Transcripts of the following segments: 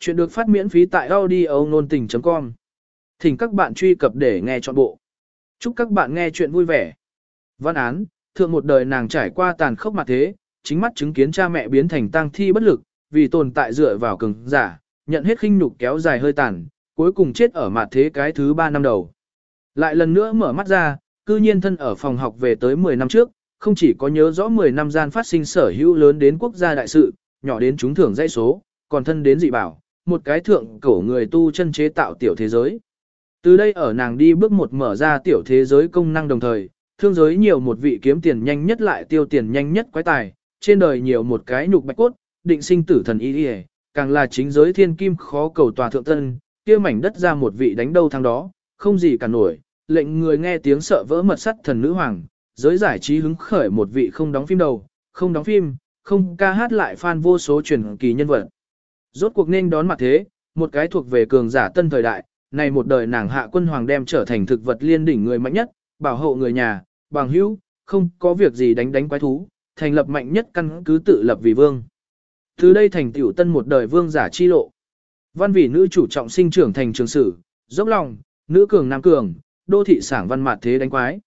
Chuyện được phát miễn phí tại audio nôn tình.com. Thỉnh các bạn truy cập để nghe trọn bộ. Chúc các bạn nghe chuyện vui vẻ. Văn án, thượng một đời nàng trải qua tàn khốc mặt thế, chính mắt chứng kiến cha mẹ biến thành tang thi bất lực, vì tồn tại dựa vào cường giả, nhận hết khinh nhục kéo dài hơi tàn, cuối cùng chết ở mặt thế cái thứ ba năm đầu. Lại lần nữa mở mắt ra, cư nhiên thân ở phòng học về tới 10 năm trước, không chỉ có nhớ rõ 10 năm gian phát sinh sở hữu lớn đến quốc gia đại sự, nhỏ đến chúng thưởng dãy số, còn thân đến dị bảo, một cái thượng cổ người tu chân chế tạo tiểu thế giới. Từ đây ở nàng đi bước một mở ra tiểu thế giới công năng đồng thời, thương giới nhiều một vị kiếm tiền nhanh nhất lại tiêu tiền nhanh nhất quái tài, trên đời nhiều một cái nhục bạch cốt, định sinh tử thần y đi càng là chính giới thiên kim khó cầu tòa thượng tân, kia mảnh đất ra một vị đánh đâu thằng đó, không gì cả nổi, lệnh người nghe tiếng sợ vỡ mật sắt thần nữ hoàng, giới giải trí hứng khởi một vị không đóng phim đầu, không đóng phim, không ca hát lại fan vô số truyền kỳ nhân vật. Rốt cuộc nên đón mặt thế, một cái thuộc về cường giả tân thời đại, này một đời nàng hạ quân hoàng đem trở thành thực vật liên đỉnh người mạnh nhất, bảo hộ người nhà, bằng hữu, không có việc gì đánh đánh quái thú, thành lập mạnh nhất căn cứ tự lập vì vương. Từ đây thành tiểu tân một đời vương giả chi lộ. Văn vị nữ chủ trọng sinh trưởng thành trường sử, dốc lòng, nữ cường nam cường, đô thị sảng văn mạt thế đánh quái.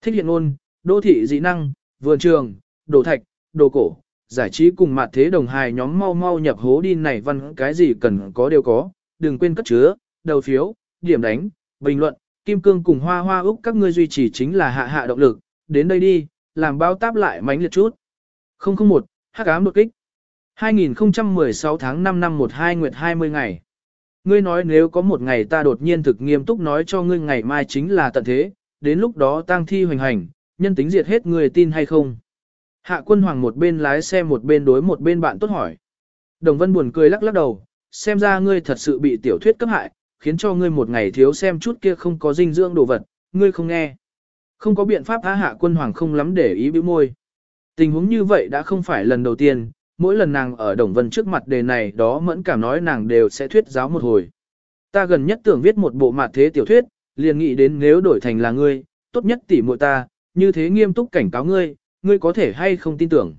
Thích hiện ôn, đô thị dị năng, vườn trường, đồ thạch, đồ cổ, giải trí cùng mặt thế đồng hài nhóm mau mau nhập hố đi này văn cái gì cần có đều có, đừng quên cất chứa, đầu phiếu, điểm đánh, bình luận, kim cương cùng hoa hoa úc các ngươi duy trì chính là hạ hạ động lực, đến đây đi, làm bao táp lại mánh liệt chút. 001, hắc ám đột kích. 2016 tháng 5 năm 12 nguyệt 20 ngày. Ngươi nói nếu có một ngày ta đột nhiên thực nghiêm túc nói cho ngươi ngày mai chính là tận thế, đến lúc đó tang thi hoành hành, nhân tính diệt hết người tin hay không? Hạ quân hoàng một bên lái xe một bên đối một bên bạn tốt hỏi. Đồng vân buồn cười lắc lắc đầu, xem ra ngươi thật sự bị tiểu thuyết cấp hại, khiến cho ngươi một ngày thiếu xem chút kia không có dinh dưỡng đồ vật, ngươi không nghe. Không có biện pháp á hạ quân hoàng không lắm để ý bĩu môi. Tình huống như vậy đã không phải lần đầu tiên, mỗi lần nàng ở Đồng Vân trước mặt đề này đó mẫn cảm nói nàng đều sẽ thuyết giáo một hồi. Ta gần nhất tưởng viết một bộ mặt thế tiểu thuyết, liền nghĩ đến nếu đổi thành là ngươi, tốt nhất tỉ muội ta, như thế nghiêm túc cảnh cáo ngươi, ngươi có thể hay không tin tưởng.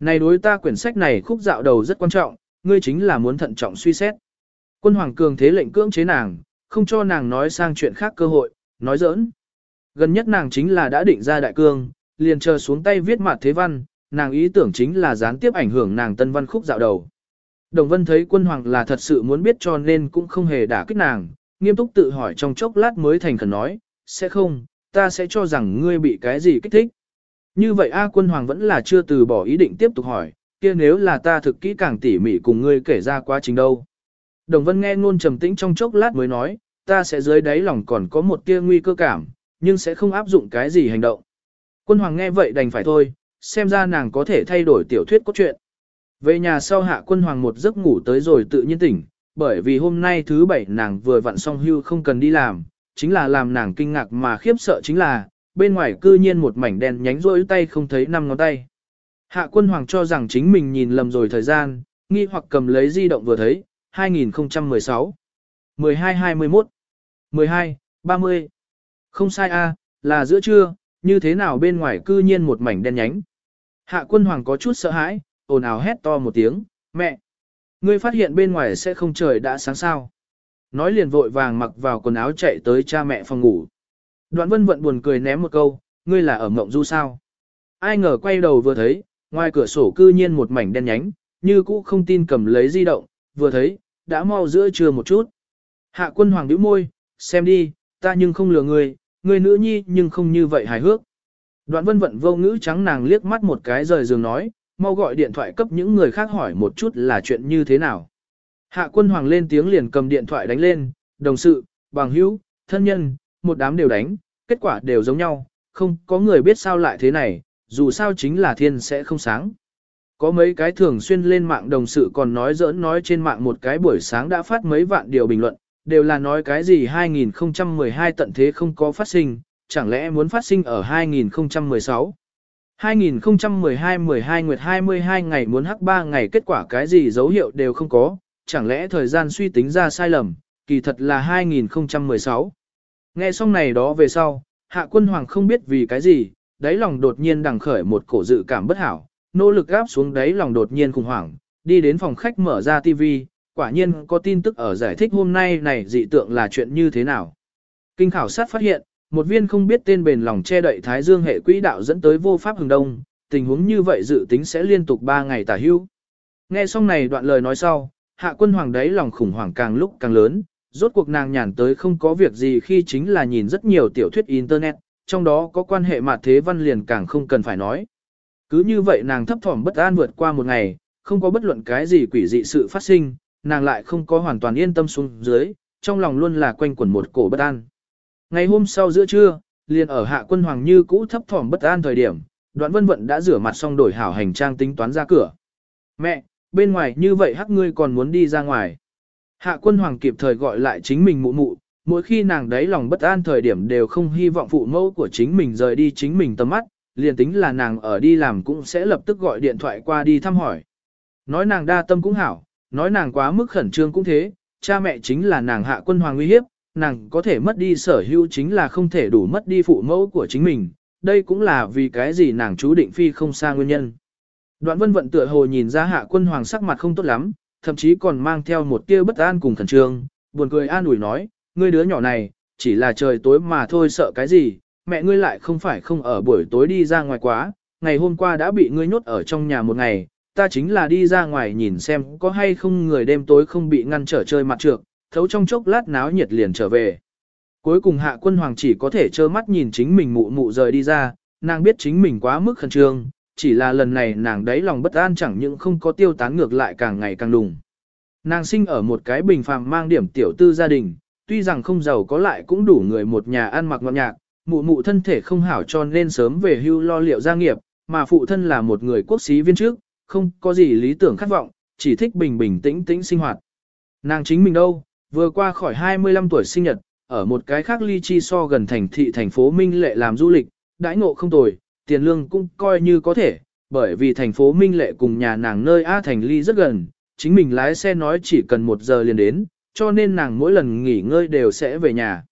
Này đối ta quyển sách này khúc dạo đầu rất quan trọng, ngươi chính là muốn thận trọng suy xét. Quân Hoàng Cường thế lệnh cưỡng chế nàng, không cho nàng nói sang chuyện khác cơ hội, nói giỡn. Gần nhất nàng chính là đã định ra đại cương, liền chờ xuống tay viết mặt thế văn, nàng ý tưởng chính là gián tiếp ảnh hưởng nàng tân văn khúc dạo đầu. Đồng Vân thấy quân hoàng là thật sự muốn biết cho nên cũng không hề đả kích nàng, nghiêm túc tự hỏi trong chốc lát mới thành khẩn nói, sẽ không, ta sẽ cho rằng ngươi bị cái gì kích thích. Như vậy A quân hoàng vẫn là chưa từ bỏ ý định tiếp tục hỏi, kia nếu là ta thực kỹ càng tỉ mỉ cùng ngươi kể ra quá trình đâu. Đồng Vân nghe ngôn trầm tĩnh trong chốc lát mới nói, ta sẽ dưới đáy lòng còn có một tia nguy cơ cảm, nhưng sẽ không áp dụng cái gì hành động. Quân hoàng nghe vậy đành phải thôi, xem ra nàng có thể thay đổi tiểu thuyết cốt truyện. Về nhà sau hạ quân hoàng một giấc ngủ tới rồi tự nhiên tỉnh, bởi vì hôm nay thứ bảy nàng vừa vặn xong hưu không cần đi làm, chính là làm nàng kinh ngạc mà khiếp sợ chính là, bên ngoài cư nhiên một mảnh đen nhánh rỗi tay không thấy năm ngón tay. Hạ quân hoàng cho rằng chính mình nhìn lầm rồi thời gian, nghi hoặc cầm lấy di động vừa thấy, 2016, 12-21, 12, 30. Không sai a, là giữa trưa, như thế nào bên ngoài cư nhiên một mảnh đen nhánh. Hạ quân hoàng có chút sợ hãi, ồn ào hét to một tiếng, mẹ. Ngươi phát hiện bên ngoài sẽ không trời đã sáng sao. Nói liền vội vàng mặc vào quần áo chạy tới cha mẹ phòng ngủ. Đoạn vân vận buồn cười ném một câu, ngươi là ở mộng du sao. Ai ngờ quay đầu vừa thấy, ngoài cửa sổ cư nhiên một mảnh đen nhánh, như cũ không tin cầm lấy di động, vừa thấy, đã mau giữa trưa một chút. Hạ quân hoàng bĩu môi, xem đi, ta nhưng không lừa ngươi, ngươi nữ nhi nhưng không như vậy hài hước. Đoạn vân vận vô ngữ trắng nàng liếc mắt một cái rời giường nói, mau gọi điện thoại cấp những người khác hỏi một chút là chuyện như thế nào. Hạ quân hoàng lên tiếng liền cầm điện thoại đánh lên, đồng sự, bằng hữu, thân nhân, một đám đều đánh, kết quả đều giống nhau, không có người biết sao lại thế này, dù sao chính là thiên sẽ không sáng. Có mấy cái thường xuyên lên mạng đồng sự còn nói giỡn nói trên mạng một cái buổi sáng đã phát mấy vạn điều bình luận, đều là nói cái gì 2012 tận thế không có phát sinh, chẳng lẽ muốn phát sinh ở 2016. 2012-12 Nguyệt 22 ngày muốn hắc 3 ngày kết quả cái gì dấu hiệu đều không có, chẳng lẽ thời gian suy tính ra sai lầm, kỳ thật là 2016. Nghe xong này đó về sau, hạ quân hoàng không biết vì cái gì, đáy lòng đột nhiên đằng khởi một cổ dự cảm bất hảo, nỗ lực gáp xuống đáy lòng đột nhiên khủng hoảng, đi đến phòng khách mở ra TV, quả nhiên có tin tức ở giải thích hôm nay này dị tượng là chuyện như thế nào. Kinh khảo sát phát hiện, một viên không biết tên bền lòng che đậy thái dương hệ quỹ đạo dẫn tới vô pháp hừng đông, tình huống như vậy dự tính sẽ liên tục 3 ngày tả hữu. Nghe xong này đoạn lời nói sau, hạ quân hoàng đáy lòng khủng hoảng càng lúc càng lớn, rốt cuộc nàng nhàn tới không có việc gì khi chính là nhìn rất nhiều tiểu thuyết internet, trong đó có quan hệ mặt thế văn liền càng không cần phải nói. Cứ như vậy nàng thấp thỏm bất an vượt qua một ngày, không có bất luận cái gì quỷ dị sự phát sinh, nàng lại không có hoàn toàn yên tâm xuống dưới, trong lòng luôn là quanh quẩn một cổ bất an. Ngày hôm sau giữa trưa, liền ở hạ quân hoàng như cũ thấp thỏm bất an thời điểm, đoạn vân vận đã rửa mặt xong đổi hảo hành trang tính toán ra cửa. Mẹ, bên ngoài như vậy hắc ngươi còn muốn đi ra ngoài. Hạ quân hoàng kịp thời gọi lại chính mình mụ mụ, mỗi khi nàng đấy lòng bất an thời điểm đều không hy vọng phụ mẫu của chính mình rời đi chính mình tầm mắt, liền tính là nàng ở đi làm cũng sẽ lập tức gọi điện thoại qua đi thăm hỏi. Nói nàng đa tâm cũng hảo, nói nàng quá mức khẩn trương cũng thế, cha mẹ chính là nàng hạ quân hoàng uy hiếp, nàng có thể mất đi sở hữu chính là không thể đủ mất đi phụ mẫu của chính mình, đây cũng là vì cái gì nàng chú định phi không xa nguyên nhân. Đoạn vân vận tựa hồ nhìn ra hạ quân hoàng sắc mặt không tốt lắm, thậm chí còn mang theo một tia bất an cùng khẩn trương, buồn cười an ủi nói, ngươi đứa nhỏ này, chỉ là trời tối mà thôi sợ cái gì, mẹ ngươi lại không phải không ở buổi tối đi ra ngoài quá, ngày hôm qua đã bị ngươi nhốt ở trong nhà một ngày, ta chính là đi ra ngoài nhìn xem có hay không người đêm tối không bị ngăn trở chơi mặt trược, thấu trong chốc lát náo nhiệt liền trở về. Cuối cùng hạ quân hoàng chỉ có thể trơ mắt nhìn chính mình mụ mụ rời đi ra, nàng biết chính mình quá mức khẩn trương, chỉ là lần này nàng đấy lòng bất an chẳng những không có tiêu tán ngược lại càng ngày càng đùng. Nàng sinh ở một cái bình phàm mang điểm tiểu tư gia đình, tuy rằng không giàu có lại cũng đủ người một nhà ăn mặc ngọt nhạc, mụ mụ thân thể không hảo cho nên sớm về hưu lo liệu gia nghiệp, mà phụ thân là một người quốc sĩ viên trước, không có gì lý tưởng khát vọng, chỉ thích bình bình tĩnh tĩnh sinh hoạt. Nàng chính mình đâu, vừa qua khỏi 25 tuổi sinh nhật, ở một cái khác ly chi so gần thành thị thành phố Minh Lệ làm du lịch, đãi ngộ không tồi, tiền lương cũng coi như có thể, bởi vì thành phố Minh Lệ cùng nhà nàng nơi A thành ly rất gần, chính mình lái xe nói chỉ cần một giờ liền đến, cho nên nàng mỗi lần nghỉ ngơi đều sẽ về nhà.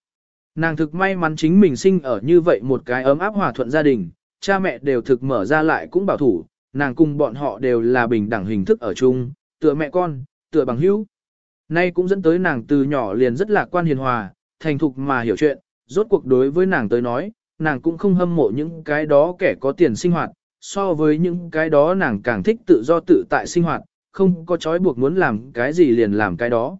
Nàng thực may mắn chính mình sinh ở như vậy một cái ấm áp hòa thuận gia đình, cha mẹ đều thực mở ra lại cũng bảo thủ, nàng cùng bọn họ đều là bình đẳng hình thức ở chung, tựa mẹ con, tựa bằng hữu. Nay cũng dẫn tới nàng từ nhỏ liền rất lạc quan hiền hòa, thành thục mà hiểu chuyện, rốt cuộc đối với nàng tới nói, nàng cũng không hâm mộ những cái đó kẻ có tiền sinh hoạt, so với những cái đó nàng càng thích tự do tự tại sinh hoạt, không có trói buộc muốn làm cái gì liền làm cái đó.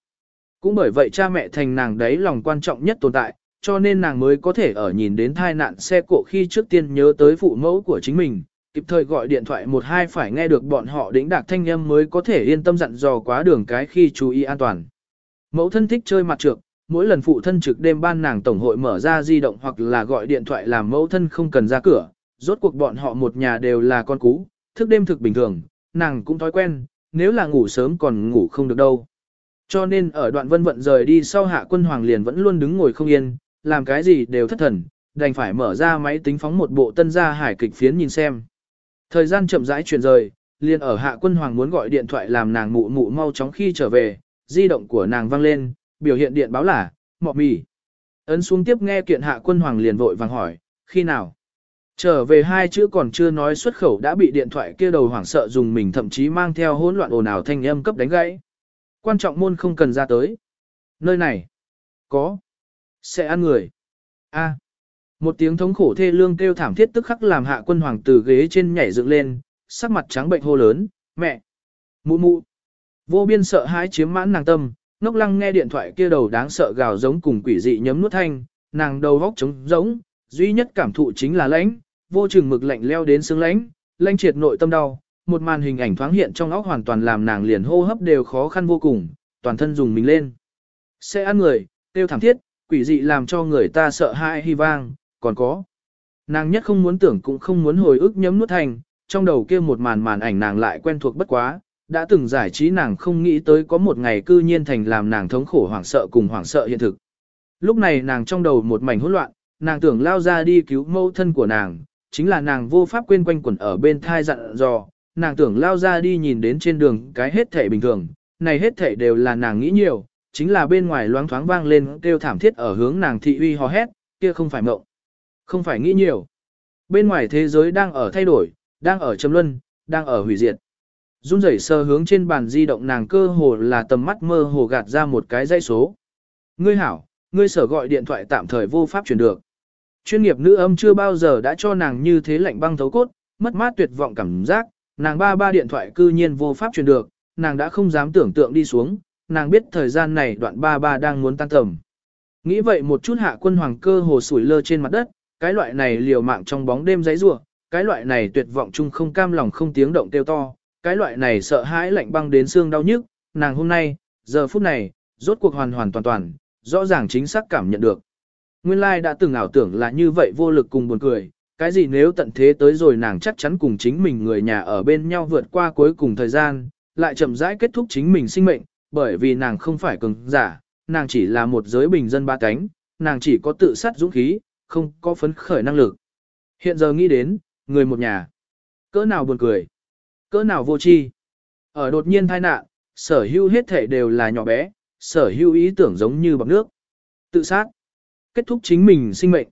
Cũng bởi vậy cha mẹ thành nàng đấy lòng quan trọng nhất tồn tại, cho nên nàng mới có thể ở nhìn đến thai nạn xe cộ khi trước tiên nhớ tới phụ mẫu của chính mình, kịp thời gọi điện thoại một hai phải nghe được bọn họ đỉnh đạc thanh âm mới có thể yên tâm dặn dò quá đường cái khi chú ý an toàn. Mẫu thân thích chơi mặt trược, mỗi lần phụ thân trực đêm ban nàng tổng hội mở ra di động hoặc là gọi điện thoại làm mẫu thân không cần ra cửa, rốt cuộc bọn họ một nhà đều là con cú, thức đêm thực bình thường, nàng cũng thói quen, nếu là ngủ sớm còn ngủ không được đâu. Cho nên ở đoạn vân vận rời đi sau hạ quân hoàng liền vẫn luôn đứng ngồi không yên, làm cái gì đều thất thần, đành phải mở ra máy tính phóng một bộ tân gia hải kịch phiến nhìn xem. Thời gian chậm rãi chuyển rời, liền ở hạ quân hoàng muốn gọi điện thoại làm nàng mụ mụ mau chóng khi trở về, di động của nàng vang lên, biểu hiện điện báo là, mọ mì. Ấn xuống tiếp nghe kiện hạ quân hoàng liền vội vàng hỏi, khi nào? Trở về hai chữ còn chưa nói xuất khẩu đã bị điện thoại kia đầu hoảng sợ dùng mình thậm chí mang theo hỗn loạn ồn ào thanh âm cấp đánh gãy. Quan trọng môn không cần ra tới. Nơi này, có, sẽ ăn người. A. Một tiếng thống khổ thê lương kêu thảm thiết tức khắc làm hạ quân hoàng từ ghế trên nhảy dựng lên, sắc mặt trắng bệnh hô lớn, mẹ, mụ mụ. Vô biên sợ hãi chiếm mãn nàng tâm, ngốc lăng nghe điện thoại kia đầu đáng sợ gào giống cùng quỷ dị nhấm nuốt thanh, nàng đầu góc trống giống, duy nhất cảm thụ chính là lãnh, vô chừng mực lạnh leo đến xương lãnh, lãnh triệt nội tâm đau, một màn hình ảnh thoáng hiện trong óc hoàn toàn làm nàng liền hô hấp đều khó khăn vô cùng, toàn thân dùng mình lên. Sẽ ăn người, tiêu thảm thiết, quỷ dị làm cho người ta sợ hãi hy vang, còn có. Nàng nhất không muốn tưởng cũng không muốn hồi ức nhấm nuốt thành, trong đầu kia một màn màn ảnh nàng lại quen thuộc bất quá, đã từng giải trí nàng không nghĩ tới có một ngày cư nhiên thành làm nàng thống khổ hoảng sợ cùng hoảng sợ hiện thực. Lúc này nàng trong đầu một mảnh hỗn loạn, nàng tưởng lao ra đi cứu mẫu thân của nàng, chính là nàng vô pháp quên quanh quẩn ở bên thai dặn dò, nàng tưởng lao ra đi nhìn đến trên đường cái hết thể bình thường, này hết thể đều là nàng nghĩ nhiều, chính là bên ngoài loáng thoáng vang lên kêu thảm thiết ở hướng nàng thị uy hò hét, kia không phải mộng, không phải nghĩ nhiều. Bên ngoài thế giới đang ở thay đổi, đang ở châm luân, đang ở hủy diệt run rẩy sờ hướng trên bàn di động nàng cơ hồ là tầm mắt mơ hồ gạt ra một cái dây số. Ngươi hảo, ngươi sở gọi điện thoại tạm thời vô pháp truyền được. Chuyên nghiệp nữ âm chưa bao giờ đã cho nàng như thế lạnh băng thấu cốt, mất mát tuyệt vọng cảm giác, nàng ba ba điện thoại cư nhiên vô pháp truyền được, nàng đã không dám tưởng tượng đi xuống, nàng biết thời gian này đoạn ba ba đang muốn tan tầm. Nghĩ vậy một chút hạ quân hoàng cơ hồ sủi lơ trên mặt đất, cái loại này liều mạng trong bóng đêm giấy rủa, cái loại này tuyệt vọng chung không cam lòng không tiếng động kêu to, cái loại này sợ hãi lạnh băng đến xương đau nhức, nàng hôm nay, giờ phút này, rốt cuộc hoàn hoàn toàn toàn, rõ ràng chính xác cảm nhận được. Nguyên lai đã từng ảo tưởng là như vậy vô lực cùng buồn cười, cái gì nếu tận thế tới rồi nàng chắc chắn cùng chính mình người nhà ở bên nhau vượt qua cuối cùng thời gian, lại chậm rãi kết thúc chính mình sinh mệnh, bởi vì nàng không phải cường giả, nàng chỉ là một giới bình dân ba cánh, nàng chỉ có tự sát dũng khí, không có phấn khởi năng lực. Hiện giờ nghĩ đến, người một nhà, cỡ nào buồn cười, cỡ nào vô tri. Ở đột nhiên tai nạn, sở hữu hết thể đều là nhỏ bé, sở hữu ý tưởng giống như bọc nước. Tự sát, kết thúc chính mình sinh mệnh.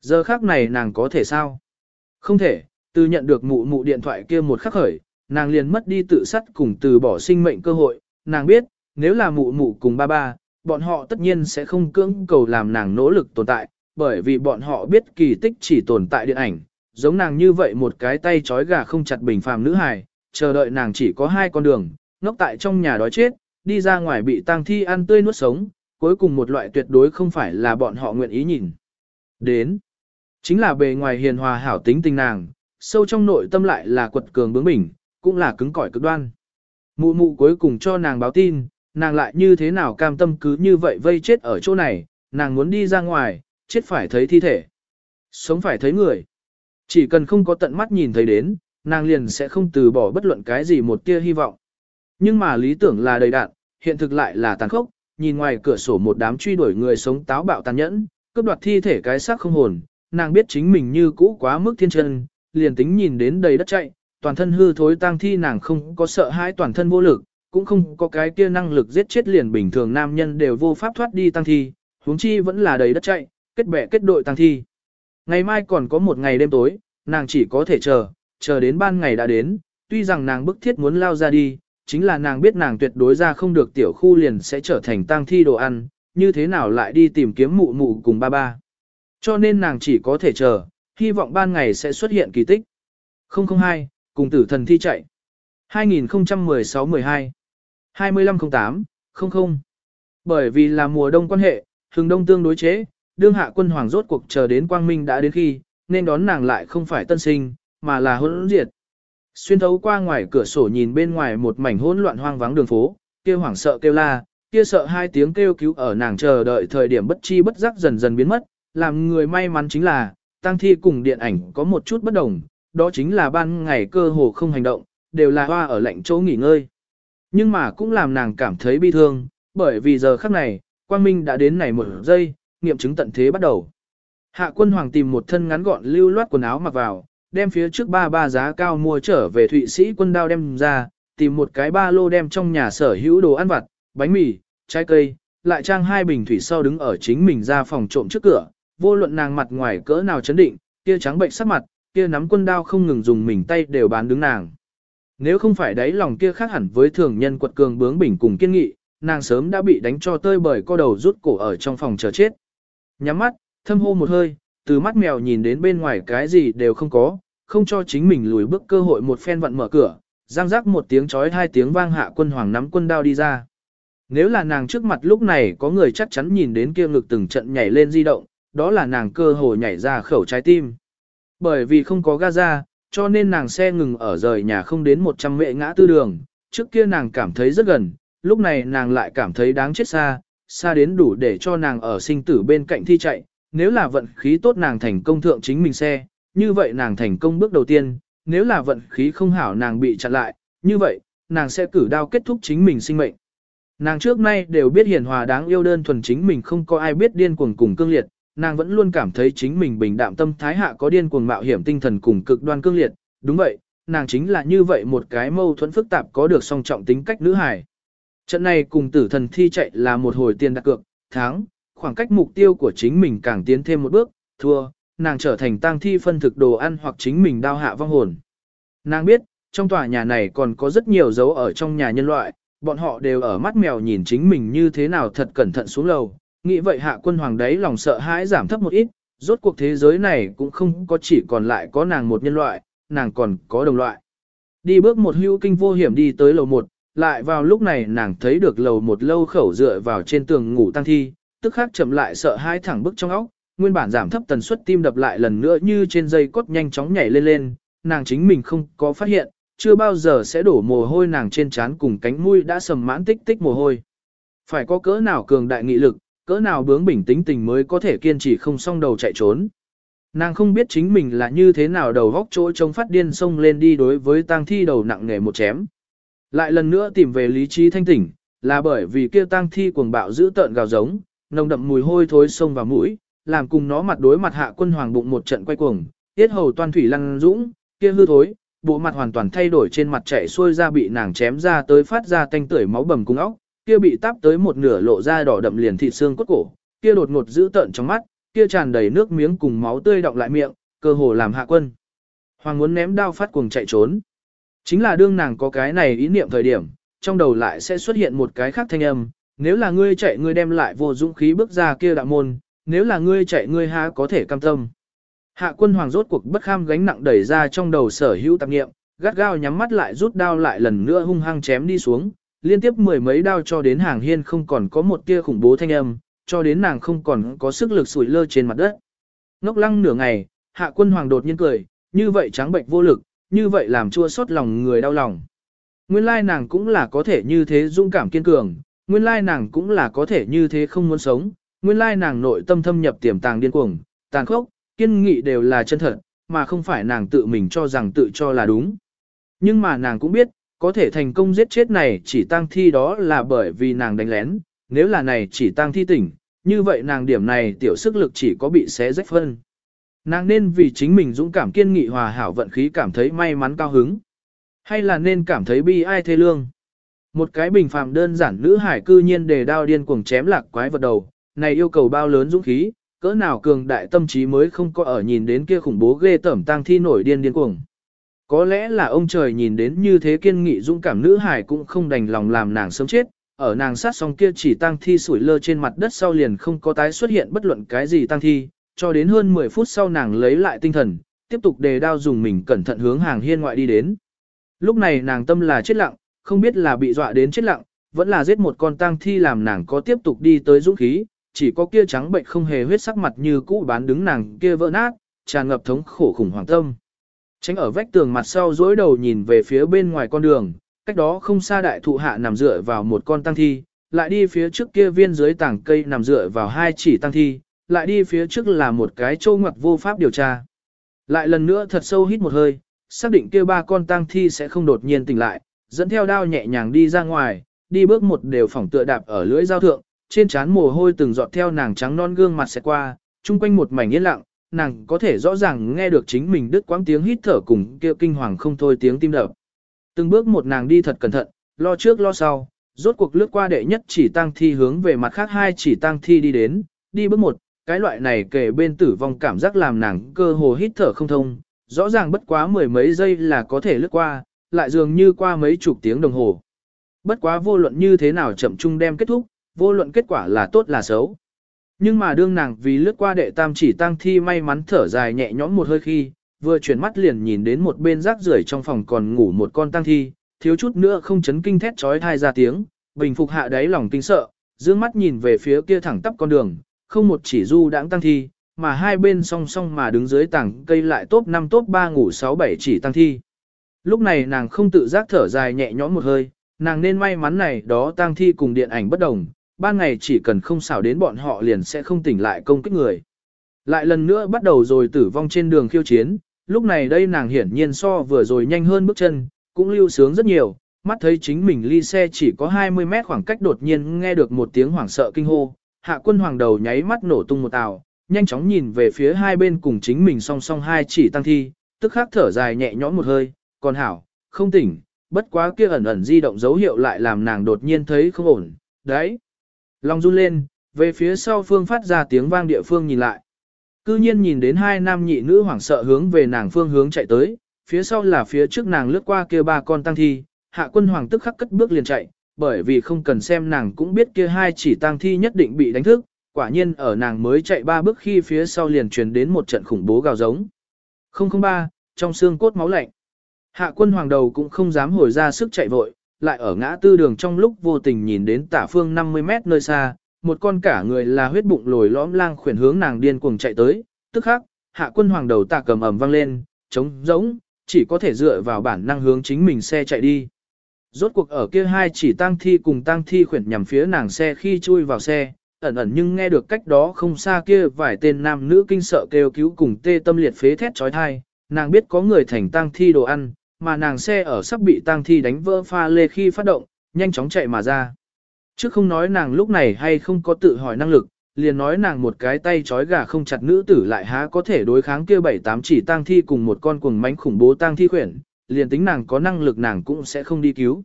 Giờ khác này nàng có thể sao? Không thể, từ nhận được mụ mụ điện thoại kia một khắc khởi, nàng liền mất đi tự sát cùng từ bỏ sinh mệnh cơ hội, nàng biết, nếu là mụ mụ cùng ba ba, bọn họ tất nhiên sẽ không cưỡng cầu làm nàng nỗ lực tồn tại, bởi vì bọn họ biết kỳ tích chỉ tồn tại điện ảnh, giống nàng như vậy một cái tay trói gà không chặt bình phàm nữ hài, chờ đợi nàng chỉ có hai con đường, ngốc tại trong nhà đói chết, đi ra ngoài bị tang thi ăn tươi nuốt sống, cuối cùng một loại tuyệt đối không phải là bọn họ nguyện ý nhìn. Đến, chính là bề ngoài hiền hòa hảo tính tình nàng, sâu trong nội tâm lại là quật cường bướng bỉnh, cũng là cứng cỏi cực đoan. Mụ mụ cuối cùng cho nàng báo tin, nàng lại như thế nào cam tâm cứ như vậy vây chết ở chỗ này, nàng muốn đi ra ngoài, chết phải thấy thi thể. Sống phải thấy người. Chỉ cần không có tận mắt nhìn thấy đến, nàng liền sẽ không từ bỏ bất luận cái gì một tia hy vọng. Nhưng mà lý tưởng là đầy đạn, hiện thực lại là tàn khốc, nhìn ngoài cửa sổ một đám truy đuổi người sống táo bạo tàn nhẫn, cướp đoạt thi thể cái xác không hồn, nàng biết chính mình như cũ quá mức thiên chân, liền tính nhìn đến đầy đất chạy, toàn thân hư thối tang thi nàng không có sợ hãi toàn thân vô lực, cũng không có cái kia năng lực giết chết liền bình thường nam nhân đều vô pháp thoát đi tang thi, huống chi vẫn là đầy đất chạy, kết bè kết đội tang thi. Ngày mai còn có một ngày đêm tối, nàng chỉ có thể chờ, chờ đến ban ngày đã đến, tuy rằng nàng bức thiết muốn lao ra đi, chính là nàng biết nàng tuyệt đối ra không được tiểu khu liền sẽ trở thành tang thi đồ ăn, như thế nào lại đi tìm kiếm mụ mụ cùng ba ba. Cho nên nàng chỉ có thể chờ, hy vọng ban ngày sẽ xuất hiện kỳ tích. 002, cùng tử thần thi chạy. 2016-12 2508, 00. Bởi vì là mùa đông quan hệ, hừng đông tương đối chế, đương hạ quân hoàng rốt cuộc chờ đến quang minh đã đến khi, nên đón nàng lại không phải tân sinh, mà là hỗn diệt. Xuyên thấu qua ngoài cửa sổ nhìn bên ngoài một mảnh hỗn loạn hoang vắng đường phố, kia hoảng sợ kêu la, kia sợ hai tiếng kêu cứu ở nàng chờ đợi thời điểm bất chi bất giác dần dần biến mất, làm người may mắn chính là, tăng thi cùng điện ảnh có một chút bất đồng, đó chính là ban ngày cơ hồ không hành động, đều là hoa ở lạnh chỗ nghỉ ngơi. Nhưng mà cũng làm nàng cảm thấy bi thương, bởi vì giờ khắc này, quang minh đã đến này một giây, nghiệm chứng tận thế bắt đầu. Hạ quân hoàng tìm một thân ngắn gọn lưu loát quần áo mặc vào, đem phía trước ba ba giá cao mua trở về Thụy Sĩ quân đao đem ra, tìm một cái ba lô đem trong nhà sở hữu đồ ăn vặt, bánh mì, trái cây, lại trang hai bình thủy sau đứng ở chính mình ra phòng trộm trước cửa, vô luận nàng mặt ngoài cỡ nào chấn định, kia trắng bệnh sắc mặt, kia nắm quân đao không ngừng dùng mình tay đều bán đứng nàng. Nếu không phải đấy lòng kia khác hẳn với thường nhân quật cường bướng bỉnh cùng kiên nghị, nàng sớm đã bị đánh cho tơi bởi co đầu rút cổ ở trong phòng chờ chết. Nhắm mắt, thâm hô một hơi, từ mắt mèo nhìn đến bên ngoài cái gì đều không có, không cho chính mình lùi bước cơ hội một phen vận mở cửa, giang rắc một tiếng chói hai tiếng vang hạ quân hoàng nắm quân đao đi ra. Nếu là nàng trước mặt lúc này có người chắc chắn nhìn đến kia ngực từng trận nhảy lên di động, đó là nàng cơ hội nhảy ra khẩu trái tim. Bởi vì không có Gaza, cho nên nàng xe ngừng ở rời nhà không đến 100 mệ ngã tư đường, trước kia nàng cảm thấy rất gần, lúc này nàng lại cảm thấy đáng chết xa, xa đến đủ để cho nàng ở sinh tử bên cạnh thi chạy, nếu là vận khí tốt nàng thành công thượng chính mình xe, như vậy nàng thành công bước đầu tiên, nếu là vận khí không hảo nàng bị chặn lại, như vậy, nàng sẽ cử đao kết thúc chính mình sinh mệnh. Nàng trước nay đều biết hiền hòa đáng yêu đơn thuần chính mình không có ai biết điên cuồng cùng cương liệt, nàng vẫn luôn cảm thấy chính mình bình đạm tâm thái hạ có điên cuồng mạo hiểm tinh thần cùng cực đoan cương liệt, đúng vậy, nàng chính là như vậy một cái mâu thuẫn phức tạp có được song trọng tính cách nữ hài. Trận này cùng tử thần thi chạy là một hồi tiền đặt cược, tháng, khoảng cách mục tiêu của chính mình càng tiến thêm một bước, thua, nàng trở thành tang thi phân thực đồ ăn hoặc chính mình đao hạ vong hồn. Nàng biết, trong tòa nhà này còn có rất nhiều dấu ở trong nhà nhân loại, bọn họ đều ở mắt mèo nhìn chính mình như thế nào thật cẩn thận xuống lầu. Nghĩ vậy hạ quân hoàng đấy lòng sợ hãi giảm thấp một ít, rốt cuộc thế giới này cũng không có chỉ còn lại có nàng một nhân loại, nàng còn có đồng loại. Đi bước một hữu kinh vô hiểm đi tới lầu một, lại vào lúc này nàng thấy được lầu một lâu khẩu dựa vào trên tường ngủ tăng thi, tức khắc chậm lại sợ hai thẳng bức trong óc, nguyên bản giảm thấp tần suất tim đập lại lần nữa như trên dây cốt nhanh chóng nhảy lên lên, nàng chính mình không có phát hiện, chưa bao giờ sẽ đổ mồ hôi nàng trên trán cùng cánh mũi đã sầm mãn tích tích mồ hôi. Phải có cỡ nào cường đại nghị lực, cỡ nào bướng bỉnh tính tình mới có thể kiên trì không xong đầu chạy trốn. Nàng không biết chính mình là như thế nào đầu góc chỗ trông phát điên xông lên đi đối với tang thi đầu nặng nghề một chém. Lại lần nữa tìm về lý trí thanh tỉnh, là bởi vì kia tang thi cuồng bạo giữ tợn gào giống, nồng đậm mùi hôi thối sông vào mũi, làm cùng nó mặt đối mặt hạ quân hoàng bụng một trận quay cuồng, tiết hầu toan thủy lăn dũng, kia hư thối, bộ mặt hoàn toàn thay đổi trên mặt chạy xuôi ra bị nàng chém ra tới phát ra tanh tưởi máu bầm cung óc, kia bị táp tới một nửa lộ ra đỏ đậm liền thịt xương cốt cổ, kia đột ngột giữ tợn trong mắt, kia tràn đầy nước miếng cùng máu tươi đọng lại miệng, cơ hồ làm hạ quân. Hoàng muốn ném đao phát cuồng chạy trốn. Chính là đương nàng có cái này ý niệm thời điểm, trong đầu lại sẽ xuất hiện một cái khác thanh âm, nếu là ngươi chạy ngươi đem lại vô dũng khí bước ra kia đạo môn, nếu là ngươi chạy ngươi há có thể cam tâm. Hạ quân hoàng rốt cuộc bất kham gánh nặng đẩy ra trong đầu sở hữu tạp nghiệm, gắt gao nhắm mắt lại rút đao lại lần nữa hung hăng chém đi xuống, liên tiếp mười mấy đao cho đến hàng hiên không còn có một tia khủng bố thanh âm, cho đến nàng không còn có sức lực sủi lơ trên mặt đất. Ngốc lăng nửa ngày, hạ quân hoàng đột nhiên cười, như vậy trắng bệnh vô lực, như vậy làm chua xót lòng người đau lòng. Nguyên lai nàng cũng là có thể như thế dũng cảm kiên cường, nguyên lai nàng cũng là có thể như thế không muốn sống, nguyên lai nàng nội tâm thâm nhập tiềm tàng điên cuồng, tàn khốc, kiên nghị đều là chân thật, mà không phải nàng tự mình cho rằng tự cho là đúng. Nhưng mà nàng cũng biết, có thể thành công giết chết này chỉ tăng thi đó là bởi vì nàng đánh lén, nếu là này chỉ tăng thi tỉnh, như vậy nàng điểm này tiểu sức lực chỉ có bị xé rách phân. Nàng nên vì chính mình dũng cảm kiên nghị hòa hảo vận khí cảm thấy may mắn cao hứng. Hay là nên cảm thấy bi ai thê lương. Một cái bình phàm đơn giản nữ hải cư nhiên đề đao điên cuồng chém lạc quái vật đầu, này yêu cầu bao lớn dũng khí, cỡ nào cường đại tâm trí mới không có ở nhìn đến kia khủng bố ghê tởm tang thi nổi điên điên cuồng. Có lẽ là ông trời nhìn đến như thế kiên nghị dũng cảm nữ hải cũng không đành lòng làm nàng sớm chết, ở nàng sát xong kia chỉ tang thi sủi lơ trên mặt đất sau liền không có tái xuất hiện bất luận cái gì tang thi, cho đến hơn 10 phút sau nàng lấy lại tinh thần, tiếp tục đề đao dùng mình cẩn thận hướng hàng hiên ngoại đi đến. Lúc này nàng tâm là chết lặng, không biết là bị dọa đến chết lặng, vẫn là giết một con tang thi làm nàng có tiếp tục đi tới dũng khí, chỉ có kia trắng bệnh không hề huyết sắc mặt như cũ bán đứng nàng kia vỡ nát, tràn ngập thống khổ khủng hoảng tâm. Tránh ở vách tường mặt sau dối đầu nhìn về phía bên ngoài con đường, cách đó không xa đại thụ hạ nằm dựa vào một con tăng thi, lại đi phía trước kia viên dưới tảng cây nằm dựa vào hai chỉ tăng thi, lại đi phía trước là một cái trâu ngoặc vô pháp điều tra. Lại lần nữa thật sâu hít một hơi, xác định kia ba con tăng thi sẽ không đột nhiên tỉnh lại, dẫn theo đao nhẹ nhàng đi ra ngoài, đi bước một đều phỏng tựa đạp ở lưỡi giao thượng, trên trán mồ hôi từng giọt theo nàng trắng non gương mặt sẽ qua, chung quanh một mảnh yên lặng, nàng có thể rõ ràng nghe được chính mình đứt quãng tiếng hít thở cùng kia kinh hoàng không thôi tiếng tim đập. Từng bước một nàng đi thật cẩn thận, lo trước lo sau, rốt cuộc lướt qua đệ nhất chỉ tăng thi hướng về mặt khác hai chỉ tăng thi đi đến, đi bước một, cái loại này kể bên tử vong cảm giác làm nàng cơ hồ hít thở không thông, rõ ràng bất quá mười mấy giây là có thể lướt qua, lại dường như qua mấy chục tiếng đồng hồ. Bất quá vô luận như thế nào chậm chung đem kết thúc, vô luận kết quả là tốt là xấu. Nhưng mà đương nàng vì lướt qua đệ tam chỉ tăng thi may mắn thở dài nhẹ nhõm một hơi khi, vừa chuyển mắt liền nhìn đến một bên rác rưởi trong phòng còn ngủ một con tăng thi, thiếu chút nữa không chấn kinh thét trói thai ra tiếng, bình phục hạ đáy lòng kinh sợ, dương mắt nhìn về phía kia thẳng tắp con đường, không một chỉ du đãng tăng thi, mà hai bên song song mà đứng dưới tảng cây lại top 5 top 3 ngủ 6 7 chỉ tăng thi. Lúc này nàng không tự giác thở dài nhẹ nhõm một hơi, nàng nên may mắn này đó tăng thi cùng điện ảnh bất đồng, ban ngày chỉ cần không xảo đến bọn họ liền sẽ không tỉnh lại công kích người. Lại lần nữa bắt đầu rồi tử vong trên đường khiêu chiến, lúc này đây nàng hiển nhiên so vừa rồi nhanh hơn bước chân, cũng lưu sướng rất nhiều, mắt thấy chính mình ly xe chỉ có 20 mét khoảng cách đột nhiên nghe được một tiếng hoảng sợ kinh hô, hạ quân hoàng đầu nháy mắt nổ tung một tàu, nhanh chóng nhìn về phía hai bên cùng chính mình song song hai chỉ tăng thi, tức khắc thở dài nhẹ nhõm một hơi, còn hảo, không tỉnh, bất quá kia ẩn ẩn di động dấu hiệu lại làm nàng đột nhiên thấy không ổn, đấy. Lòng run lên, về phía sau phương phát ra tiếng vang địa phương nhìn lại. Cư nhiên nhìn đến hai nam nhị nữ hoảng sợ hướng về nàng phương hướng chạy tới, phía sau là phía trước nàng lướt qua kia ba con tăng thi, hạ quân hoàng tức khắc cất bước liền chạy, bởi vì không cần xem nàng cũng biết kia hai chỉ tăng thi nhất định bị đánh thức, quả nhiên ở nàng mới chạy ba bước khi phía sau liền truyền đến một trận khủng bố gào giống. 003, trong xương cốt máu lạnh. Hạ quân hoàng đầu cũng không dám hồi ra sức chạy vội, lại ở ngã tư đường trong lúc vô tình nhìn đến tả phương 50 mét nơi xa, một con cả người là huyết bụng lồi lõm lang khuyển hướng nàng điên cuồng chạy tới, tức khắc, hạ quân hoàng đầu tạ cầm ẩm vang lên, trống giống, chỉ có thể dựa vào bản năng hướng chính mình xe chạy đi. Rốt cuộc ở kia hai chỉ tang thi cùng tang thi khuyển nhằm phía nàng xe khi chui vào xe, ẩn ẩn nhưng nghe được cách đó không xa kia vài tên nam nữ kinh sợ kêu cứu cùng tê tâm liệt phế thét trói thai, nàng biết có người thành tang thi đồ ăn, mà nàng xe ở sắp bị tang thi đánh vỡ pha lê khi phát động, nhanh chóng chạy mà ra. Chứ không nói nàng lúc này hay không có tự hỏi năng lực, liền nói nàng một cái tay trói gà không chặt nữ tử lại há có thể đối kháng kia bảy tám chỉ tang thi cùng một con cuồng mánh khủng bố tang thi khuyển, liền tính nàng có năng lực nàng cũng sẽ không đi cứu.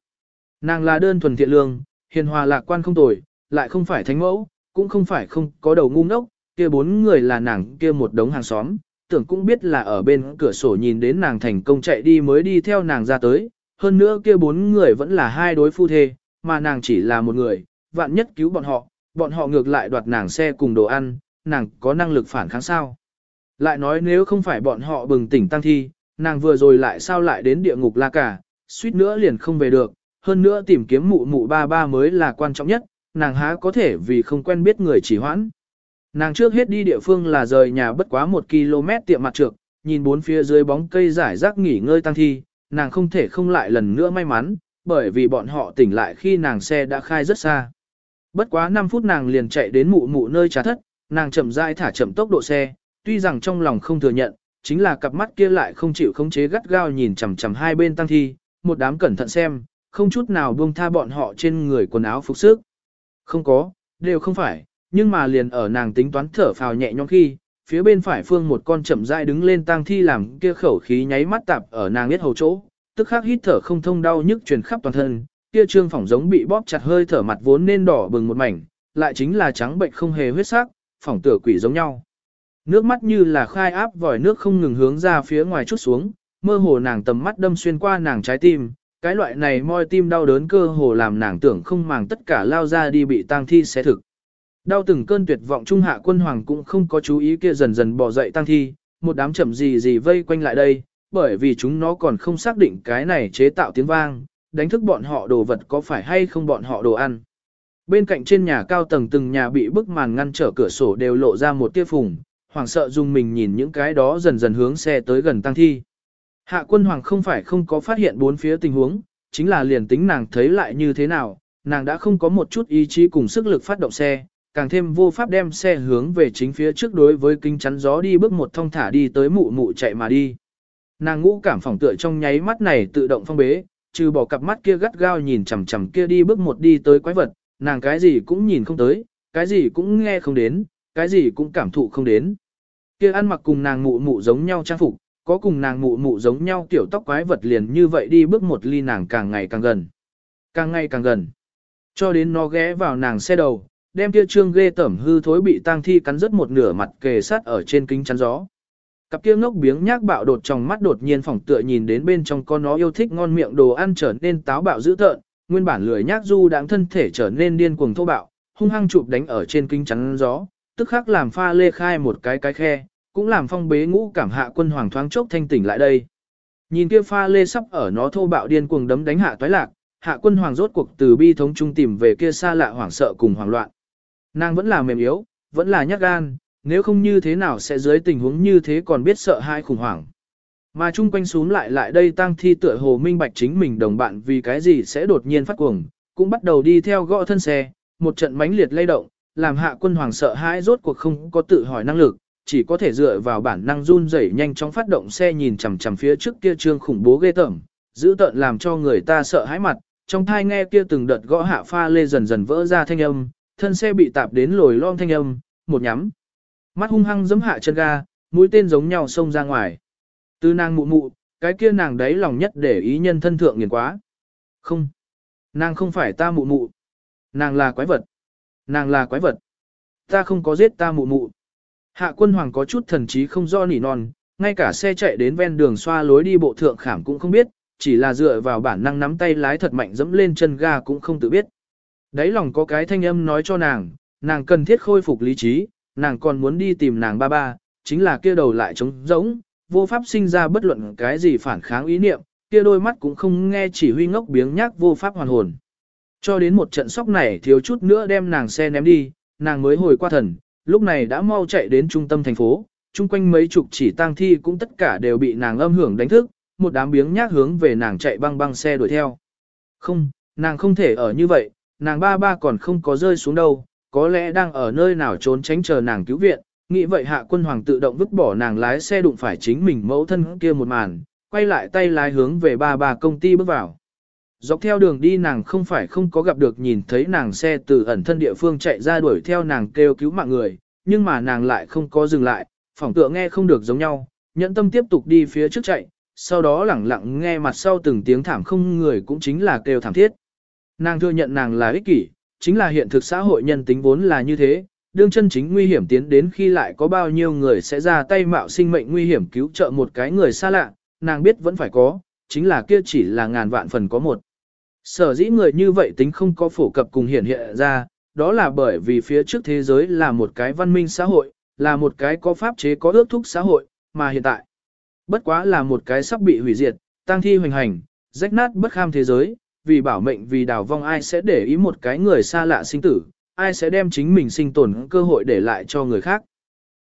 Nàng là đơn thuần thiện lương, hiền hòa lạc quan không tồi, lại không phải thánh mẫu, cũng không phải không có đầu ngu ngốc, kia bốn người là nàng kia một đống hàng xóm, tưởng cũng biết là ở bên cửa sổ nhìn đến nàng thành công chạy đi mới đi theo nàng ra tới, hơn nữa kia bốn người vẫn là hai đối phu thê, mà nàng chỉ là một người, vạn nhất cứu bọn họ, bọn họ ngược lại đoạt nàng xe cùng đồ ăn, nàng có năng lực phản kháng sao. Lại nói nếu không phải bọn họ bừng tỉnh tăng thi, nàng vừa rồi lại sao lại đến địa ngục la cả, suýt nữa liền không về được, hơn nữa tìm kiếm mụ mụ ba ba mới là quan trọng nhất, nàng há có thể vì không quen biết người chỉ hoãn. Nàng trước hết đi địa phương là rời nhà bất quá một km tiệm mặt trược, nhìn bốn phía dưới bóng cây giải rác nghỉ ngơi tăng thi, nàng không thể không lại lần nữa may mắn, bởi vì bọn họ tỉnh lại khi nàng xe đã khai rất xa. Bất quá 5 phút nàng liền chạy đến mụ mụ nơi trà thất, nàng chậm rãi thả chậm tốc độ xe, tuy rằng trong lòng không thừa nhận, chính là cặp mắt kia lại không chịu khống chế gắt gao nhìn chằm chằm hai bên tăng thi, một đám cẩn thận xem, không chút nào buông tha bọn họ trên người quần áo phục sức. Không có, đều không phải, nhưng mà liền ở nàng tính toán thở phào nhẹ nhõm khi, phía bên phải phương một con chậm rãi đứng lên tang thi làm kia khẩu khí nháy mắt tạp ở nàng biết hầu chỗ, tức khắc hít thở không thông đau nhức truyền khắp toàn thân, kia trương phỏng giống bị bóp chặt hơi thở mặt vốn nên đỏ bừng một mảnh, lại chính là trắng bệnh không hề huyết sắc, phỏng tựa quỷ giống nhau. Nước mắt như là khai áp vòi nước không ngừng hướng ra phía ngoài chút xuống, mơ hồ nàng tầm mắt đâm xuyên qua nàng trái tim, cái loại này moi tim đau đớn cơ hồ làm nàng tưởng không màng tất cả lao ra đi bị tang thi xé thực. Đau từng cơn tuyệt vọng trung hạ quân hoàng cũng không có chú ý kia dần dần bỏ dậy tăng thi, một đám chậm gì gì vây quanh lại đây, bởi vì chúng nó còn không xác định cái này chế tạo tiếng vang, đánh thức bọn họ đồ vật có phải hay không bọn họ đồ ăn. Bên cạnh trên nhà cao tầng từng nhà bị bức màn ngăn trở cửa sổ đều lộ ra một tia phùng, hoàng sợ dùng mình nhìn những cái đó dần dần hướng xe tới gần tăng thi. Hạ quân hoàng không phải không có phát hiện bốn phía tình huống, chính là liền tính nàng thấy lại như thế nào, nàng đã không có một chút ý chí cùng sức lực phát động xe, càng thêm vô pháp đem xe hướng về chính phía trước đối với kính chắn gió đi bước một thông thả đi tới mụ mụ chạy mà đi. Nàng ngũ cảm phỏng tựa trong nháy mắt này tự động phong bế, trừ bỏ cặp mắt kia gắt gao nhìn chằm chằm kia đi bước một đi tới quái vật, nàng cái gì cũng nhìn không tới, cái gì cũng nghe không đến, cái gì cũng cảm thụ không đến. Kia ăn mặc cùng nàng mụ mụ giống nhau trang phục, có cùng nàng mụ mụ giống nhau tiểu tóc quái vật liền như vậy đi bước một ly nàng càng ngày càng gần. Càng ngày càng gần. Cho đến nó ghé vào nàng xe đầu, đem kia trương ghê tẩm hư thối bị tang thi cắn rớt một nửa mặt kề sát ở trên kính chắn gió. Cặp kia ngốc biếng nhác bạo đột trong mắt đột nhiên phỏng tựa nhìn đến bên trong con nó yêu thích ngon miệng đồ ăn trở nên táo bạo dữ tợn, nguyên bản lười nhác du đáng thân thể trở nên điên cuồng thô bạo, hung hăng chụp đánh ở trên kính chắn gió, tức khắc làm pha lê khai một cái cái khe, cũng làm phong bế ngũ cảm hạ quân hoàng thoáng chốc thanh tỉnh lại đây. Nhìn kia pha lê sắp ở nó thô bạo điên cuồng đấm đánh hạ toái lạc, hạ quân hoàng rốt cuộc từ bi thống trung tìm về kia xa lạ hoảng sợ cùng hoảng loạn. Nàng vẫn là mềm yếu, vẫn là nhát gan, nếu không như thế nào sẽ dưới tình huống như thế còn biết sợ hãi khủng hoảng. Mà chung quanh xuống lại lại đây tăng thi tựa hồ minh bạch chính mình đồng bạn vì cái gì sẽ đột nhiên phát cuồng, cũng bắt đầu đi theo gõ thân xe, một trận mãnh liệt lay động, làm hạ quân hoàng sợ hãi rốt cuộc không có tự hỏi năng lực, chỉ có thể dựa vào bản năng run rẩy nhanh chóng phát động xe nhìn chằm chằm phía trước kia trương khủng bố ghê tởm, giữ tợn làm cho người ta sợ hãi mặt, trong thai nghe kia từng đợt gõ hạ pha lê dần dần vỡ ra thanh âm, thân xe bị tạp đến lồi lom thanh âm, một nhắm. Mắt hung hăng giẫm hạ chân ga, mũi tên giống nhau xông ra ngoài. Từ nàng mụ mụ, cái kia nàng đấy lòng nhất để ý nhân thân thượng nghiền quá. Không. Nàng không phải ta mụ mụ. Nàng là quái vật. Nàng là quái vật. Ta không có giết ta mụ mụ. Hạ quân hoàng có chút thần trí không do nỉ non, ngay cả xe chạy đến ven đường xoa lối đi bộ thượng khảm cũng không biết, chỉ là dựa vào bản năng nắm tay lái thật mạnh dẫm lên chân ga cũng không tự biết. Đấy lòng có cái thanh âm nói cho nàng, nàng cần thiết khôi phục lý trí, nàng còn muốn đi tìm nàng ba ba, chính là kia đầu lại trống rỗng, vô pháp sinh ra bất luận cái gì phản kháng ý niệm, kia đôi mắt cũng không nghe chỉ huy ngốc biếng nhác vô pháp hoàn hồn. Cho đến một trận sóc này thiếu chút nữa đem nàng xe ném đi, nàng mới hồi qua thần, lúc này đã mau chạy đến trung tâm thành phố, chung quanh mấy chục chỉ tang thi cũng tất cả đều bị nàng âm hưởng đánh thức, một đám biếng nhác hướng về nàng chạy băng băng xe đuổi theo. Không, nàng không thể ở như vậy, nàng ba ba còn không có rơi xuống đâu, có lẽ đang ở nơi nào trốn tránh chờ nàng cứu viện, nghĩ vậy hạ quân hoàng tự động vứt bỏ nàng lái xe đụng phải chính mình mẫu thân kia một màn, quay lại tay lái hướng về ba ba công ty bước vào. Dọc theo đường đi nàng không phải không có gặp được nhìn thấy nàng xe từ ẩn thân địa phương chạy ra đuổi theo nàng kêu cứu mạng người, nhưng mà nàng lại không có dừng lại, phỏng tựa nghe không được giống nhau, nhẫn tâm tiếp tục đi phía trước chạy, sau đó lẳng lặng nghe mặt sau từng tiếng thảm không người cũng chính là kêu thảm thiết. Nàng thừa nhận nàng là ích kỷ, chính là hiện thực xã hội nhân tính vốn là như thế, đương chân chính nguy hiểm tiến đến khi lại có bao nhiêu người sẽ ra tay mạo sinh mệnh nguy hiểm cứu trợ một cái người xa lạ, nàng biết vẫn phải có, chính là kia chỉ là ngàn vạn phần có một. Sở dĩ người như vậy tính không có phổ cập cùng hiện hiện ra, đó là bởi vì phía trước thế giới là một cái văn minh xã hội, là một cái có pháp chế có ước thúc xã hội, mà hiện tại, bất quá là một cái sắp bị hủy diệt, tăng thi hoành hành, rách nát bất kham thế giới, vì bảo mệnh vì đào vong ai sẽ để ý một cái người xa lạ sinh tử, ai sẽ đem chính mình sinh tồn cơ hội để lại cho người khác.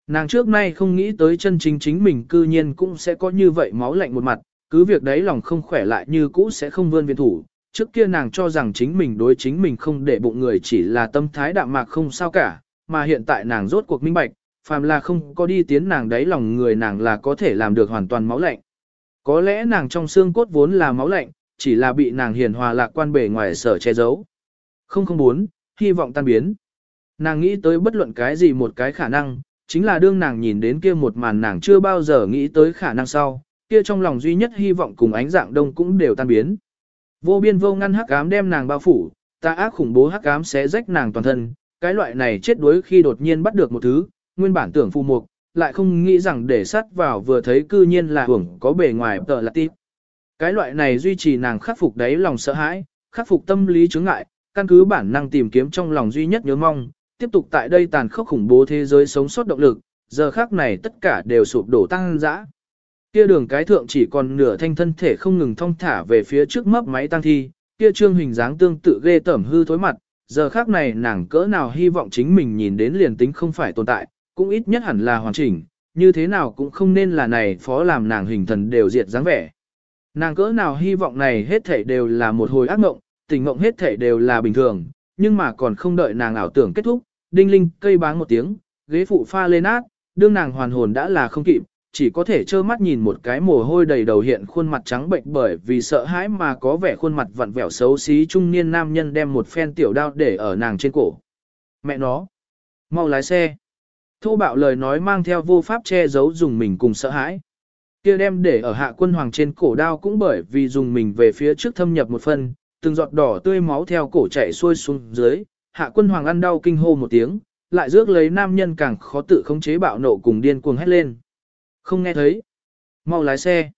Nàng trước nay không nghĩ tới chân chính chính mình cư nhiên cũng sẽ có như vậy máu lạnh một mặt, cứ việc đấy lòng không khỏe lại như cũ sẽ không vươn viện thủ. Trước kia nàng cho rằng chính mình đối chính mình không để bụng người chỉ là tâm thái đạm mạc không sao cả, mà hiện tại nàng rốt cuộc minh bạch, phàm là không có đi tiến nàng đáy lòng người nàng là có thể làm được hoàn toàn máu lạnh. Có lẽ nàng trong xương cốt vốn là máu lạnh, chỉ là bị nàng hiền hòa lạc quan bề ngoài sở che giấu. 004, hy vọng tan biến. Nàng nghĩ tới bất luận cái gì một cái khả năng, chính là đương nàng nhìn đến kia một màn nàng chưa bao giờ nghĩ tới khả năng sau, kia trong lòng duy nhất hy vọng cùng ánh dạng đông cũng đều tan biến. Vô biên vô ngăn hắc ám đem nàng bao phủ, ta ác khủng bố hắc ám sẽ rách nàng toàn thân, cái loại này chết đuối khi đột nhiên bắt được một thứ, nguyên bản tưởng phù mục, lại không nghĩ rằng để sắt vào vừa thấy cư nhiên là hưởng có bề ngoài tờ là tiếp. Cái loại này duy trì nàng khắc phục đáy lòng sợ hãi, khắc phục tâm lý chướng ngại, căn cứ bản năng tìm kiếm trong lòng duy nhất nhớ mong, tiếp tục tại đây tàn khốc khủng bố thế giới sống sót động lực, giờ khác này tất cả đều sụp đổ tăng dã. Kia đường cái thượng chỉ còn nửa thanh thân thể không ngừng thong thả về phía trước mấp máy tăng thi, kia trương hình dáng tương tự ghê tởm hư thối mặt, giờ khác này nàng cỡ nào hy vọng chính mình nhìn đến liền tính không phải tồn tại, cũng ít nhất hẳn là hoàn chỉnh, như thế nào cũng không nên là này phó làm nàng hình thần đều diệt dáng vẻ. Nàng cỡ nào hy vọng này hết thảy đều là một hồi ác mộng, tình mộng hết thảy đều là bình thường, nhưng mà còn không đợi nàng ảo tưởng kết thúc, đinh linh cây báng một tiếng, ghế phụ pha lên át, đương nàng hoàn hồn đã là không kịp, chỉ có thể trơ mắt nhìn một cái mồ hôi đầy đầu hiện khuôn mặt trắng bệnh bởi vì sợ hãi mà có vẻ khuôn mặt vặn vẹo xấu xí trung niên nam nhân đem một phen tiểu đao để ở nàng trên cổ. Mẹ nó, mau lái xe. Thô bạo lời nói mang theo vô pháp che giấu dùng mình cùng sợ hãi. Kia đem để ở hạ quân hoàng trên cổ đao cũng bởi vì dùng mình về phía trước thâm nhập một phần, từng giọt đỏ tươi máu theo cổ chảy xuôi xuống dưới, hạ quân hoàng ăn đau kinh hô một tiếng, lại rước lấy nam nhân càng khó tự khống chế bạo nộ cùng điên cuồng hét lên. Không nghe thấy. Mau lái xe.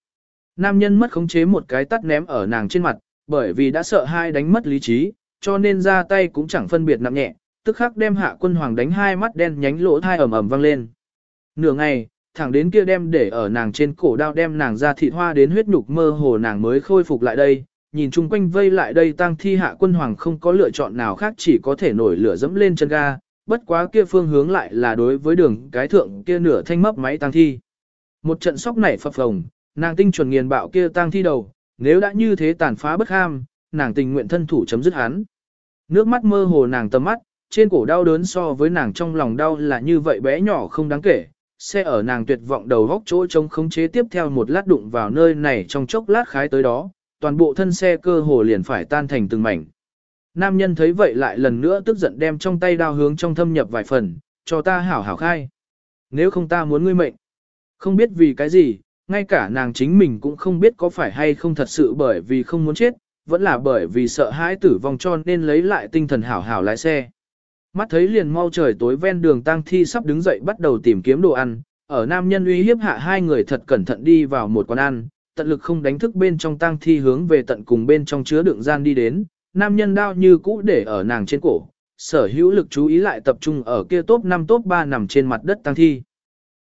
Nam nhân mất khống chế một cái tắt ném ở nàng trên mặt, bởi vì đã sợ hai đánh mất lý trí, cho nên ra tay cũng chẳng phân biệt nặng nhẹ, tức khắc đem hạ quân hoàng đánh hai mắt đen nhánh lỗ thai ẩm ẩm vang lên. Nửa ngày, thẳng đến kia đem để ở nàng trên cổ đao đem nàng ra thịt hoa đến huyết nhục mơ hồ nàng mới khôi phục lại đây, nhìn chung quanh vây lại đây tăng thi hạ quân hoàng không có lựa chọn nào khác chỉ có thể nổi lửa dẫm lên chân ga, bất quá kia phương hướng lại là đối với đường cái thượng kia nửa thanh mấp máy tăng thi. Một trận sóc nảy phập phồng, nàng tinh chuẩn nghiền bạo kia tăng thi đầu, nếu đã như thế tàn phá bất ham, nàng tình nguyện thân thủ chấm dứt hắn. Nước mắt mơ hồ nàng tầm mắt, trên cổ đau đớn so với nàng trong lòng đau là như vậy bé nhỏ không đáng kể. Xe ở nàng tuyệt vọng đầu góc chỗ trông khống chế tiếp theo một lát đụng vào nơi này trong chốc lát khái tới đó, toàn bộ thân xe cơ hồ liền phải tan thành từng mảnh. Nam nhân thấy vậy lại lần nữa tức giận đem trong tay đao hướng trong thâm nhập vài phần, cho ta hảo hảo khai. Nếu không ta muốn ngươi mệnh. Không biết vì cái gì, ngay cả nàng chính mình cũng không biết có phải hay không thật sự bởi vì không muốn chết, vẫn là bởi vì sợ hãi tử vong cho nên lấy lại tinh thần hảo hảo lái xe. Mắt thấy liền mau trời tối ven đường tang thi sắp đứng dậy bắt đầu tìm kiếm đồ ăn, ở nam nhân uy hiếp hạ hai người thật cẩn thận đi vào một quán ăn, tận lực không đánh thức bên trong tang thi hướng về tận cùng bên trong chứa đựng gian đi đến, nam nhân đao như cũ để ở nàng trên cổ, sở hữu lực chú ý lại tập trung ở kia top 5 top 3 nằm trên mặt đất tang thi.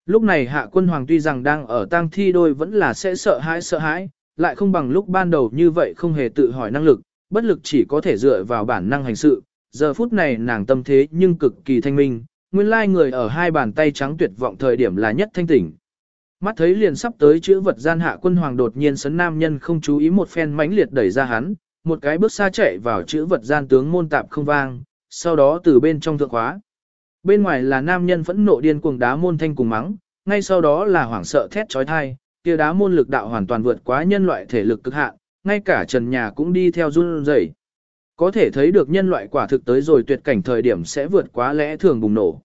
Lúc này hạ quân hoàng tuy rằng đang ở tang thi đôi vẫn là sẽ sợ hãi sợ hãi, lại không bằng lúc ban đầu như vậy không hề tự hỏi năng lực, bất lực chỉ có thể dựa vào bản năng hành sự. Giờ phút này nàng tâm thế nhưng cực kỳ thanh minh, nguyên lai người ở hai bàn tay trắng tuyệt vọng thời điểm là nhất thanh tỉnh. Mắt thấy liền sắp tới chữ vật gian hạ quân hoàng đột nhiên sấn nam nhân không chú ý một phen mãnh liệt đẩy ra hắn, một cái bước xa chạy vào chữ vật gian tướng môn tạp không vang, sau đó từ bên trong thượng khóa. Bên ngoài là nam nhân phẫn nộ điên cuồng đá môn thanh cùng mắng, ngay sau đó là hoảng sợ thét trói thai, kia đá môn lực đạo hoàn toàn vượt quá nhân loại thể lực cực hạn, ngay cả trần nhà cũng đi theo run rẩy. Có thể thấy được nhân loại quả thực tới rồi tuyệt cảnh thời điểm sẽ vượt quá lẽ thường bùng nổ.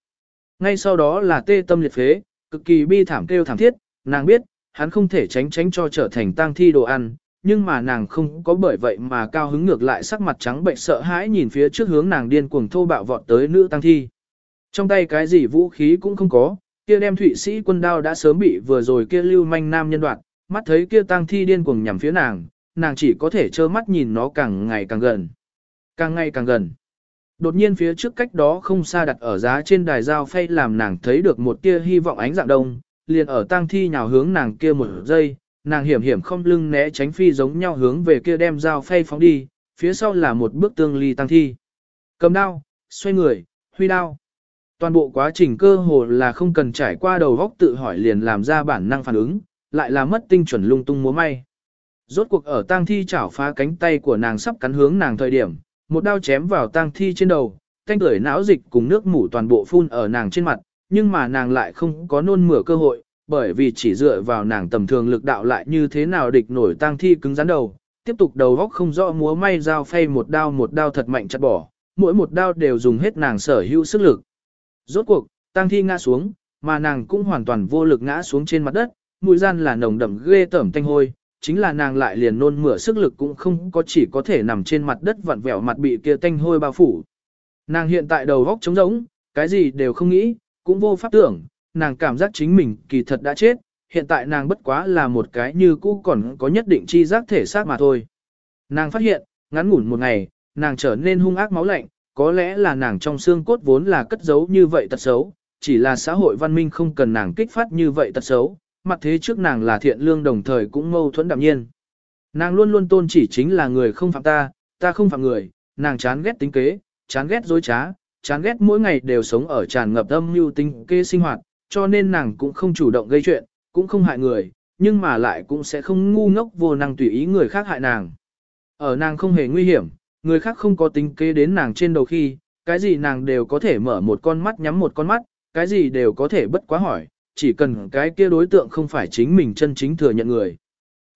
Ngay sau đó là tê tâm liệt phế, cực kỳ bi thảm kêu thảm thiết, nàng biết, hắn không thể tránh tránh cho trở thành tang thi đồ ăn, nhưng mà nàng không có bởi vậy mà cao hứng ngược lại sắc mặt trắng bệnh sợ hãi nhìn phía trước hướng nàng điên cuồng thô bạo vọt tới nữ tang thi. Trong tay cái gì vũ khí cũng không có, kia đem thụy sĩ quân đao đã sớm bị vừa rồi kia lưu manh nam nhân đoạt, mắt thấy kia tang thi điên cuồng nhằm phía nàng, nàng chỉ có thể trơ mắt nhìn nó càng ngày càng gần. Càng ngày càng gần. Đột nhiên phía trước cách đó không xa đặt ở giá trên đài dao phay làm nàng thấy được một tia hy vọng ánh dạng đông, liền ở tang thi nhào hướng nàng kia một giây, nàng hiểm hiểm không lưng né tránh phi giống nhau hướng về kia đem dao phay phóng đi, phía sau là một bước tương ly tang thi. Cầm đao, xoay người, huy đao. Toàn bộ quá trình cơ hồ là không cần trải qua đầu góc tự hỏi liền làm ra bản năng phản ứng, lại là mất tinh chuẩn lung tung múa may. Rốt cuộc ở tang thi chảo phá cánh tay của nàng sắp cắn hướng nàng thời điểm, một đao chém vào tang thi trên đầu, thanh tưởi não dịch cùng nước mủ toàn bộ phun ở nàng trên mặt, nhưng mà nàng lại không có nôn mửa cơ hội, bởi vì chỉ dựa vào nàng tầm thường lực đạo lại như thế nào địch nổi tang thi cứng rắn đầu, tiếp tục đầu góc không rõ múa may dao phay một đao một đao thật mạnh chặt bỏ, mỗi một đao đều dùng hết nàng sở hữu sức lực. Rốt cuộc, tang thi ngã xuống, mà nàng cũng hoàn toàn vô lực ngã xuống trên mặt đất, mũi gian là nồng đậm ghê tởm tanh hôi, chính là nàng lại liền nôn mửa sức lực cũng không có chỉ có thể nằm trên mặt đất vặn vẹo mặt bị kia tanh hôi bao phủ. Nàng hiện tại đầu góc trống rỗng, cái gì đều không nghĩ, cũng vô pháp tưởng, nàng cảm giác chính mình kỳ thật đã chết, hiện tại nàng bất quá là một cái như cũ còn có nhất định chi giác thể xác mà thôi. Nàng phát hiện, ngắn ngủn một ngày, nàng trở nên hung ác máu lạnh, có lẽ là nàng trong xương cốt vốn là cất giấu như vậy tật xấu, chỉ là xã hội văn minh không cần nàng kích phát như vậy tật xấu, mặt thế trước nàng là thiện lương đồng thời cũng mâu thuẫn đạm nhiên. Nàng luôn luôn tôn chỉ chính là người không phạm ta, ta không phạm người, nàng chán ghét tính kế, chán ghét dối trá, chán ghét mỗi ngày đều sống ở tràn ngập âm mưu tính kế sinh hoạt, cho nên nàng cũng không chủ động gây chuyện, cũng không hại người, nhưng mà lại cũng sẽ không ngu ngốc vô năng tùy ý người khác hại nàng. Ở nàng không hề nguy hiểm, người khác không có tính kế đến nàng trên đầu khi, cái gì nàng đều có thể mở một con mắt nhắm một con mắt, cái gì đều có thể bất quá hỏi, chỉ cần cái kia đối tượng không phải chính mình chân chính thừa nhận người.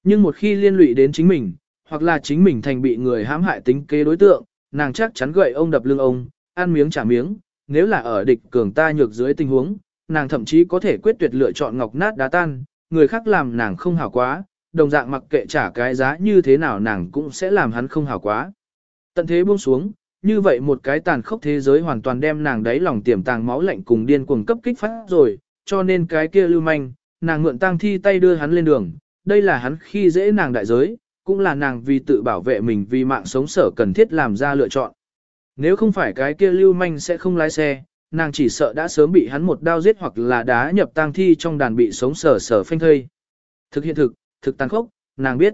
Nhưng một khi liên lụy đến chính mình, hoặc là chính mình thành bị người hãm hại tính kế đối tượng, nàng chắc chắn gậy ông đập lưng ông, ăn miếng trả miếng, nếu là ở địch cường ta nhược dưới tình huống, nàng thậm chí có thể quyết tuyệt lựa chọn ngọc nát đá tan, người khác làm nàng không hảo quá, đồng dạng mặc kệ trả cái giá như thế nào nàng cũng sẽ làm hắn không hảo quá. Tận thế buông xuống, như vậy một cái tàn khốc thế giới hoàn toàn đem nàng đáy lòng tiềm tàng máu lạnh cùng điên cuồng cấp kích phát rồi, cho nên cái kia lưu manh, nàng mượn tang thi tay đưa hắn lên đường, đây là hắn khi dễ nàng đại giới, cũng là nàng vì tự bảo vệ mình vì mạng sống sở cần thiết làm ra lựa chọn. Nếu không phải cái kia lưu manh sẽ không lái xe, nàng chỉ sợ đã sớm bị hắn một đao giết hoặc là đá nhập tang thi trong đàn bị sống sở sở phanh thây. Thực hiện thực, thực tàn khốc, nàng biết.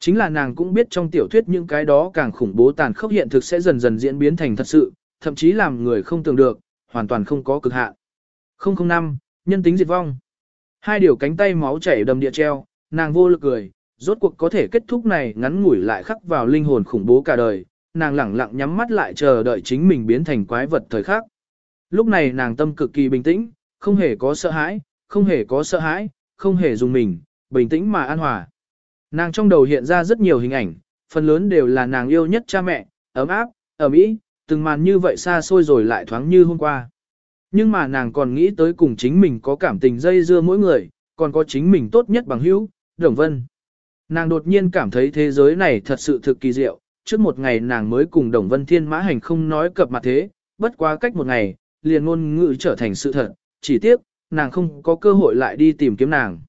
Chính là nàng cũng biết trong tiểu thuyết những cái đó càng khủng bố tàn khốc hiện thực sẽ dần dần diễn biến thành thật sự, thậm chí làm người không tưởng được, hoàn toàn không có cực hạn. 005, nhân tính diệt vong. Hai điều cánh tay máu chảy đầm địa treo, nàng vô lực cười, rốt cuộc có thể kết thúc này ngắn ngủi lại khắc vào linh hồn khủng bố cả đời, nàng lẳng lặng nhắm mắt lại chờ đợi chính mình biến thành quái vật thời khắc. Lúc này nàng tâm cực kỳ bình tĩnh, không hề có sợ hãi, không hề có sợ hãi, không hề dùng mình, bình tĩnh mà an hòa. Nàng trong đầu hiện ra rất nhiều hình ảnh, phần lớn đều là nàng yêu nhất cha mẹ, ấm áp, ấm ý từng màn như vậy xa xôi rồi lại thoáng như hôm qua. Nhưng mà nàng còn nghĩ tới cùng chính mình có cảm tình dây dưa mỗi người, còn có chính mình tốt nhất bằng hữu, Đồng Vân. Nàng đột nhiên cảm thấy thế giới này thật sự thực kỳ diệu, trước một ngày nàng mới cùng Đồng Vân Thiên Mã Hành không nói cập mặt thế, bất quá cách một ngày, liền ngôn ngữ trở thành sự thật, chỉ tiếc, nàng không có cơ hội lại đi tìm kiếm nàng.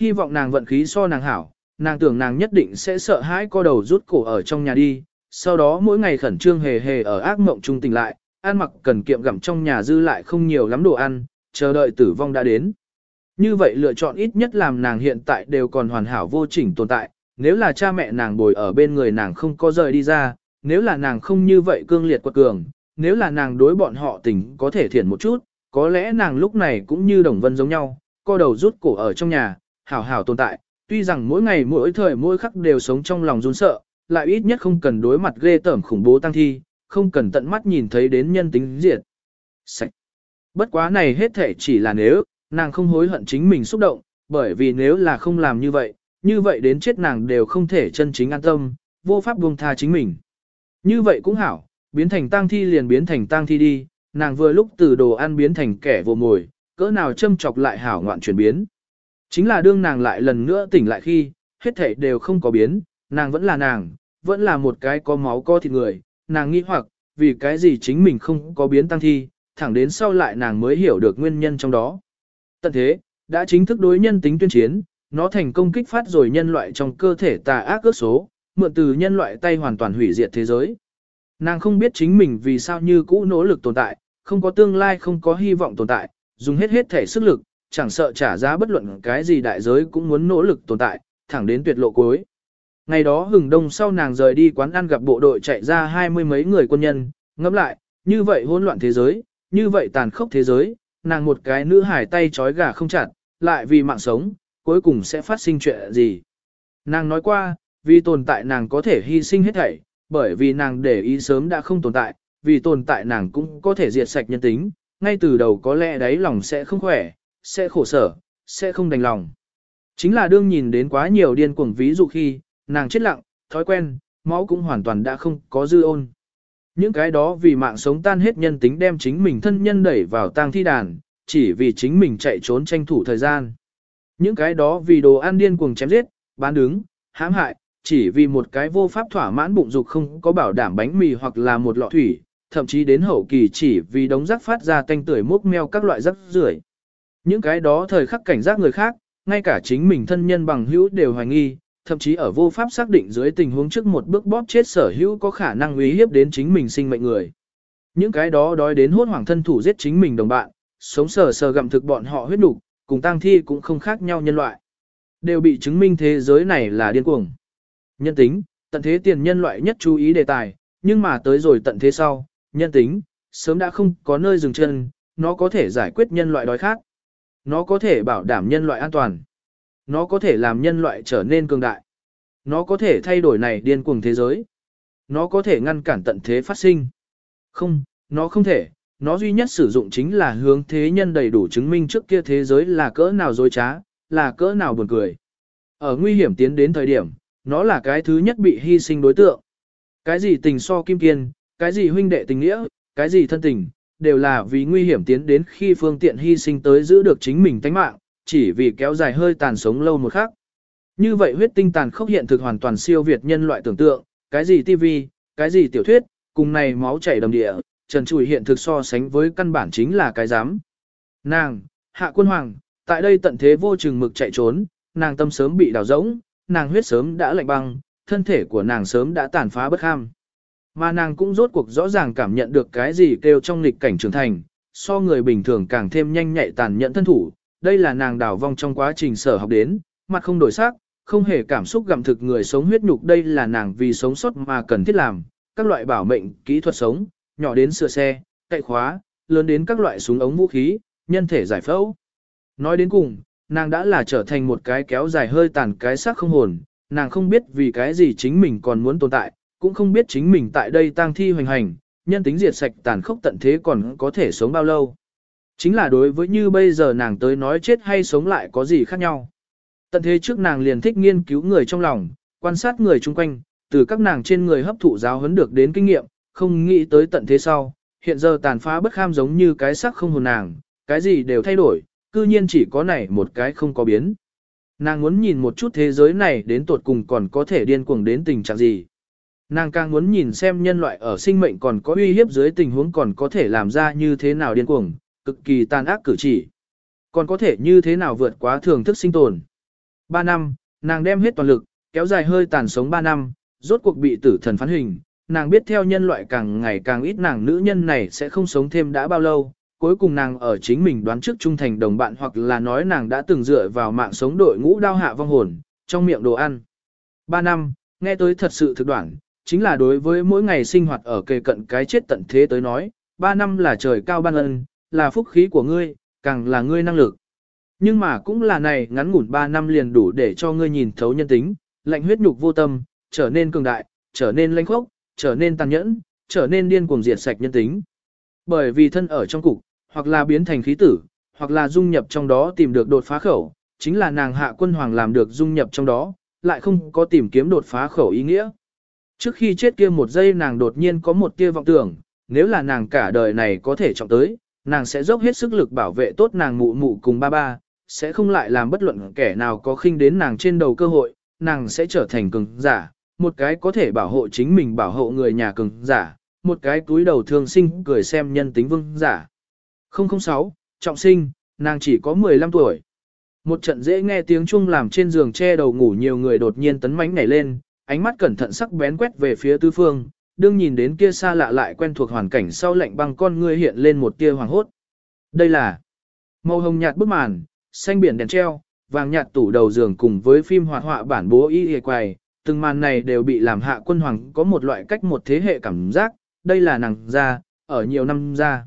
Hy vọng nàng vận khí so nàng hảo, nàng tưởng nàng nhất định sẽ sợ hãi co đầu rút cổ ở trong nhà đi, sau đó mỗi ngày khẩn trương hề hề ở ác mộng trung tỉnh lại, ăn mặc cần kiệm gặm trong nhà dư lại không nhiều lắm đồ ăn, chờ đợi tử vong đã đến. Như vậy lựa chọn ít nhất làm nàng hiện tại đều còn hoàn hảo vô chỉnh tồn tại, nếu là cha mẹ nàng bồi ở bên người nàng không có rời đi ra, nếu là nàng không như vậy cương liệt quật cường, nếu là nàng đối bọn họ tình có thể thiện một chút, có lẽ nàng lúc này cũng như đồng vân giống nhau, co đầu rút cổ ở trong nhà, hảo hảo tồn tại, tuy rằng mỗi ngày mỗi thời mỗi khắc đều sống trong lòng run sợ, lại ít nhất không cần đối mặt ghê tởm khủng bố tăng thi, không cần tận mắt nhìn thấy đến nhân tính diệt. Sạch. Bất quá này hết thể chỉ là nếu, nàng không hối hận chính mình xúc động, bởi vì nếu là không làm như vậy, như vậy đến chết nàng đều không thể chân chính an tâm, vô pháp buông tha chính mình. Như vậy cũng hảo, biến thành tang thi liền biến thành tang thi đi, nàng vừa lúc từ đồ ăn biến thành kẻ vô mồi, cỡ nào châm chọc lại hảo ngoạn chuyển biến. Chính là đương nàng lại lần nữa tỉnh lại khi, hết thể đều không có biến, nàng vẫn là nàng, vẫn là một cái có máu có thịt người, nàng nghi hoặc, vì cái gì chính mình không có biến tăng thi, thẳng đến sau lại nàng mới hiểu được nguyên nhân trong đó. Tận thế, đã chính thức đối nhân tính tuyên chiến, nó thành công kích phát rồi nhân loại trong cơ thể tà ác ước số, mượn từ nhân loại tay hoàn toàn hủy diệt thế giới. Nàng không biết chính mình vì sao như cũ nỗ lực tồn tại, không có tương lai không có hy vọng tồn tại, dùng hết hết thể sức lực, chẳng sợ trả giá bất luận cái gì đại giới cũng muốn nỗ lực tồn tại, thẳng đến tuyệt lộ cuối. Ngày đó hừng đông sau nàng rời đi quán ăn gặp bộ đội chạy ra hai mươi mấy người quân nhân, ngẫm lại, như vậy hỗn loạn thế giới, như vậy tàn khốc thế giới, nàng một cái nữ hải tay trói gà không chặt, lại vì mạng sống, cuối cùng sẽ phát sinh chuyện gì. Nàng nói qua, vì tồn tại nàng có thể hy sinh hết thảy, bởi vì nàng để ý sớm đã không tồn tại, vì tồn tại nàng cũng có thể diệt sạch nhân tính, ngay từ đầu có lẽ đấy lòng sẽ không khỏe, sẽ khổ sở, sẽ không đành lòng. Chính là đương nhìn đến quá nhiều điên cuồng ví dụ khi, nàng chết lặng, thói quen, máu cũng hoàn toàn đã không có dư ôn. Những cái đó vì mạng sống tan hết nhân tính đem chính mình thân nhân đẩy vào tang thi đàn, chỉ vì chính mình chạy trốn tranh thủ thời gian. Những cái đó vì đồ ăn điên cuồng chém giết, bán đứng, hãm hại, chỉ vì một cái vô pháp thỏa mãn bụng dục không có bảo đảm bánh mì hoặc là một lọ thủy, thậm chí đến hậu kỳ chỉ vì đống rác phát ra tanh tưởi mốc meo các loại rác rưởi. Những cái đó thời khắc cảnh giác người khác, ngay cả chính mình thân nhân bằng hữu đều hoài nghi, thậm chí ở vô pháp xác định dưới tình huống trước một bước bóp chết sở hữu có khả năng uy hiếp đến chính mình sinh mệnh người. Những cái đó đói đến hốt hoảng thân thủ giết chính mình đồng bạn, sống sờ sờ gặm thực bọn họ huyết đủ, cùng tang thi cũng không khác nhau nhân loại. Đều bị chứng minh thế giới này là điên cuồng. Nhân tính, tận thế tiền nhân loại nhất chú ý đề tài, nhưng mà tới rồi tận thế sau, nhân tính, sớm đã không có nơi dừng chân, nó có thể giải quyết nhân loại đói khát. Nó có thể bảo đảm nhân loại an toàn. Nó có thể làm nhân loại trở nên cường đại. Nó có thể thay đổi này điên cuồng thế giới. Nó có thể ngăn cản tận thế phát sinh. Không, nó không thể. Nó duy nhất sử dụng chính là hướng thế nhân đầy đủ chứng minh trước kia thế giới là cỡ nào dối trá, là cỡ nào buồn cười. Ở nguy hiểm tiến đến thời điểm, nó là cái thứ nhất bị hy sinh đối tượng. Cái gì tình so kim kiên, cái gì huynh đệ tình nghĩa, cái gì thân tình, đều là vì nguy hiểm tiến đến khi phương tiện hy sinh tới giữ được chính mình tánh mạng, chỉ vì kéo dài hơi tàn sống lâu một khắc. Như vậy huyết tinh tàn khốc hiện thực hoàn toàn siêu việt nhân loại tưởng tượng, cái gì TV, cái gì tiểu thuyết, cùng này máu chảy đầm địa, trần trụi hiện thực so sánh với căn bản chính là cái dám. Nàng, hạ quân hoàng, tại đây tận thế vô chừng mực chạy trốn, nàng tâm sớm bị đào rỗng, nàng huyết sớm đã lạnh băng, thân thể của nàng sớm đã tàn phá bất ham. Mà nàng cũng rốt cuộc rõ ràng cảm nhận được cái gì kêu trong lịch cảnh trưởng thành, so người bình thường càng thêm nhanh nhạy tàn nhẫn thân thủ, đây là nàng đào vong trong quá trình sở học đến, mặt không đổi sắc, không hề cảm xúc gặm thực người sống huyết nhục đây là nàng vì sống sót mà cần thiết làm, các loại bảo mệnh, kỹ thuật sống, nhỏ đến sửa xe, cậy khóa, lớn đến các loại súng ống vũ khí, nhân thể giải phẫu. Nói đến cùng, nàng đã là trở thành một cái kéo dài hơi tàn cái xác không hồn, nàng không biết vì cái gì chính mình còn muốn tồn tại, cũng không biết chính mình tại đây tang thi hoành hành, nhân tính diệt sạch tàn khốc tận thế còn có thể sống bao lâu. Chính là đối với như bây giờ nàng tới nói chết hay sống lại có gì khác nhau. Tận thế trước nàng liền thích nghiên cứu người trong lòng, quan sát người chung quanh, từ các nàng trên người hấp thụ giáo huấn được đến kinh nghiệm, không nghĩ tới tận thế sau, hiện giờ tàn phá bất kham giống như cái sắc không hồn nàng, cái gì đều thay đổi, cư nhiên chỉ có này một cái không có biến. Nàng muốn nhìn một chút thế giới này đến tột cùng còn có thể điên cuồng đến tình trạng gì. Nàng càng muốn nhìn xem nhân loại ở sinh mệnh còn có uy hiếp dưới tình huống còn có thể làm ra như thế nào điên cuồng, cực kỳ tàn ác cử chỉ. Còn có thể như thế nào vượt quá thường thức sinh tồn. 3 năm, nàng đem hết toàn lực, kéo dài hơi tàn sống 3 năm, rốt cuộc bị tử thần phán hình. Nàng biết theo nhân loại càng ngày càng ít nàng nữ nhân này sẽ không sống thêm đã bao lâu, cuối cùng nàng ở chính mình đoán trước trung thành đồng bạn hoặc là nói nàng đã từng dựa vào mạng sống đội ngũ đao hạ vong hồn, trong miệng đồ ăn. 3 năm, nghe tới thật sự thực đoạn, chính là đối với mỗi ngày sinh hoạt ở kề cận cái chết tận thế tới nói, 3 năm là trời cao ban ân, là phúc khí của ngươi, càng là ngươi năng lực. Nhưng mà cũng là này ngắn ngủn 3 năm liền đủ để cho ngươi nhìn thấu nhân tính, lạnh huyết nhục vô tâm, trở nên cường đại, trở nên lãnh khốc, trở nên tàn nhẫn, trở nên điên cuồng diệt sạch nhân tính. Bởi vì thân ở trong cục, hoặc là biến thành khí tử, hoặc là dung nhập trong đó tìm được đột phá khẩu, chính là nàng hạ quân hoàng làm được dung nhập trong đó, lại không có tìm kiếm đột phá khẩu ý nghĩa. Trước khi chết kia một giây nàng đột nhiên có một tia vọng tưởng, nếu là nàng cả đời này có thể trọng tới, nàng sẽ dốc hết sức lực bảo vệ tốt nàng mụ mụ cùng ba ba, sẽ không lại làm bất luận kẻ nào có khinh đến nàng trên đầu cơ hội, nàng sẽ trở thành cường giả, một cái có thể bảo hộ chính mình bảo hộ người nhà cường giả, một cái túi đầu thương sinh cười xem nhân tính vương giả. 006, trọng sinh, nàng chỉ có 15 tuổi. Một trận dễ nghe tiếng chuông làm trên giường che đầu ngủ nhiều người đột nhiên tấn mãnh nhảy lên, ánh mắt cẩn thận sắc bén quét về phía tứ phương, đương nhìn đến kia xa lạ lại quen thuộc hoàn cảnh sau lạnh băng con ngươi hiện lên một tia hoàng hốt. Đây là màu hồng nhạt bức màn, xanh biển đèn treo, vàng nhạt tủ đầu giường cùng với phim hoạt họa bản bố y y quầy, từng màn này đều bị làm hạ quân hoàng có một loại cách một thế hệ cảm giác, đây là nàng ra, ở nhiều năm ra.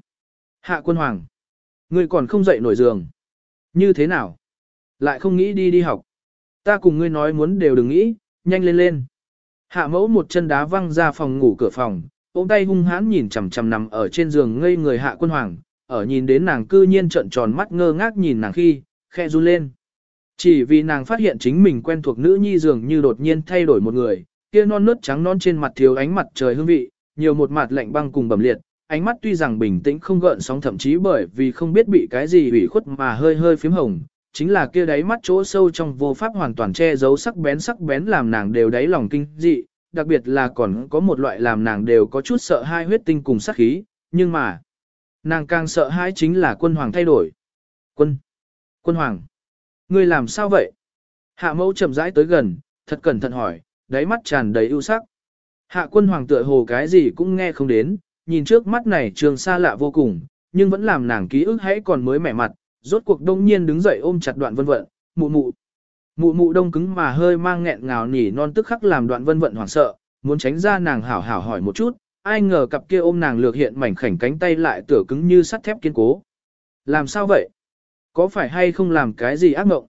Hạ quân hoàng, ngươi còn không dậy nổi giường. Như thế nào? Lại không nghĩ đi đi học. Ta cùng ngươi nói muốn đều đừng nghĩ, nhanh lên lên. Hạ mẫu một chân đá văng ra phòng ngủ cửa phòng, ôm tay hung hãn nhìn chằm chằm nằm ở trên giường ngây người hạ quân hoàng, ở nhìn đến nàng cư nhiên trợn tròn mắt ngơ ngác nhìn nàng khi, khe run lên. Chỉ vì nàng phát hiện chính mình quen thuộc nữ nhi dường như đột nhiên thay đổi một người, kia non nớt trắng non trên mặt thiếu ánh mặt trời hương vị, nhiều một mặt lạnh băng cùng bẩm liệt, ánh mắt tuy rằng bình tĩnh không gợn sóng thậm chí bởi vì không biết bị cái gì ủy khuất mà hơi hơi phím hồng, chính là kia đáy mắt chỗ sâu trong vô pháp hoàn toàn che giấu sắc bén sắc bén làm nàng đều đáy lòng kinh dị, đặc biệt là còn có một loại làm nàng đều có chút sợ hai huyết tinh cùng sắc khí, nhưng mà, nàng càng sợ hãi chính là quân hoàng thay đổi. Quân, quân hoàng, ngươi làm sao vậy? Hạ mẫu chậm rãi tới gần, thật cẩn thận hỏi, đáy mắt tràn đầy ưu sắc. Hạ quân hoàng tựa hồ cái gì cũng nghe không đến, nhìn trước mắt này trường xa lạ vô cùng, nhưng vẫn làm nàng ký ức hãy còn mới mẻ mặt, rốt cuộc đông nhiên đứng dậy ôm chặt đoạn vân vận, mụ mụ. Mụ mụ đông cứng mà hơi mang nghẹn ngào nỉ non tức khắc làm đoạn vân vận hoảng sợ, muốn tránh ra nàng hảo hảo hỏi một chút, ai ngờ cặp kia ôm nàng lược hiện mảnh khảnh cánh tay lại tựa cứng như sắt thép kiên cố. Làm sao vậy? Có phải hay không làm cái gì ác mộng?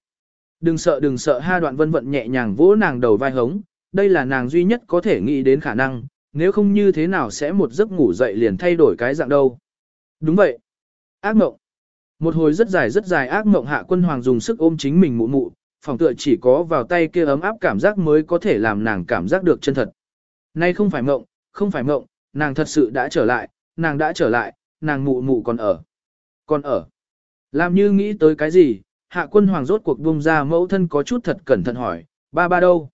Đừng sợ đừng sợ ha đoạn vân vận nhẹ nhàng vỗ nàng đầu vai hống, đây là nàng duy nhất có thể nghĩ đến khả năng, nếu không như thế nào sẽ một giấc ngủ dậy liền thay đổi cái dạng đâu. Đúng vậy. Ác mộng. Một hồi rất dài rất dài ác mộng hạ quân hoàng dùng sức ôm chính mình mụ mụ, phòng tựa chỉ có vào tay kia ấm áp cảm giác mới có thể làm nàng cảm giác được chân thật. Nay không phải mộng, không phải mộng, nàng thật sự đã trở lại, nàng đã trở lại, nàng mụ mụ còn ở. Còn ở. Làm như nghĩ tới cái gì, hạ quân hoàng rốt cuộc buông ra mẫu thân có chút thật cẩn thận hỏi, ba ba đâu?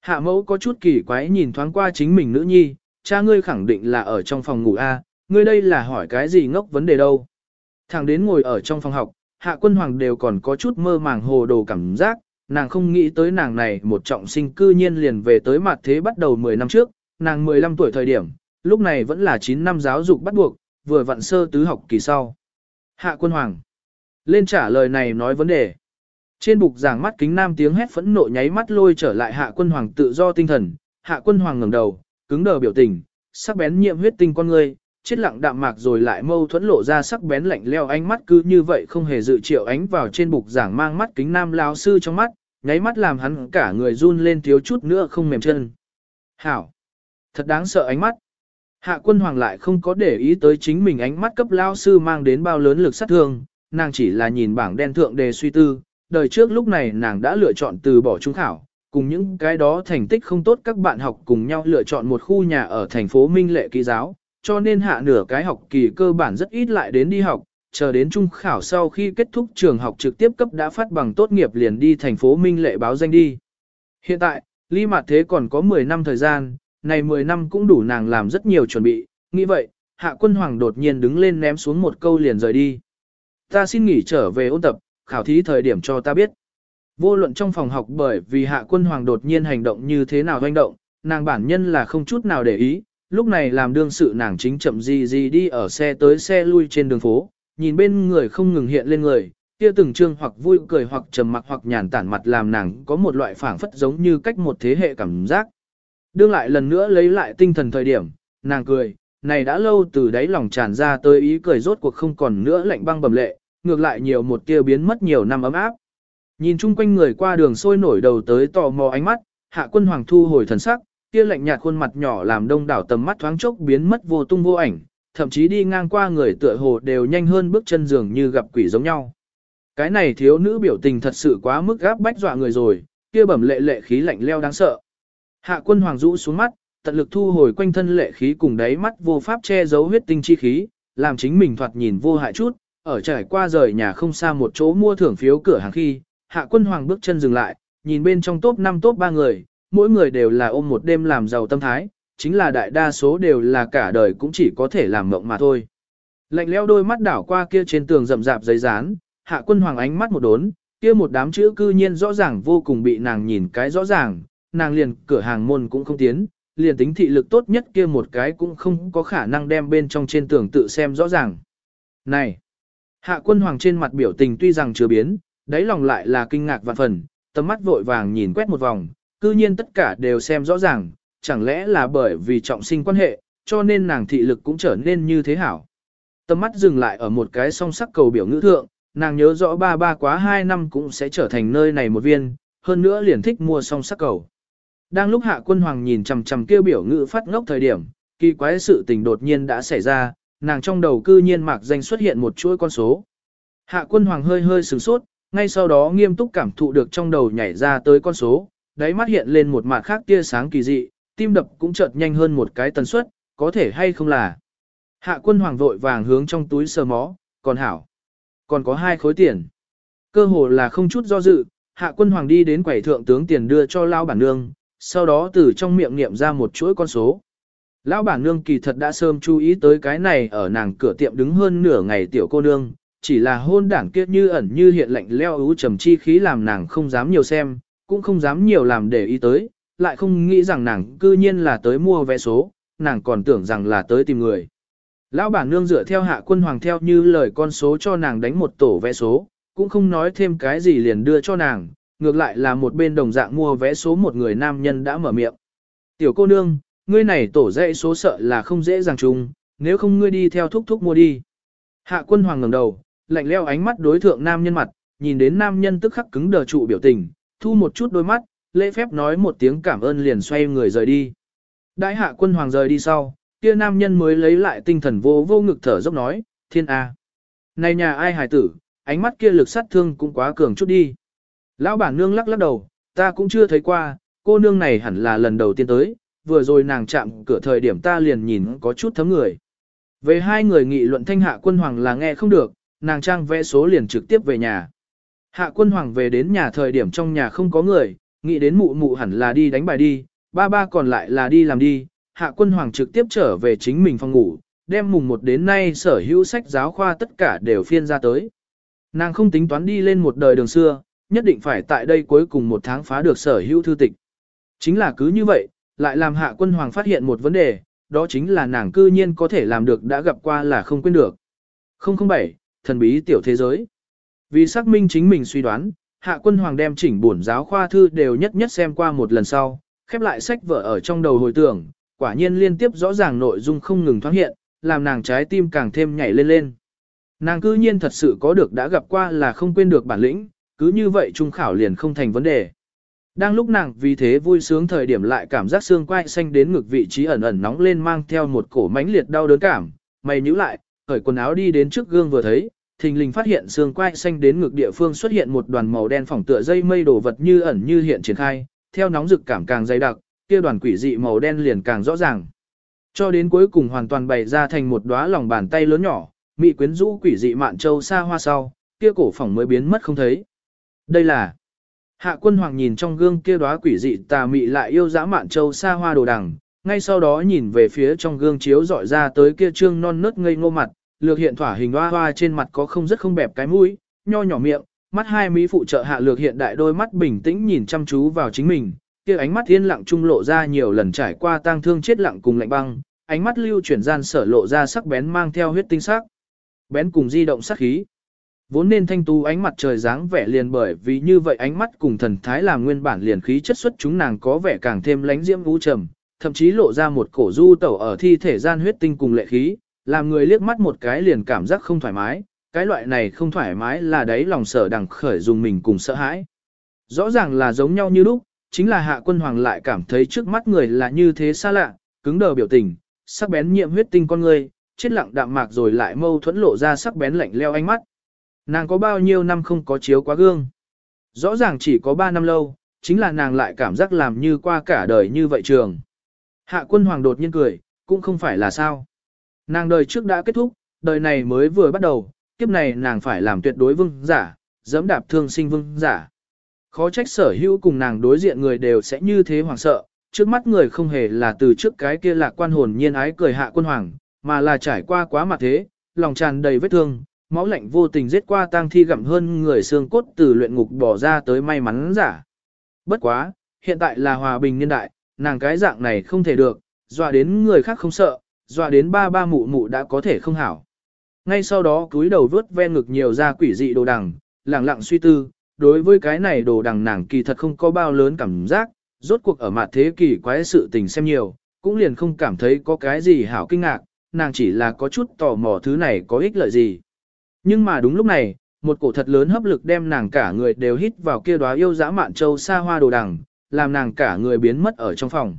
Hạ mẫu có chút kỳ quái nhìn thoáng qua chính mình nữ nhi, cha ngươi khẳng định là ở trong phòng ngủ A, ngươi đây là hỏi cái gì ngốc vấn đề đâu? Thằng đến ngồi ở trong phòng học, hạ quân hoàng đều còn có chút mơ màng hồ đồ cảm giác, nàng không nghĩ tới nàng này một trọng sinh cư nhiên liền về tới mặt thế bắt đầu 10 năm trước, nàng 15 tuổi thời điểm, lúc này vẫn là 9 năm giáo dục bắt buộc, vừa vặn sơ tứ học kỳ sau. Hạ quân hoàng. Lên trả lời này nói vấn đề. Trên bục giảng mắt kính nam tiếng hét phẫn nộ nháy mắt lôi trở lại hạ quân hoàng tự do tinh thần, hạ quân hoàng ngẩng đầu, cứng đờ biểu tình, sắc bén nhiệm huyết tinh con ngươi, chết lặng đạm mạc rồi lại mâu thuẫn lộ ra sắc bén lạnh leo ánh mắt cứ như vậy không hề dự triệu ánh vào trên bục giảng mang mắt kính nam lao sư trong mắt, nháy mắt làm hắn cả người run lên thiếu chút nữa không mềm chân. Hảo! Thật đáng sợ ánh mắt. Hạ quân hoàng lại không có để ý tới chính mình ánh mắt cấp lao sư mang đến bao lớn lực sát thương, nàng chỉ là nhìn bảng đen thượng đề suy tư, đời trước lúc này nàng đã lựa chọn từ bỏ trung khảo, cùng những cái đó thành tích không tốt các bạn học cùng nhau lựa chọn một khu nhà ở thành phố Minh Lệ Ký Giáo, cho nên hạ nửa cái học kỳ cơ bản rất ít lại đến đi học, chờ đến trung khảo sau khi kết thúc trường học trực tiếp cấp đã phát bằng tốt nghiệp liền đi thành phố Minh Lệ báo danh đi. Hiện tại, ly Mạt thế còn có 10 năm thời gian, này 10 năm cũng đủ nàng làm rất nhiều chuẩn bị, nghĩ vậy, hạ quân hoàng đột nhiên đứng lên ném xuống một câu liền rời đi. Ta xin nghỉ trở về ôn tập, khảo thí thời điểm cho ta biết. Vô luận trong phòng học bởi vì hạ quân hoàng đột nhiên hành động như thế nào hoành động, nàng bản nhân là không chút nào để ý, lúc này làm đương sự nàng chính chậm gì gì đi ở xe tới xe lui trên đường phố, nhìn bên người không ngừng hiện lên người, kia từng trương hoặc vui cười hoặc trầm mặc hoặc nhàn tản mặt làm nàng có một loại phảng phất giống như cách một thế hệ cảm giác. Đương lại lần nữa lấy lại tinh thần thời điểm, nàng cười, này đã lâu từ đáy lòng tràn ra tới ý cười rốt cuộc không còn nữa lạnh băng bầm lệ, ngược lại nhiều một tia biến mất nhiều năm ấm áp. Nhìn chung quanh người qua đường sôi nổi đầu tới tò mò ánh mắt, hạ quân hoàng thu hồi thần sắc, kia lạnh nhạt khuôn mặt nhỏ làm đông đảo tầm mắt thoáng chốc biến mất vô tung vô ảnh, thậm chí đi ngang qua người tựa hồ đều nhanh hơn bước chân dường như gặp quỷ giống nhau. Cái này thiếu nữ biểu tình thật sự quá mức gáp bách dọa người rồi, kia bẩm lệ lệ khí lạnh leo đáng sợ. Hạ quân hoàng rũ xuống mắt, tận lực thu hồi quanh thân lệ khí cùng đáy mắt vô pháp che giấu huyết tinh chi khí, làm chính mình thoạt nhìn vô hại chút, ở trải qua rời nhà không xa một chỗ mua thưởng phiếu cửa hàng khi, hạ quân hoàng bước chân dừng lại, nhìn bên trong top 5 top 3 người, mỗi người đều là ôm một đêm làm giàu tâm thái, chính là đại đa số đều là cả đời cũng chỉ có thể làm mộng mà thôi. Lạnh leo đôi mắt đảo qua kia trên tường rậm rạp giấy dán, hạ quân hoàng ánh mắt một đốn, kia một đám chữ cư nhiên rõ ràng vô cùng bị nàng nhìn cái rõ ràng, nàng liền cửa hàng môn cũng không tiến, liền tính thị lực tốt nhất kia một cái cũng không có khả năng đem bên trong trên tường tự xem rõ ràng. Này! Hạ quân hoàng trên mặt biểu tình tuy rằng chưa biến, đáy lòng lại là kinh ngạc vạn phần, tầm mắt vội vàng nhìn quét một vòng, cư nhiên tất cả đều xem rõ ràng, chẳng lẽ là bởi vì trọng sinh quan hệ, cho nên nàng thị lực cũng trở nên như thế hảo. Tầm mắt dừng lại ở một cái song sắc cầu biểu ngữ thượng, nàng nhớ rõ ba ba quá hai năm cũng sẽ trở thành nơi này một viên, hơn nữa liền thích mua song sắc cầu. Đang lúc hạ quân hoàng nhìn chằm chằm kêu biểu ngữ phát ngốc thời điểm, kỳ quái sự tình đột nhiên đã xảy ra, nàng trong đầu cư nhiên mạc danh xuất hiện một chuỗi con số. Hạ quân hoàng hơi hơi sửng sốt, ngay sau đó nghiêm túc cảm thụ được trong đầu nhảy ra tới con số, đáy mắt hiện lên một mặt khác tia sáng kỳ dị, tim đập cũng chợt nhanh hơn một cái tần suất, có thể hay không là. Hạ quân hoàng vội vàng hướng trong túi sờ mó, còn hảo. Còn có hai khối tiền. Cơ hồ là không chút do dự, hạ quân hoàng đi đến quầy thượng tướng tiền đưa cho lao bản nương, sau đó từ trong miệng niệm ra một chuỗi con số. Lão bản nương kỳ thật đã sớm chú ý tới cái này ở nàng cửa tiệm đứng hơn nửa ngày tiểu cô nương, chỉ là hôn đảng kiết như ẩn như hiện lạnh leo ú trầm chi khí làm nàng không dám nhiều xem, cũng không dám nhiều làm để ý tới, lại không nghĩ rằng nàng cư nhiên là tới mua vé số, nàng còn tưởng rằng là tới tìm người. Lão bản nương dựa theo hạ quân hoàng theo như lời con số cho nàng đánh một tổ vé số, cũng không nói thêm cái gì liền đưa cho nàng, ngược lại là một bên đồng dạng mua vé số một người nam nhân đã mở miệng. Tiểu cô nương, ngươi này tổ dãy số sợ là không dễ dàng chung, nếu không ngươi đi theo thúc thúc mua đi. Hạ quân hoàng ngẩng đầu, lạnh leo ánh mắt đối thượng nam nhân mặt, nhìn đến nam nhân tức khắc cứng đờ trụ biểu tình, thu một chút đôi mắt, lễ phép nói một tiếng cảm ơn liền xoay người rời đi. Đại hạ quân hoàng rời đi sau, kia nam nhân mới lấy lại tinh thần vô vô ngực thở dốc nói, thiên A. Này nhà ai hài tử, ánh mắt kia lực sát thương cũng quá cường chút đi. Lão bản nương lắc lắc đầu, ta cũng chưa thấy qua, cô nương này hẳn là lần đầu tiên tới, vừa rồi nàng chạm cửa thời điểm ta liền nhìn có chút thấm người. Về hai người nghị luận thanh hạ quân hoàng là nghe không được, nàng trang vẽ số liền trực tiếp về nhà. Hạ quân hoàng về đến nhà thời điểm trong nhà không có người, nghĩ đến mụ mụ hẳn là đi đánh bài đi, ba ba còn lại là đi làm đi, hạ quân hoàng trực tiếp trở về chính mình phòng ngủ, đem mùng một đến nay sở hữu sách giáo khoa tất cả đều phiên ra tới. Nàng không tính toán đi lên một đời đường xưa, nhất định phải tại đây cuối cùng một tháng phá được sở hữu thư tịch. Chính là cứ như vậy, lại làm hạ quân hoàng phát hiện một vấn đề, đó chính là nàng cư nhiên có thể làm được đã gặp qua là không quên được. 007, thần bí tiểu thế giới. Vì xác minh chính mình suy đoán, hạ quân hoàng đem chỉnh bổn giáo khoa thư đều nhất nhất xem qua một lần sau, khép lại sách vở ở trong đầu hồi tưởng, quả nhiên liên tiếp rõ ràng nội dung không ngừng thoáng hiện, làm nàng trái tim càng thêm nhảy lên lên. Nàng cư nhiên thật sự có được đã gặp qua là không quên được bản lĩnh, cứ như vậy trung khảo liền không thành vấn đề. Đang lúc nàng vì thế vui sướng thời điểm lại cảm giác xương quai xanh đến ngực vị trí ẩn ẩn nóng lên mang theo một cổ mãnh liệt đau đớn cảm, mày nhíu lại, cởi quần áo đi đến trước gương vừa thấy, thình lình phát hiện xương quai xanh đến ngực địa phương xuất hiện một đoàn màu đen phỏng tựa dây mây đổ vật như ẩn như hiện triển khai, theo nóng rực cảm càng dày đặc, kia đoàn quỷ dị màu đen liền càng rõ ràng. Cho đến cuối cùng hoàn toàn bày ra thành một đóa lòng bàn tay lớn nhỏ, mị quyến rũ quỷ dị mạn châu xa hoa sau, kia cổ phỏng mới biến mất không thấy. Đây là Hạ quân hoàng nhìn trong gương kia đóa quỷ dị tà mị lại yêu dã mạn châu xa hoa đồ đằng, ngay sau đó nhìn về phía trong gương chiếu dọi ra tới kia trương non nớt ngây ngô mặt, lược hiện thỏa hình hoa hoa trên mặt có không rất không bẹp cái mũi, nho nhỏ miệng, mắt hai mỹ phụ trợ hạ lược hiện đại đôi mắt bình tĩnh nhìn chăm chú vào chính mình, kia ánh mắt thiên lặng trung lộ ra nhiều lần trải qua tang thương chết lặng cùng lạnh băng, ánh mắt lưu chuyển gian sở lộ ra sắc bén mang theo huyết tinh sắc. Bén cùng di động sắc khí. Vốn nên thanh tú ánh mặt trời dáng vẻ liền bởi vì như vậy ánh mắt cùng thần thái làm nguyên bản liền khí chất xuất chúng nàng có vẻ càng thêm lánh diễm vũ trầm, thậm chí lộ ra một cổ du tẩu ở thi thể gian huyết tinh cùng lệ khí, làm người liếc mắt một cái liền cảm giác không thoải mái, cái loại này không thoải mái là đấy lòng sở đằng khởi dùng mình cùng sợ hãi. Rõ ràng là giống nhau như lúc, chính là hạ quân hoàng lại cảm thấy trước mắt người là như thế xa lạ, cứng đờ biểu tình, sắc bén nhiệm huyết tinh con người, chết lặng đạm mạc rồi lại mâu thuẫn lộ ra sắc bén lạnh leo ánh mắt. Nàng có bao nhiêu năm không có chiếu quá gương? Rõ ràng chỉ có 3 năm lâu, chính là nàng lại cảm giác làm như qua cả đời như vậy trường. Hạ quân hoàng đột nhiên cười, cũng không phải là sao. Nàng đời trước đã kết thúc, đời này mới vừa bắt đầu, kiếp này nàng phải làm tuyệt đối vương giả, dẫm đạp thương sinh vương giả. Khó trách sở hữu cùng nàng đối diện người đều sẽ như thế hoàng sợ, trước mắt người không hề là từ trước cái kia lạc quan hồn nhiên ái cười hạ quân hoàng, mà là trải qua quá mặt thế, lòng tràn đầy vết thương, máu lạnh vô tình giết qua tang thi gặm hơn người xương cốt từ luyện ngục bỏ ra tới may mắn giả. Bất quá, hiện tại là hòa bình niên đại, nàng cái dạng này không thể được, dọa đến người khác không sợ, dọa đến ba ba mụ mụ đã có thể không hảo. Ngay sau đó cúi đầu vớt ven ngực nhiều ra quỷ dị đồ đằng, lặng lặng suy tư, đối với cái này đồ đằng nàng kỳ thật không có bao lớn cảm giác, rốt cuộc ở mặt thế kỷ quái sự tình xem nhiều, cũng liền không cảm thấy có cái gì hảo kinh ngạc, nàng chỉ là có chút tò mò thứ này có ích lợi gì. Nhưng mà đúng lúc này, một cổ thật lớn hấp lực đem nàng cả người đều hít vào kia đóa yêu dã mạn châu xa hoa đồ đằng, làm nàng cả người biến mất ở trong phòng.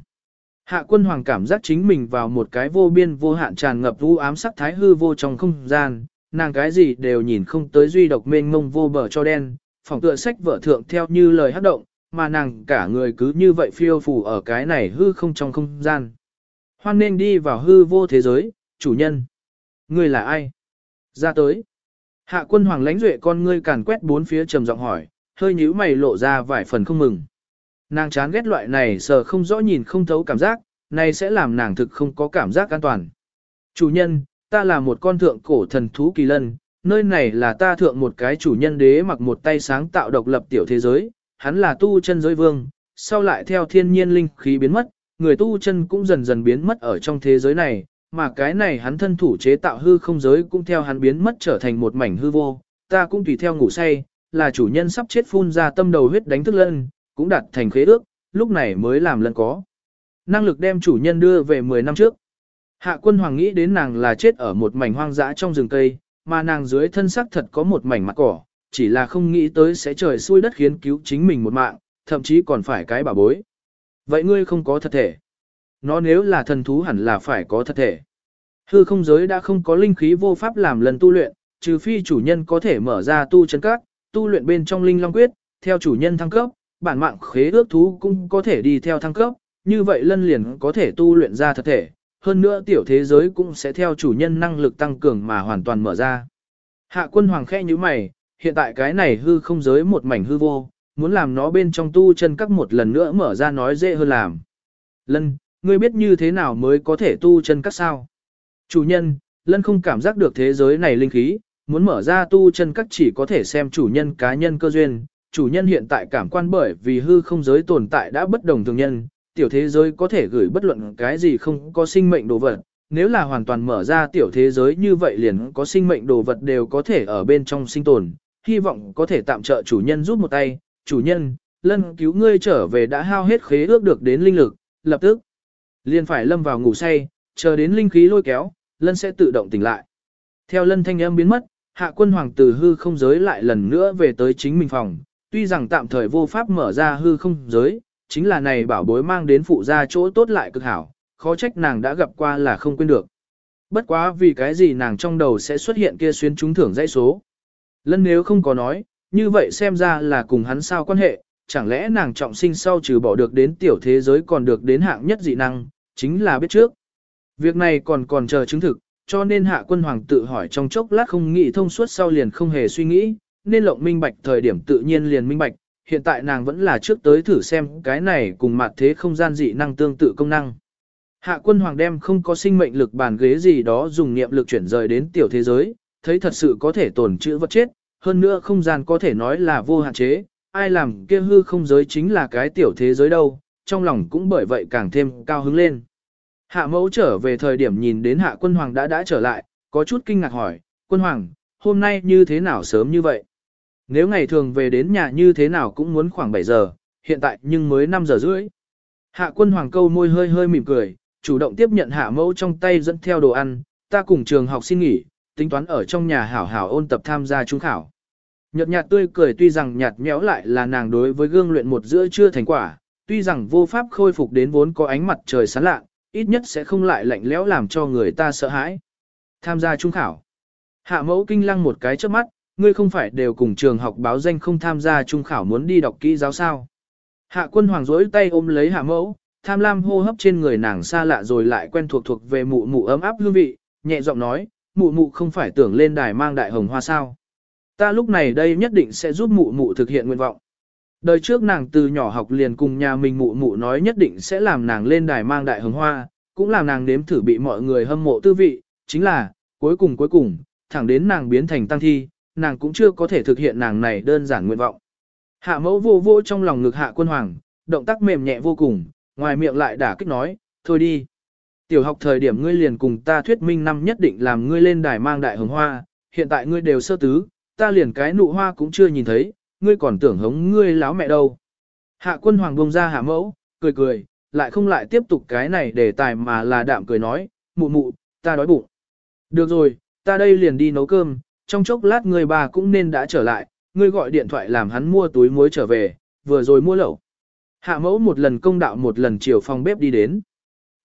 Hạ quân hoàng cảm giác chính mình vào một cái vô biên vô hạn tràn ngập u ám sắc thái hư vô trong không gian, nàng cái gì đều nhìn không tới duy độc mênh mông vô bờ cho đen, phòng tựa sách vở thượng theo như lời hát động, mà nàng cả người cứ như vậy phiêu phù ở cái này hư không trong không gian. Hoan nên đi vào hư vô thế giới, chủ nhân. Ngươi là ai? Ra tới. Hạ quân hoàng lãnh duệ con ngươi càn quét bốn phía trầm giọng hỏi, hơi nhíu mày lộ ra vài phần không mừng. Nàng chán ghét loại này sờ không rõ nhìn không thấu cảm giác, này sẽ làm nàng thực không có cảm giác an toàn. Chủ nhân, ta là một con thượng cổ thần thú kỳ lân, nơi này là ta thượng một cái chủ nhân đế mặc một tay sáng tạo độc lập tiểu thế giới, hắn là tu chân giới vương, sau lại theo thiên nhiên linh khí biến mất, người tu chân cũng dần dần biến mất ở trong thế giới này, mà cái này hắn thân thủ chế tạo hư không giới cũng theo hắn biến mất trở thành một mảnh hư vô, ta cũng tùy theo ngủ say, là chủ nhân sắp chết phun ra tâm đầu huyết đánh thức lân, cũng đặt thành khế ước, lúc này mới làm lần có. Năng lực đem chủ nhân đưa về 10 năm trước. Hạ quân hoàng nghĩ đến nàng là chết ở một mảnh hoang dã trong rừng cây, mà nàng dưới thân xác thật có một mảnh mặt cỏ, chỉ là không nghĩ tới sẽ trời xui đất khiến cứu chính mình một mạng, thậm chí còn phải cái bà bối. Vậy ngươi không có thật thể. Nó nếu là thần thú hẳn là phải có thật thể. Hư không giới đã không có linh khí vô pháp làm lần tu luyện, trừ phi chủ nhân có thể mở ra tu chân các, tu luyện bên trong linh long quyết, theo chủ nhân thăng cấp, bản mạng khế ước thú cũng có thể đi theo thăng cấp, như vậy lân liền có thể tu luyện ra thật thể, hơn nữa tiểu thế giới cũng sẽ theo chủ nhân năng lực tăng cường mà hoàn toàn mở ra. Hạ quân hoàng khẽ như mày, hiện tại cái này hư không giới một mảnh hư vô, muốn làm nó bên trong tu chân các một lần nữa mở ra nói dễ hơn làm. Lân, ngươi biết như thế nào mới có thể tu chân các sao? Chủ nhân, Lân không cảm giác được thế giới này linh khí, muốn mở ra tu chân các chỉ có thể xem chủ nhân cá nhân cơ duyên. Chủ nhân hiện tại cảm quan bởi vì hư không giới tồn tại đã bất đồng thường nhân, tiểu thế giới có thể gửi bất luận cái gì không có sinh mệnh đồ vật. Nếu là hoàn toàn mở ra tiểu thế giới như vậy liền có sinh mệnh đồ vật đều có thể ở bên trong sinh tồn, hy vọng có thể tạm trợ chủ nhân giúp một tay. Chủ nhân, lân cứu ngươi trở về đã hao hết khế ước được đến linh lực, lập tức liền phải lâm vào ngủ say, chờ đến linh khí lôi kéo, lân sẽ tự động tỉnh lại. Theo lân thanh âm biến mất, hạ quân hoàng tử hư không giới lại lần nữa về tới chính mình phòng, tuy rằng tạm thời vô pháp mở ra hư không giới, chính là này bảo bối mang đến phụ gia chỗ tốt lại cực hảo, khó trách nàng đã gặp qua là không quên được. Bất quá vì cái gì nàng trong đầu sẽ xuất hiện kia xuyên trúng thưởng dãy số. Lân nếu không có nói, như vậy xem ra là cùng hắn sao quan hệ, chẳng lẽ nàng trọng sinh sau trừ bỏ được đến tiểu thế giới còn được đến hạng nhất dị năng, chính là biết trước. Việc này còn còn chờ chứng thực, cho nên hạ quân hoàng tự hỏi trong chốc lát không nghĩ thông suốt sau liền không hề suy nghĩ, nên lộng minh bạch thời điểm tự nhiên liền minh bạch, hiện tại nàng vẫn là trước tới thử xem cái này cùng mặt thế không gian dị năng tương tự công năng. Hạ quân hoàng đem không có sinh mệnh lực bàn ghế gì đó dùng niệm lực chuyển rời đến tiểu thế giới, thấy thật sự có thể tổn chữ vật chết, hơn nữa không gian có thể nói là vô hạn chế, ai làm kia hư không giới chính là cái tiểu thế giới đâu, trong lòng cũng bởi vậy càng thêm cao hứng lên. Hạ mẫu trở về thời điểm nhìn đến hạ quân hoàng đã đã trở lại, có chút kinh ngạc hỏi, quân hoàng, hôm nay như thế nào sớm như vậy? Nếu ngày thường về đến nhà như thế nào cũng muốn khoảng 7 giờ, hiện tại nhưng mới 5 giờ rưỡi. Hạ quân hoàng câu môi hơi hơi mỉm cười, chủ động tiếp nhận hạ mẫu trong tay dẫn theo đồ ăn, ta cùng trường học xin nghỉ, tính toán ở trong nhà hảo hảo ôn tập tham gia trung khảo. Nhật nhạt tươi cười tuy rằng nhạt nhẽo lại là nàng đối với gương luyện một giữa chưa thành quả, tuy rằng vô pháp khôi phục đến vốn có ánh mặt trời sáng lạ, ít nhất sẽ không lại lạnh lẽo làm cho người ta sợ hãi. Tham gia trung khảo. Hạ mẫu kinh lăng một cái trước mắt, ngươi không phải đều cùng trường học báo danh không tham gia trung khảo muốn đi đọc kỹ giáo sao. Hạ quân hoàng rỗi tay ôm lấy hạ mẫu, tham lam hô hấp trên người nàng xa lạ rồi lại quen thuộc thuộc về mụ mụ ấm áp hương vị, nhẹ giọng nói, mụ mụ không phải tưởng lên đài mang đại hồng hoa sao. Ta lúc này đây nhất định sẽ giúp mụ mụ thực hiện nguyện vọng. Đời trước nàng từ nhỏ học liền cùng nhà mình mụ mụ nói nhất định sẽ làm nàng lên đài mang đại hồng hoa, cũng làm nàng nếm thử bị mọi người hâm mộ tư vị, chính là, cuối cùng cuối cùng, thẳng đến nàng biến thành tăng thi, nàng cũng chưa có thể thực hiện nàng này đơn giản nguyện vọng. Hạ mẫu vô vô trong lòng ngực hạ quân hoàng, động tác mềm nhẹ vô cùng, ngoài miệng lại đả kích nói, thôi đi. Tiểu học thời điểm ngươi liền cùng ta thuyết minh năm nhất định làm ngươi lên đài mang đại hồng hoa, hiện tại ngươi đều sơ tứ, ta liền cái nụ hoa cũng chưa nhìn thấy, ngươi còn tưởng hống ngươi láo mẹ đâu. Hạ quân hoàng bông ra hạ mẫu, cười cười, lại không lại tiếp tục cái này để tài mà là đạm cười nói, mụ mụ, ta đói bụng. Được rồi, ta đây liền đi nấu cơm, trong chốc lát người bà cũng nên đã trở lại, ngươi gọi điện thoại làm hắn mua túi muối trở về, vừa rồi mua lẩu. Hạ mẫu một lần công đạo một lần chiều phòng bếp đi đến.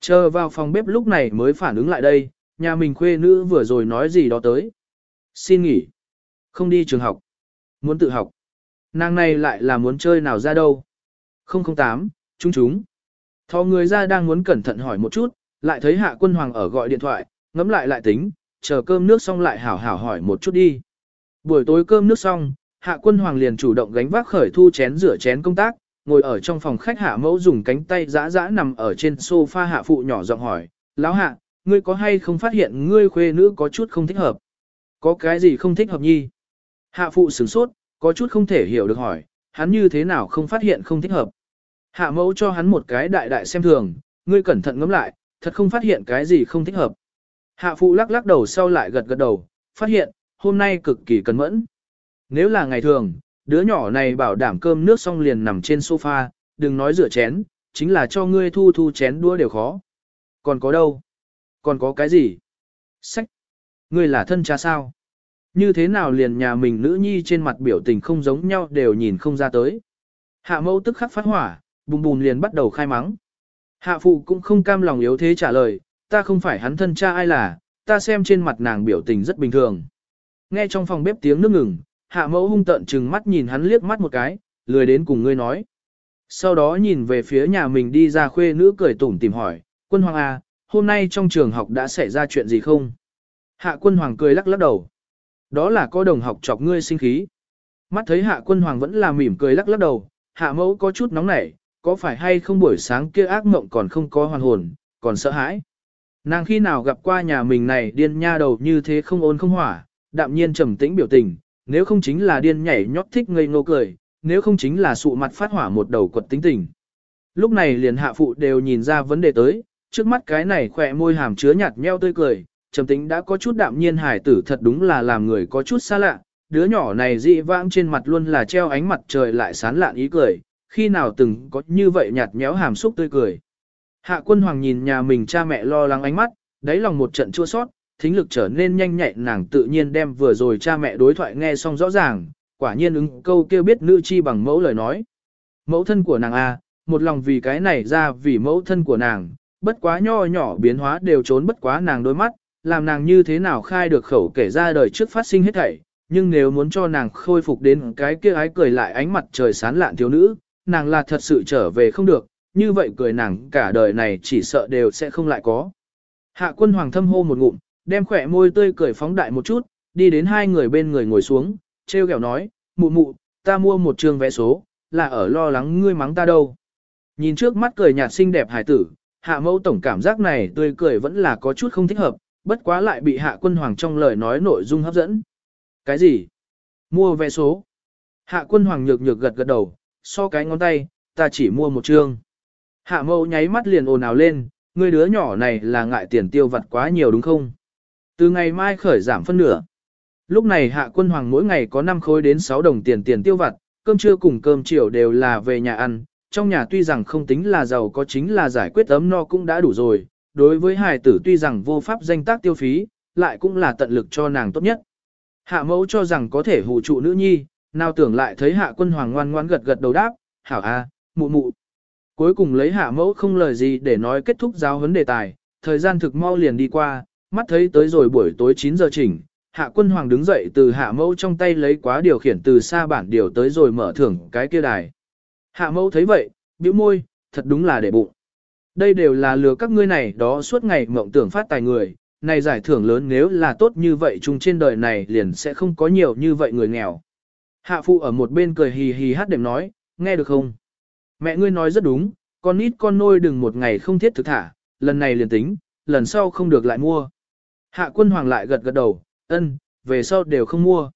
Chờ vào phòng bếp lúc này mới phản ứng lại đây, nhà mình khuê nữ vừa rồi nói gì đó tới. Xin nghỉ. Không đi trường học. Muốn tự học. Nàng này lại là muốn chơi nào ra đâu. 008, chúng chúng. Thò người ra đang muốn cẩn thận hỏi một chút, lại thấy hạ quân hoàng ở gọi điện thoại, ngẫm lại lại tính, chờ cơm nước xong lại hảo hảo hỏi một chút đi. Buổi tối cơm nước xong, hạ quân hoàng liền chủ động gánh vác khởi thu chén rửa chén công tác, ngồi ở trong phòng khách hạ mẫu dùng cánh tay giã giã nằm ở trên sofa hạ phụ nhỏ giọng hỏi, lão hạ, ngươi có hay không phát hiện ngươi khuê nữ có chút không thích hợp? Có cái gì không thích hợp nhi? Hạ phụ sửng sốt, có chút không thể hiểu được hỏi, hắn như thế nào không phát hiện không thích hợp? Hạ mẫu cho hắn một cái đại đại xem thường, ngươi cẩn thận ngẫm lại, thật không phát hiện cái gì không thích hợp. Hạ phụ lắc lắc đầu sau lại gật gật đầu, phát hiện, hôm nay cực kỳ cẩn mẫn. Nếu là ngày thường, đứa nhỏ này bảo đảm cơm nước xong liền nằm trên sofa, đừng nói rửa chén, chính là cho ngươi thu thu chén đũa đều khó. Còn có đâu? Còn có cái gì? Sách! Ngươi là thân cha sao? Như thế nào liền nhà mình nữ nhi trên mặt biểu tình không giống nhau đều nhìn không ra tới. Hạ mẫu tức khắc phát hỏa, bùm bùm liền bắt đầu khai mắng. Hạ phụ cũng không cam lòng yếu thế trả lời, ta không phải hắn thân cha ai là, ta xem trên mặt nàng biểu tình rất bình thường. Nghe trong phòng bếp tiếng nước ngừng, hạ mẫu hung tận chừng mắt nhìn hắn liếc mắt một cái, lười đến cùng ngươi nói. Sau đó nhìn về phía nhà mình đi ra khuê nữ cười tủm tìm hỏi, quân hoàng à, hôm nay trong trường học đã xảy ra chuyện gì không? Hạ quân hoàng cười lắc lắc đầu. Đó là có đồng học chọc ngươi sinh khí. Mắt thấy hạ quân hoàng vẫn là mỉm cười lắc lắc đầu, hạ mẫu có chút nóng nảy, có phải hay không buổi sáng kia ác mộng còn không có hoàn hồn, còn sợ hãi. Nàng khi nào gặp qua nhà mình này điên nha đầu như thế không ôn không hỏa, đạm nhiên trầm tĩnh biểu tình, nếu không chính là điên nhảy nhót thích ngây ngô cười, nếu không chính là sụ mặt phát hỏa một đầu quật tính tình. Lúc này liền hạ phụ đều nhìn ra vấn đề tới, trước mắt cái này khỏe môi hàm chứa nhạt nheo tươi cười, trầm tĩnh đã có chút đạm nhiên hải tử thật đúng là làm người có chút xa lạ, đứa nhỏ này dị vãng trên mặt luôn là treo ánh mặt trời lại sán lạn ý cười, khi nào từng có như vậy nhạt nhẽo hàm xúc tươi cười. Hạ quân hoàng nhìn nhà mình cha mẹ lo lắng ánh mắt, đáy lòng một trận chua sót, thính lực trở nên nhanh nhạy nàng tự nhiên đem vừa rồi cha mẹ đối thoại nghe xong rõ ràng, quả nhiên ứng câu kêu biết nữ chi bằng mẫu lời nói. Mẫu thân của nàng A, một lòng vì cái này ra vì mẫu thân của nàng, bất quá nho nhỏ biến hóa đều trốn bất quá nàng đôi mắt, làm nàng như thế nào khai được khẩu kể ra đời trước phát sinh hết thảy, nhưng nếu muốn cho nàng khôi phục đến cái kia ái cười lại ánh mặt trời sán lạn thiếu nữ, nàng là thật sự trở về không được, như vậy cười nàng cả đời này chỉ sợ đều sẽ không lại có. Hạ quân hoàng thâm hô một ngụm, đem khỏe môi tươi cười phóng đại một chút, đi đến hai người bên người ngồi xuống, treo kẹo nói, mụ mụ, ta mua một trường vé số, là ở lo lắng ngươi mắng ta đâu. Nhìn trước mắt cười nhạt xinh đẹp hải tử, hạ mẫu tổng cảm giác này tươi cười vẫn là có chút không thích hợp, bất quá lại bị hạ quân hoàng trong lời nói nội dung hấp dẫn. Cái gì? Mua vé số. Hạ quân hoàng nhược nhược gật gật đầu, so cái ngón tay, ta chỉ mua một chương. Hạ mẫu nháy mắt liền ồn ào lên, người đứa nhỏ này là ngại tiền tiêu vặt quá nhiều đúng không? Từ ngày mai khởi giảm phân nửa. Lúc này hạ quân hoàng mỗi ngày có 5 khối đến 6 đồng tiền tiền tiêu vặt, cơm trưa cùng cơm chiều đều là về nhà ăn. Trong nhà tuy rằng không tính là giàu có chính là giải quyết ấm no cũng đã đủ rồi. Đối với hài tử tuy rằng vô pháp danh tác tiêu phí, lại cũng là tận lực cho nàng tốt nhất. Hạ mẫu cho rằng có thể hù trụ nữ nhi, nào tưởng lại thấy hạ quân hoàng ngoan ngoan gật gật đầu đáp, hảo a, mụ mụ. Cuối cùng lấy hạ mẫu không lời gì để nói kết thúc giáo huấn đề tài, thời gian thực mau liền đi qua, mắt thấy tới rồi buổi tối 9 giờ chỉnh, hạ quân hoàng đứng dậy từ hạ mẫu trong tay lấy quá điều khiển từ xa bản điều tới rồi mở thưởng cái kia đài. Hạ mẫu thấy vậy, bĩu môi, thật đúng là để bụng. Đây đều là lừa các ngươi này đó suốt ngày mộng tưởng phát tài người, này giải thưởng lớn nếu là tốt như vậy chung trên đời này liền sẽ không có nhiều như vậy người nghèo. Hạ phụ ở một bên cười hì hì hát đềm nói, nghe được không? Mẹ ngươi nói rất đúng, con nít con nôi đừng một ngày không thiết thực thả, lần này liền tính, lần sau không được lại mua. Hạ quân hoàng lại gật gật đầu, ân, về sau đều không mua.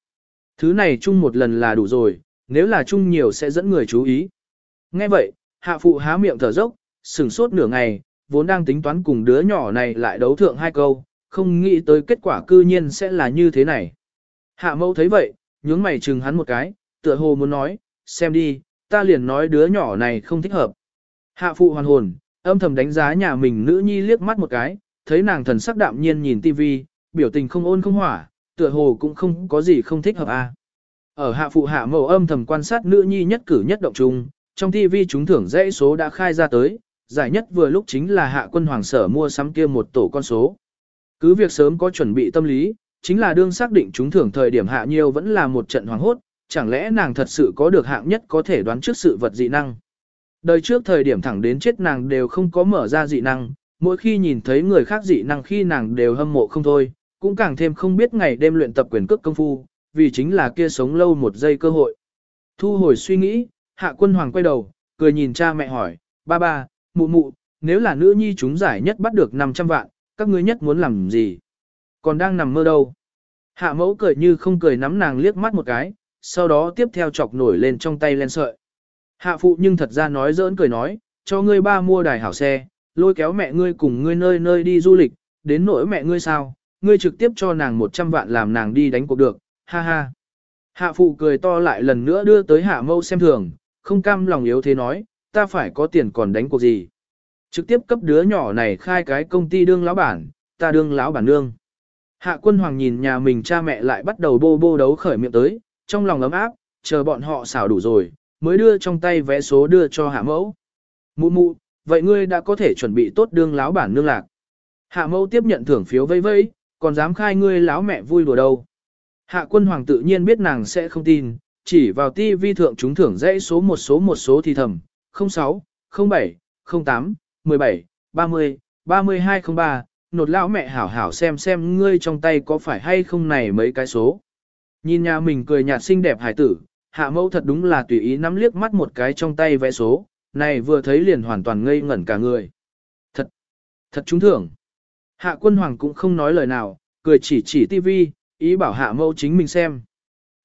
Thứ này chung một lần là đủ rồi, nếu là chung nhiều sẽ dẫn người chú ý. Nghe vậy, hạ phụ há miệng thở dốc, sửng sốt nửa ngày, vốn đang tính toán cùng đứa nhỏ này lại đấu thượng hai câu, không nghĩ tới kết quả cư nhiên sẽ là như thế này. Hạ mẫu thấy vậy, nhướng mày chừng hắn một cái, tựa hồ muốn nói, xem đi, ta liền nói đứa nhỏ này không thích hợp. Hạ phụ hoàn hồn, âm thầm đánh giá nhà mình nữ nhi liếc mắt một cái, thấy nàng thần sắc đạm nhiên nhìn tivi, biểu tình không ôn không hỏa, tựa hồ cũng không có gì không thích hợp a. À. Ở hạ phụ hạ mẫu âm thầm quan sát nữ nhi nhất cử nhất động chung, trong tivi chúng thưởng dãy số đã khai ra tới, giải nhất vừa lúc chính là hạ quân hoàng sở mua sắm kia một tổ con số. Cứ việc sớm có chuẩn bị tâm lý, chính là đương xác định chúng thưởng thời điểm hạ nhiêu vẫn là một trận hoàng hốt, chẳng lẽ nàng thật sự có được hạng nhất có thể đoán trước sự vật dị năng. Đời trước thời điểm thẳng đến chết nàng đều không có mở ra dị năng, mỗi khi nhìn thấy người khác dị năng khi nàng đều hâm mộ không thôi, cũng càng thêm không biết ngày đêm luyện tập quyền cước công phu, vì chính là kia sống lâu một giây cơ hội. Thu hồi suy nghĩ, hạ quân hoàng quay đầu, cười nhìn cha mẹ hỏi, ba ba, mụ mụ, nếu là nữ nhi chúng giải nhất bắt được 500 vạn, các ngươi nhất muốn làm gì? Còn đang nằm mơ đâu? Hạ mẫu cười như không cười nắm nàng liếc mắt một cái, sau đó tiếp theo chọc nổi lên trong tay len sợi. Hạ phụ nhưng thật ra nói giỡn cười nói, cho ngươi ba mua đài hảo xe, lôi kéo mẹ ngươi cùng ngươi nơi nơi đi du lịch, đến nỗi mẹ ngươi sao, ngươi trực tiếp cho nàng 100 vạn làm nàng đi đánh cuộc được, ha ha. Hạ phụ cười to lại lần nữa đưa tới hạ mâu xem thường, không cam lòng yếu thế nói, ta phải có tiền còn đánh cuộc gì. Trực tiếp cấp đứa nhỏ này khai cái công ty đương lão bản, ta đương lão bản nương. Hạ quân hoàng nhìn nhà mình cha mẹ lại bắt đầu bô bô đấu khởi miệng tới, trong lòng ấm áp, chờ bọn họ xảo đủ rồi, mới đưa trong tay vé số đưa cho hạ mẫu. Mụ mụ, vậy ngươi đã có thể chuẩn bị tốt đương lão bản nương lạc. Hạ mẫu tiếp nhận thưởng phiếu vây vây, còn dám khai ngươi lão mẹ vui đùa đâu. Hạ quân hoàng tự nhiên biết nàng sẽ không tin, chỉ vào ti vi thượng chúng thưởng dãy số một số một số thì thầm, 06, 07, 08, 17, 30, 3203, nột lão mẹ hảo hảo xem xem ngươi trong tay có phải hay không này mấy cái số. Nhìn nhà mình cười nhạt xinh đẹp hải tử, hạ mẫu thật đúng là tùy ý nắm liếc mắt một cái trong tay vẽ số, này vừa thấy liền hoàn toàn ngây ngẩn cả người. Thật, thật trúng thưởng. Hạ quân hoàng cũng không nói lời nào, cười chỉ chỉ tivi, ý bảo hạ mẫu chính mình xem.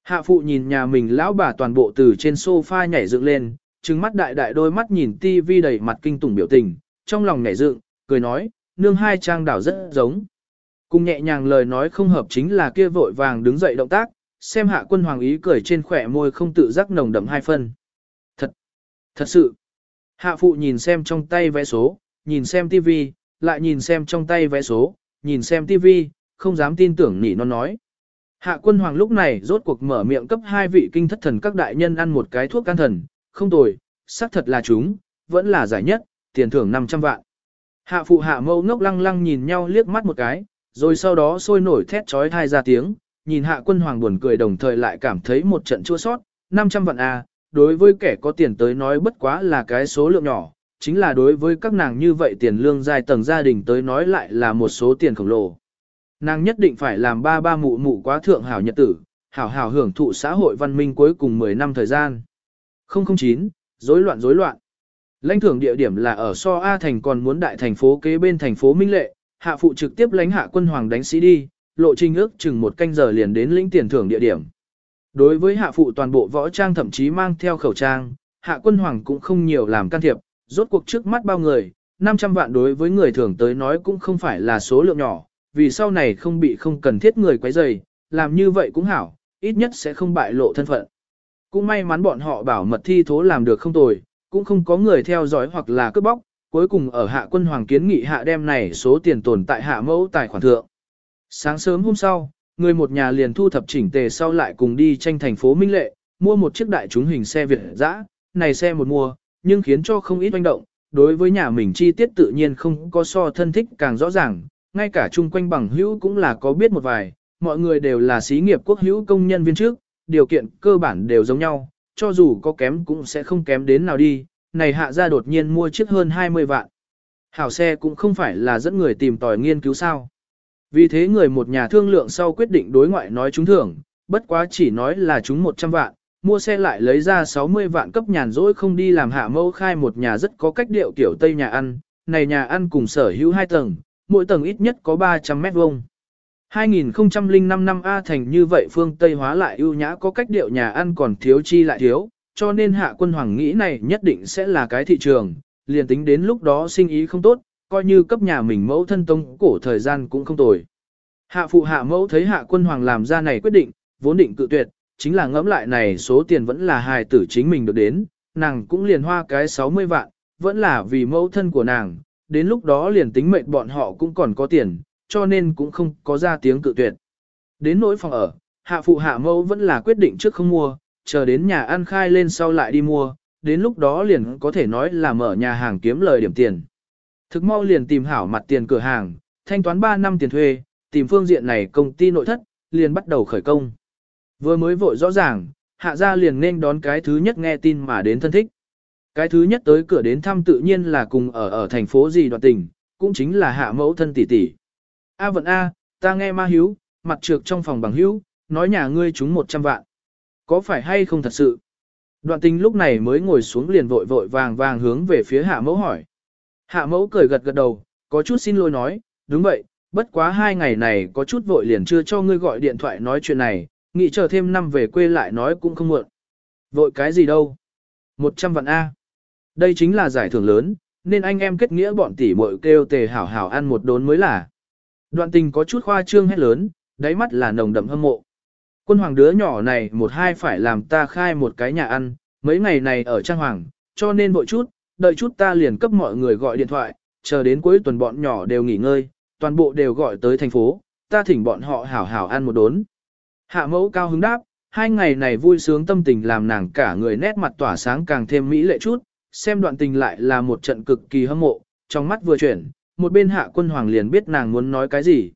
Hạ phụ nhìn nhà mình lão bà toàn bộ từ trên sofa nhảy dựng lên, trừng mắt đại đại đôi mắt nhìn tivi đầy mặt kinh tủng biểu tình, trong lòng nhảy dựng, cười nói, nương hai trang đảo rất giống. Cùng nhẹ nhàng lời nói không hợp chính là kia vội vàng đứng dậy động tác, xem hạ quân hoàng ý cười trên khỏe môi không tự giác nồng đậm hai phân. Thật, thật sự. Hạ phụ nhìn xem trong tay vé số, nhìn xem tivi, lại nhìn xem trong tay vé số, nhìn xem tivi, không dám tin tưởng nỉ non nói. Hạ quân hoàng lúc này rốt cuộc mở miệng cấp hai vị kinh thất thần các đại nhân ăn một cái thuốc can thần, không tồi, xác thật là chúng, vẫn là giải nhất, tiền thưởng 500 vạn. Hạ phụ hạ mâu ngốc lăng lăng nhìn nhau liếc mắt một cái, rồi sau đó sôi nổi thét trói thai ra tiếng, nhìn hạ quân hoàng buồn cười đồng thời lại cảm thấy một trận chua sót, 500 vạn A, đối với kẻ có tiền tới nói bất quá là cái số lượng nhỏ, chính là đối với các nàng như vậy tiền lương dài tầng gia đình tới nói lại là một số tiền khổng lồ. Nàng nhất định phải làm ba ba mụ mụ quá thượng hảo nhật tử, hảo hảo hưởng thụ xã hội văn minh cuối cùng 10 năm thời gian. 009, rối loạn rối loạn. Lãnh thưởng địa điểm là ở So A thành còn muốn đại thành phố kế bên thành phố Minh Lệ, hạ phụ trực tiếp lãnh hạ quân hoàng đánh sĩ đi, lộ trình ước chừng một canh giờ liền đến lĩnh tiền thưởng địa điểm. Đối với hạ phụ toàn bộ võ trang thậm chí mang theo khẩu trang, hạ quân hoàng cũng không nhiều làm can thiệp, rốt cuộc trước mắt bao người, 500 vạn đối với người thường tới nói cũng không phải là số lượng nhỏ, vì sau này không bị không cần thiết người quấy rầy, làm như vậy cũng hảo, ít nhất sẽ không bại lộ thân phận. Cũng may mắn bọn họ bảo mật thi thố làm được không tồi, cũng không có người theo dõi hoặc là cướp bóc, cuối cùng ở hạ quân hoàng kiến nghị hạ đem này số tiền tồn tại hạ mẫu tài khoản thượng. Sáng sớm hôm sau, người một nhà liền thu thập chỉnh tề sau lại cùng đi tranh thành phố Minh Lệ, mua một chiếc đại chúng hình xe Việt dã, này xe một mua, nhưng khiến cho không ít oanh động, đối với nhà mình chi tiết tự nhiên không có so thân thích càng rõ ràng, ngay cả chung quanh bằng hữu cũng là có biết một vài, mọi người đều là xí nghiệp quốc hữu công nhân viên trước, điều kiện cơ bản đều giống nhau, cho dù có kém cũng sẽ không kém đến nào đi, này hạ ra đột nhiên mua chiếc hơn 20 vạn. Hảo xe cũng không phải là dẫn người tìm tòi nghiên cứu sao. Vì thế người một nhà thương lượng sau quyết định đối ngoại nói chúng thưởng, bất quá chỉ nói là chúng 100 vạn, mua xe lại lấy ra 60 vạn cấp nhàn rỗi không đi làm hạ mâu khai một nhà rất có cách điệu kiểu Tây nhà ăn, này nhà ăn cùng sở hữu hai tầng, mỗi tầng ít nhất có 300 mét vuông. 2005 năm A thành như vậy phương Tây hóa lại ưu nhã có cách điệu nhà ăn còn thiếu chi lại thiếu, cho nên hạ quân hoàng nghĩ này nhất định sẽ là cái thị trường, liền tính đến lúc đó sinh ý không tốt, coi như cấp nhà mình mẫu thân tông cổ thời gian cũng không tồi. Hạ phụ hạ mẫu thấy hạ quân hoàng làm ra này quyết định, vốn định cự tuyệt, chính là ngẫm lại này số tiền vẫn là hài tử chính mình được đến, nàng cũng liền hoa cái 60 vạn, vẫn là vì mẫu thân của nàng, đến lúc đó liền tính mệnh bọn họ cũng còn có tiền, cho nên cũng không có ra tiếng cự tuyệt. Đến nỗi phòng ở, hạ phụ hạ mẫu vẫn là quyết định trước không mua, chờ đến nhà ăn khai lên sau lại đi mua, đến lúc đó liền có thể nói là mở nhà hàng kiếm lời điểm tiền. Thực mau liền tìm hảo mặt tiền cửa hàng, thanh toán 3 năm tiền thuê, tìm phương diện này công ty nội thất, liền bắt đầu khởi công. Vừa mới vội rõ ràng, hạ gia liền nên đón cái thứ nhất nghe tin mà đến thân thích. Cái thứ nhất tới cửa đến thăm tự nhiên là cùng ở ở thành phố gì đoạn tình, cũng chính là hạ mẫu thân tỷ tỷ. A vận A, ta nghe ma hiếu, mặt trược trong phòng bằng hiếu nói nhà ngươi chúng 100 vạn. Có phải hay không thật sự? Đoạn tình lúc này mới ngồi xuống liền vội vội vàng vàng hướng về phía hạ mẫu hỏi. Hạ mẫu cười gật gật đầu, có chút xin lỗi nói, đúng vậy, bất quá hai ngày này có chút vội liền chưa cho ngươi gọi điện thoại nói chuyện này, nghĩ chờ thêm năm về quê lại nói cũng không muộn. Vội cái gì đâu? 100 vạn A. Đây chính là giải thưởng lớn, nên anh em kết nghĩa bọn tỷ muội kêu tề hảo hảo ăn một đốn mới là. Đoạn tình có chút khoa trương hết lớn, đáy mắt là nồng đậm hâm mộ. Quân hoàng đứa nhỏ này một hai phải làm ta khai một cái nhà ăn, mấy ngày này ở trang hoàng, cho nên vội chút, đợi chút ta liền cấp mọi người gọi điện thoại, chờ đến cuối tuần bọn nhỏ đều nghỉ ngơi, toàn bộ đều gọi tới thành phố, ta thỉnh bọn họ hảo hảo ăn một đốn. Hạ mẫu cao hứng đáp, hai ngày này vui sướng tâm tình làm nàng cả người nét mặt tỏa sáng càng thêm mỹ lệ chút, xem đoạn tình lại là một trận cực kỳ hâm mộ, trong mắt vừa chuyển, một bên hạ quân hoàng liền biết nàng muốn nói cái gì.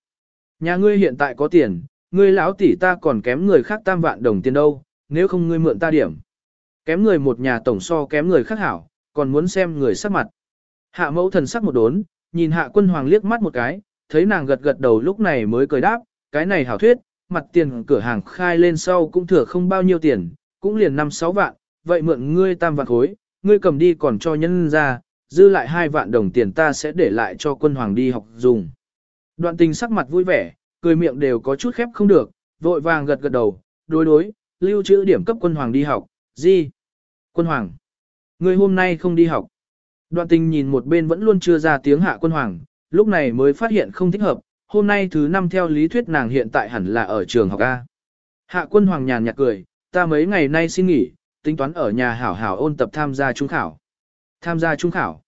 Nhà ngươi hiện tại có tiền, ngươi lão tỷ ta còn kém người khác tam vạn đồng tiền đâu, nếu không ngươi mượn ta điểm. Kém người một nhà tổng so kém người khác hảo, còn muốn xem người sắc mặt. Hạ mẫu thần sắc một đốn, nhìn hạ quân hoàng liếc mắt một cái, thấy nàng gật gật đầu lúc này mới cười đáp, cái này hảo thuyết, mặt tiền cửa hàng khai lên sau cũng thừa không bao nhiêu tiền, cũng liền 5-6 vạn, vậy mượn ngươi tam vạn khối, ngươi cầm đi còn cho nhân ra, dư lại 2 vạn đồng tiền ta sẽ để lại cho quân hoàng đi học dùng. Đoạn tình sắc mặt vui vẻ, cười miệng đều có chút khép không được, vội vàng gật gật đầu, đối đối, lưu trữ điểm cấp quân hoàng đi học, gì? Quân hoàng, ngươi hôm nay không đi học. Đoạn tình nhìn một bên vẫn luôn chưa ra tiếng hạ quân hoàng, lúc này mới phát hiện không thích hợp, hôm nay thứ năm theo lý thuyết nàng hiện tại hẳn là ở trường học A. Hạ quân hoàng nhàn nhạt cười, ta mấy ngày nay xin nghỉ, tính toán ở nhà hảo hảo ôn tập tham gia trung khảo. Tham gia trung khảo.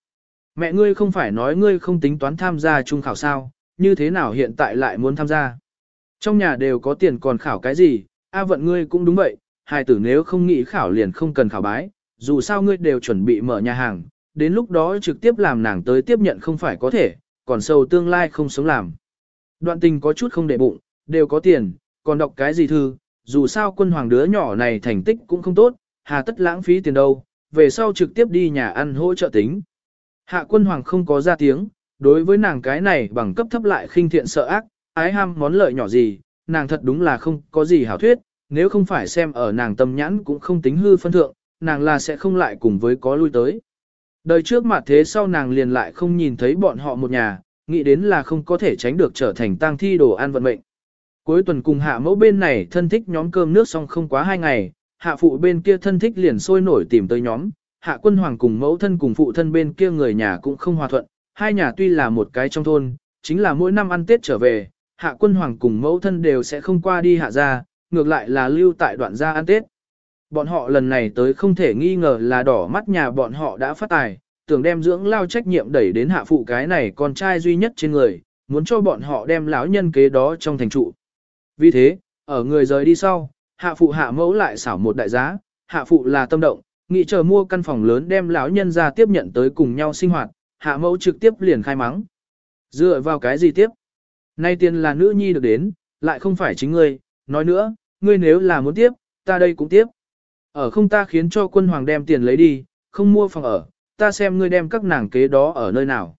Mẹ ngươi không phải nói ngươi không tính toán tham gia trung khảo sao, như thế nào hiện tại lại muốn tham gia. Trong nhà đều có tiền còn khảo cái gì, A vận ngươi cũng đúng vậy, hài tử nếu không nghĩ khảo liền không cần khảo bái, dù sao ngươi đều chuẩn bị mở nhà hàng, đến lúc đó trực tiếp làm nàng tới tiếp nhận không phải có thể, còn sâu tương lai không sống làm. Đoạn tình có chút không để bụng, đều có tiền, còn đọc cái gì thư, dù sao quân hoàng đứa nhỏ này thành tích cũng không tốt, hà tất lãng phí tiền đâu, về sau trực tiếp đi nhà ăn hỗ trợ tính. Hạ quân hoàng không có ra tiếng, đối với nàng cái này bằng cấp thấp lại khinh thiện sợ ác, ái ham món lợi nhỏ gì, nàng thật đúng là không có gì hảo thuyết, nếu không phải xem ở nàng tâm nhãn cũng không tính hư phân thượng, nàng là sẽ không lại cùng với có lui tới. Đời trước mà thế sau nàng liền lại không nhìn thấy bọn họ một nhà, nghĩ đến là không có thể tránh được trở thành tang thi đồ an vận mệnh. Cuối tuần cùng hạ mẫu bên này thân thích nhóm cơm nước xong không quá hai ngày, hạ phụ bên kia thân thích liền sôi nổi tìm tới nhóm, hạ quân hoàng cùng mẫu thân cùng phụ thân bên kia người nhà cũng không hòa thuận, hai nhà tuy là một cái trong thôn, chính là mỗi năm ăn Tết trở về, hạ quân hoàng cùng mẫu thân đều sẽ không qua đi hạ gia, ngược lại là lưu tại đoạn gia ăn Tết. Bọn họ lần này tới không thể nghi ngờ là đỏ mắt nhà bọn họ đã phát tài, tưởng đem dưỡng lao trách nhiệm đẩy đến hạ phụ cái này con trai duy nhất trên người, muốn cho bọn họ đem lão nhân kế đó trong thành trụ. Vì thế, ở người rời đi sau, hạ phụ hạ mẫu lại xảo một đại giá, hạ phụ là tâm động, nghĩ chờ mua căn phòng lớn đem lão nhân ra tiếp nhận tới cùng nhau sinh hoạt, hạ mẫu trực tiếp liền khai mắng. Dựa vào cái gì tiếp? Nay tiền là nữ nhi được đến, lại không phải chính ngươi, nói nữa, ngươi nếu là muốn tiếp, ta đây cũng tiếp. Ở không ta khiến cho quân hoàng đem tiền lấy đi, không mua phòng ở, ta xem ngươi đem các nàng kế đó ở nơi nào.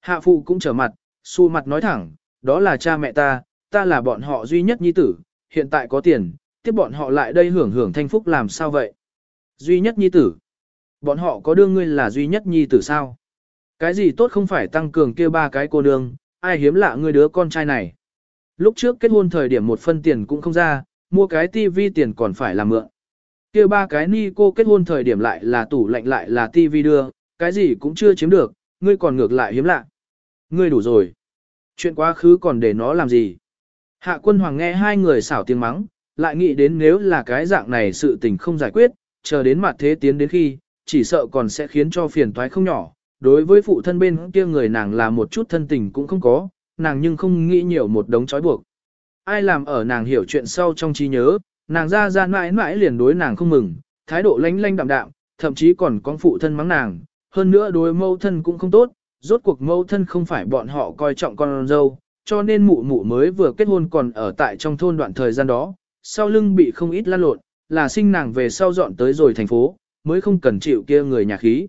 Hạ phụ cũng trở mặt, xu mặt nói thẳng, đó là cha mẹ ta, ta là bọn họ duy nhất nhi tử, hiện tại có tiền, tiếp bọn họ lại đây hưởng hưởng thanh phúc làm sao vậy? Duy nhất nhi tử. Bọn họ có đương ngươi là duy nhất nhi tử sao? Cái gì tốt không phải tăng cường kia ba cái cô nương, ai hiếm lạ ngươi đứa con trai này. Lúc trước kết hôn thời điểm một phân tiền cũng không ra, mua cái tivi tiền còn phải làm mượn. Kia ba cái ni cô kết hôn thời điểm lại là tủ lạnh lại là tivi đưa, cái gì cũng chưa chiếm được, ngươi còn ngược lại hiếm lạ. Ngươi đủ rồi. Chuyện quá khứ còn để nó làm gì? Hạ quân hoàng nghe hai người xảo tiếng mắng, lại nghĩ đến nếu là cái dạng này sự tình không giải quyết, chờ đến mặt thế tiến đến khi, chỉ sợ còn sẽ khiến cho phiền toái không nhỏ. Đối với phụ thân bên kia người nàng là một chút thân tình cũng không có, nàng nhưng không nghĩ nhiều một đống trói buộc. Ai làm ở nàng hiểu chuyện sau trong trí nhớ, nàng ra ra mãi mãi liền đối nàng không mừng, thái độ lánh lánh đạm đạm, thậm chí còn con phụ thân mắng nàng, hơn nữa đối mâu thân cũng không tốt, rốt cuộc mâu thân không phải bọn họ coi trọng con dâu, cho nên mụ mụ mới vừa kết hôn còn ở tại trong thôn đoạn thời gian đó, sau lưng bị không ít lan lộn, là sinh nàng về sau dọn tới rồi thành phố, mới không cần chịu kia người nhà khí.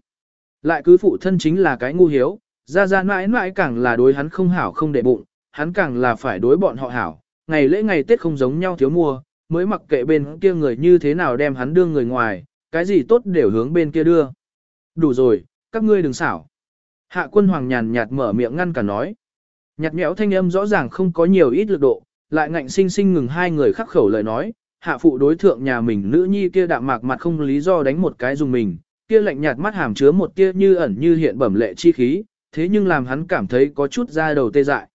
Lại cứ phụ thân chính là cái ngu hiếu, ra ra mãi mãi càng là đối hắn không hảo không để bụng, hắn càng là phải đối bọn họ hảo, ngày lễ ngày Tết không giống nhau thiếu mua, mới mặc kệ bên kia người như thế nào đem hắn đưa người ngoài, cái gì tốt đều hướng bên kia đưa. Đủ rồi, các ngươi đừng xảo. Hạ quân hoàng nhàn nhạt mở miệng ngăn cả nói. Nhạt nhẽo thanh âm rõ ràng không có nhiều ít lực độ, lại ngạnh sinh sinh ngừng hai người khắc khẩu lời nói, hạ phụ đối thượng nhà mình nữ nhi kia đạm mạc mặt không lý do đánh một cái dùng mình, kia lạnh nhạt mắt hàm chứa một tia như ẩn như hiện bẩm lệ chi khí, thế nhưng làm hắn cảm thấy có chút da đầu tê dại.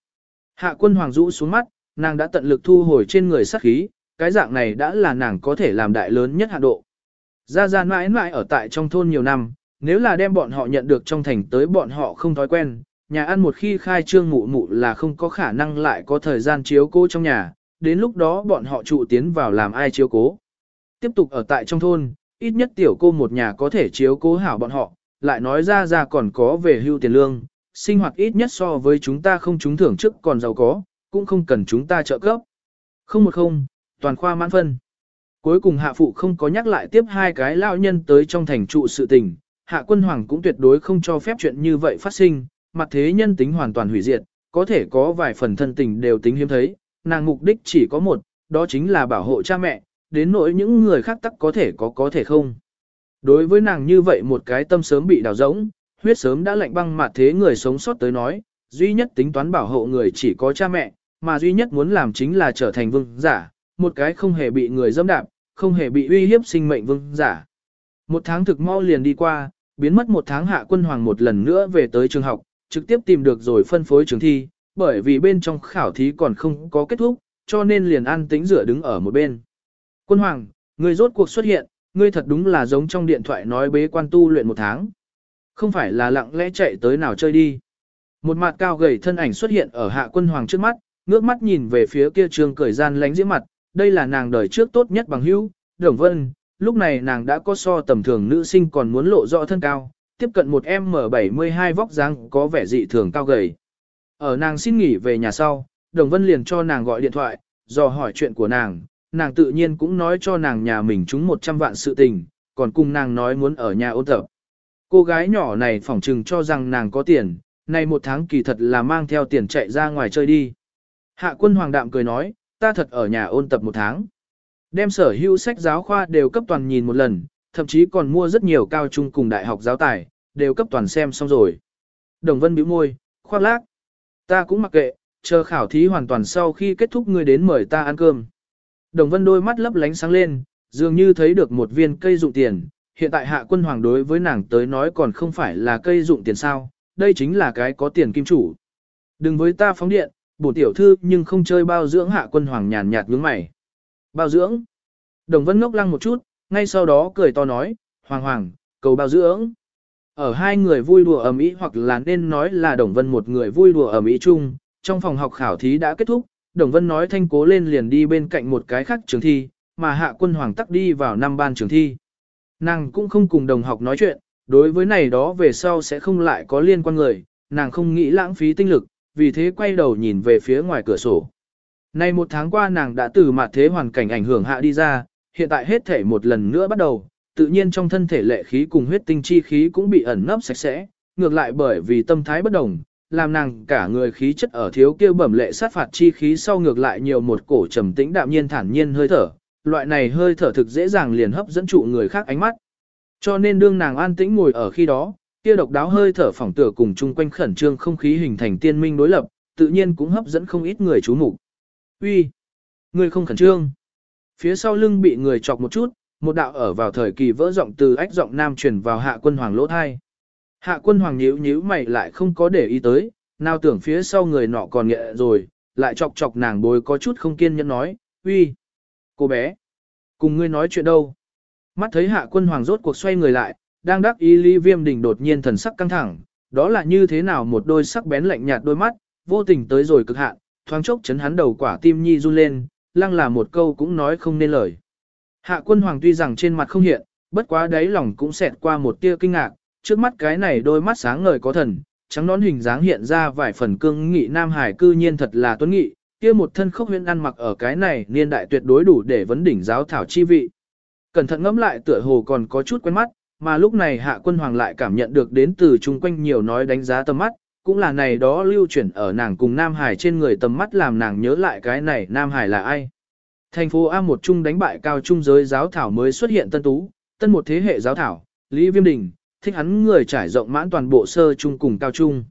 Hạ quân hoàng rũ xuống mắt, nàng đã tận lực thu hồi trên người sát khí, cái dạng này đã là nàng có thể làm đại lớn nhất hạ độ. Gia Gia mãi mãi ở tại trong thôn nhiều năm, nếu là đem bọn họ nhận được trong thành tới bọn họ không thói quen, nhà ăn một khi khai trương mụ mụ là không có khả năng lại có thời gian chiếu cố trong nhà, đến lúc đó bọn họ trụ tiến vào làm ai chiếu cố. Tiếp tục ở tại trong thôn, ít nhất tiểu cô một nhà có thể chiếu cố hảo bọn họ, lại nói ra ra còn có về hưu tiền lương, sinh hoạt ít nhất so với chúng ta không trúng thưởng trước còn giàu có, cũng không cần chúng ta trợ cấp. Không một không, toàn khoa mãn phân. Cuối cùng hạ phụ không có nhắc lại tiếp hai cái lao nhân tới trong thành trụ sự tình, hạ quân hoàng cũng tuyệt đối không cho phép chuyện như vậy phát sinh, mặt thế nhân tính hoàn toàn hủy diệt, có thể có vài phần thân tình đều tính hiếm thấy, nàng mục đích chỉ có một, đó chính là bảo hộ cha mẹ, đến nỗi những người khác tắc có thể có có thể không. Đối với nàng như vậy một cái tâm sớm bị đào rỗng, huyết sớm đã lạnh băng mặt thế người sống sót tới nói, duy nhất tính toán bảo hộ người chỉ có cha mẹ, mà duy nhất muốn làm chính là trở thành vương giả, một cái không hề bị người dâm đạp, không hề bị uy hiếp sinh mệnh vương giả. Một tháng thực mau liền đi qua, biến mất một tháng hạ quân hoàng một lần nữa về tới trường học, trực tiếp tìm được rồi phân phối trường thi, bởi vì bên trong khảo thí còn không có kết thúc, cho nên liền an tĩnh rửa đứng ở một bên. Quân hoàng, người rốt cuộc xuất hiện, ngươi thật đúng là giống trong điện thoại nói bế quan tu luyện một tháng. Không phải là lặng lẽ chạy tới nào chơi đi. Một mặt cao gầy thân ảnh xuất hiện ở hạ quân hoàng trước mắt, ngước mắt nhìn về phía kia trường cởi gian lánh diễm mặt, đây là nàng đời trước tốt nhất bằng hữu, Đồng Vân, lúc này nàng đã có so tầm thường nữ sinh còn muốn lộ rõ thân cao, tiếp cận một M72 vóc dáng có vẻ dị thường cao gầy. Ở nàng xin nghỉ về nhà sau, Đồng Vân liền cho nàng gọi điện thoại, dò hỏi chuyện của nàng, nàng tự nhiên cũng nói cho nàng nhà mình trúng 100 vạn sự tình, còn cùng nàng nói muốn ở nhà ôn tập. Cô gái nhỏ này phỏng trừng cho rằng nàng có tiền, nay một tháng kỳ thật là mang theo tiền chạy ra ngoài chơi đi. Hạ quân hoàng đạm cười nói, ta thật ở nhà ôn tập một tháng. Đem sở hữu sách giáo khoa đều cấp toàn nhìn một lần, thậm chí còn mua rất nhiều cao trung cùng đại học giáo tài, đều cấp toàn xem xong rồi. Đồng Vân bĩu môi, khoác lác. Ta cũng mặc kệ, chờ khảo thí hoàn toàn sau khi kết thúc ngươi đến mời ta ăn cơm. Đồng Vân đôi mắt lấp lánh sáng lên, dường như thấy được một viên cây dụng tiền, hiện tại hạ quân hoàng đối với nàng tới nói còn không phải là cây dụng tiền sao, đây chính là cái có tiền kim chủ. Đừng với ta phóng điện, bổ tiểu thư nhưng không chơi bao dưỡng hạ quân hoàng nhàn nhạt nhướng mày. Bao dưỡng? Đồng Vân ngốc lăng một chút, ngay sau đó cười to nói, hoàng hoàng, cầu bao dưỡng. Ở hai người vui đùa ầm ĩ hoặc là nên nói là Đồng Vân một người vui đùa ầm ĩ chung, trong phòng học khảo thí đã kết thúc, Đồng Vân nói thanh cố lên liền đi bên cạnh một cái khác trường thi, mà hạ quân hoàng tắc đi vào năm ban trường thi. Nàng cũng không cùng đồng học nói chuyện, đối với này đó về sau sẽ không lại có liên quan người, nàng không nghĩ lãng phí tinh lực, vì thế quay đầu nhìn về phía ngoài cửa sổ. Nay một tháng qua nàng đã từ mặt thế hoàn cảnh ảnh hưởng hạ đi ra, hiện tại hết thể một lần nữa bắt đầu, tự nhiên trong thân thể lệ khí cùng huyết tinh chi khí cũng bị ẩn nấp sạch sẽ, ngược lại bởi vì tâm thái bất đồng, làm nàng cả người khí chất ở thiếu kêu bẩm lệ sát phạt chi khí sau ngược lại nhiều một cổ trầm tĩnh đạm nhiên thản nhiên hơi thở, loại này hơi thở thực dễ dàng liền hấp dẫn trụ người khác ánh mắt. Cho nên đương nàng an tĩnh ngồi ở khi đó, kia độc đáo hơi thở phỏng tựa cùng chung quanh khẩn trương không khí hình thành tiên minh đối lập, tự nhiên cũng hấp dẫn không ít người chú mục. Uy, ngươi không khẩn trương. Phía sau lưng bị người chọc một chút, một đạo ở vào thời kỳ vỡ giọng từ ách giọng nam truyền vào hạ quân hoàng lỗ thai. Hạ quân hoàng nhíu nhíu mày lại không có để ý tới, nào tưởng phía sau người nọ còn nhẹ rồi, lại chọc chọc nàng bối có chút không kiên nhẫn nói, uy, cô bé, cùng ngươi nói chuyện đâu. Mắt thấy hạ quân hoàng rốt cuộc xoay người lại, đang đắc ý Lý Viêm Đình đột nhiên thần sắc căng thẳng, đó là như thế nào một đôi sắc bén lạnh nhạt đôi mắt, vô tình tới rồi cực hạn, thoáng chốc chấn hắn đầu quả tim nhi run lên, lăng là một câu cũng nói không nên lời. Hạ quân hoàng tuy rằng trên mặt không hiện, bất quá đáy lòng cũng xẹt qua một tia kinh ngạc, trước mắt cái này đôi mắt sáng ngời có thần, trắng nón hình dáng hiện ra vài phần cương nghị nam hải cư nhiên thật là tuấn nghị, kia một thân khốc huyễn ăn mặc ở cái này niên đại tuyệt đối đủ để vấn đỉnh giáo thảo chi vị. Cẩn thận ngẫm lại tựa hồ còn có chút quen mắt, mà lúc này hạ quân hoàng lại cảm nhận được đến từ chung quanh nhiều nói đánh giá tầm mắt, cũng là này đó lưu chuyển ở nàng cùng Nam Hải trên người tầm mắt làm nàng nhớ lại cái này Nam Hải là ai. Thành phố A một trung đánh bại cao trung giới giáo thảo mới xuất hiện tân tú, tân một thế hệ giáo thảo, Lý Viêm Đình, thích hắn người trải rộng mãn toàn bộ sơ trung cùng cao trung.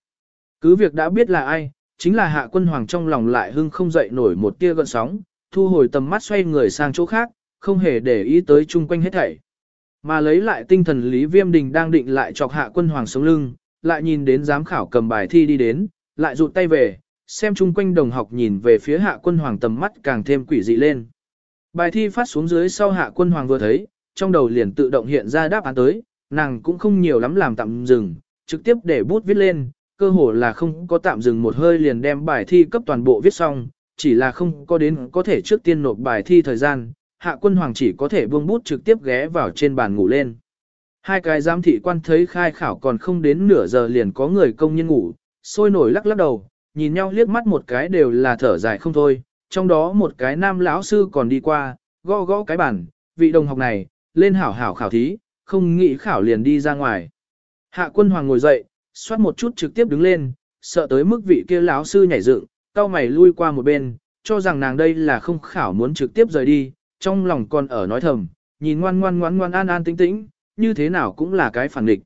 Cứ việc đã biết là ai, chính là hạ quân hoàng trong lòng lại hưng không dậy nổi một tia gợn sóng, thu hồi tầm mắt xoay người sang chỗ khác, không hề để ý tới chung quanh hết thảy. Mà lấy lại tinh thần Lý Viêm Đình đang định lại chọc hạ quân hoàng sống lưng, lại nhìn đến giám khảo cầm bài thi đi đến, lại rụt tay về, xem chung quanh đồng học nhìn về phía hạ quân hoàng tầm mắt càng thêm quỷ dị lên. Bài thi phát xuống dưới sau hạ quân hoàng vừa thấy, trong đầu liền tự động hiện ra đáp án tới, nàng cũng không nhiều lắm làm tạm dừng, trực tiếp để bút viết lên, cơ hồ là không có tạm dừng một hơi liền đem bài thi cấp toàn bộ viết xong, chỉ là không có đến có thể trước tiên nộp bài thi thời gian, hạ quân hoàng chỉ có thể buông bút trực tiếp ghé vào trên bàn ngủ lên. Hai cái giám thị quan thấy khai khảo còn không đến nửa giờ liền có người công nhân ngủ, sôi nổi lắc lắc đầu, nhìn nhau liếc mắt một cái đều là thở dài không thôi, trong đó một cái nam lão sư còn đi qua, gõ gõ cái bàn, vị đồng học này, lên hảo hảo khảo thí, không nghĩ khảo liền đi ra ngoài. Hạ quân hoàng ngồi dậy, xoát một chút trực tiếp đứng lên, sợ tới mức vị kia lão sư nhảy dựng, cao mày lui qua một bên, cho rằng nàng đây là không khảo muốn trực tiếp rời đi, trong lòng còn ở nói thầm, nhìn ngoan ngoan ngoan ngoan an an tĩnh tĩnh, như thế nào cũng là cái phản địch.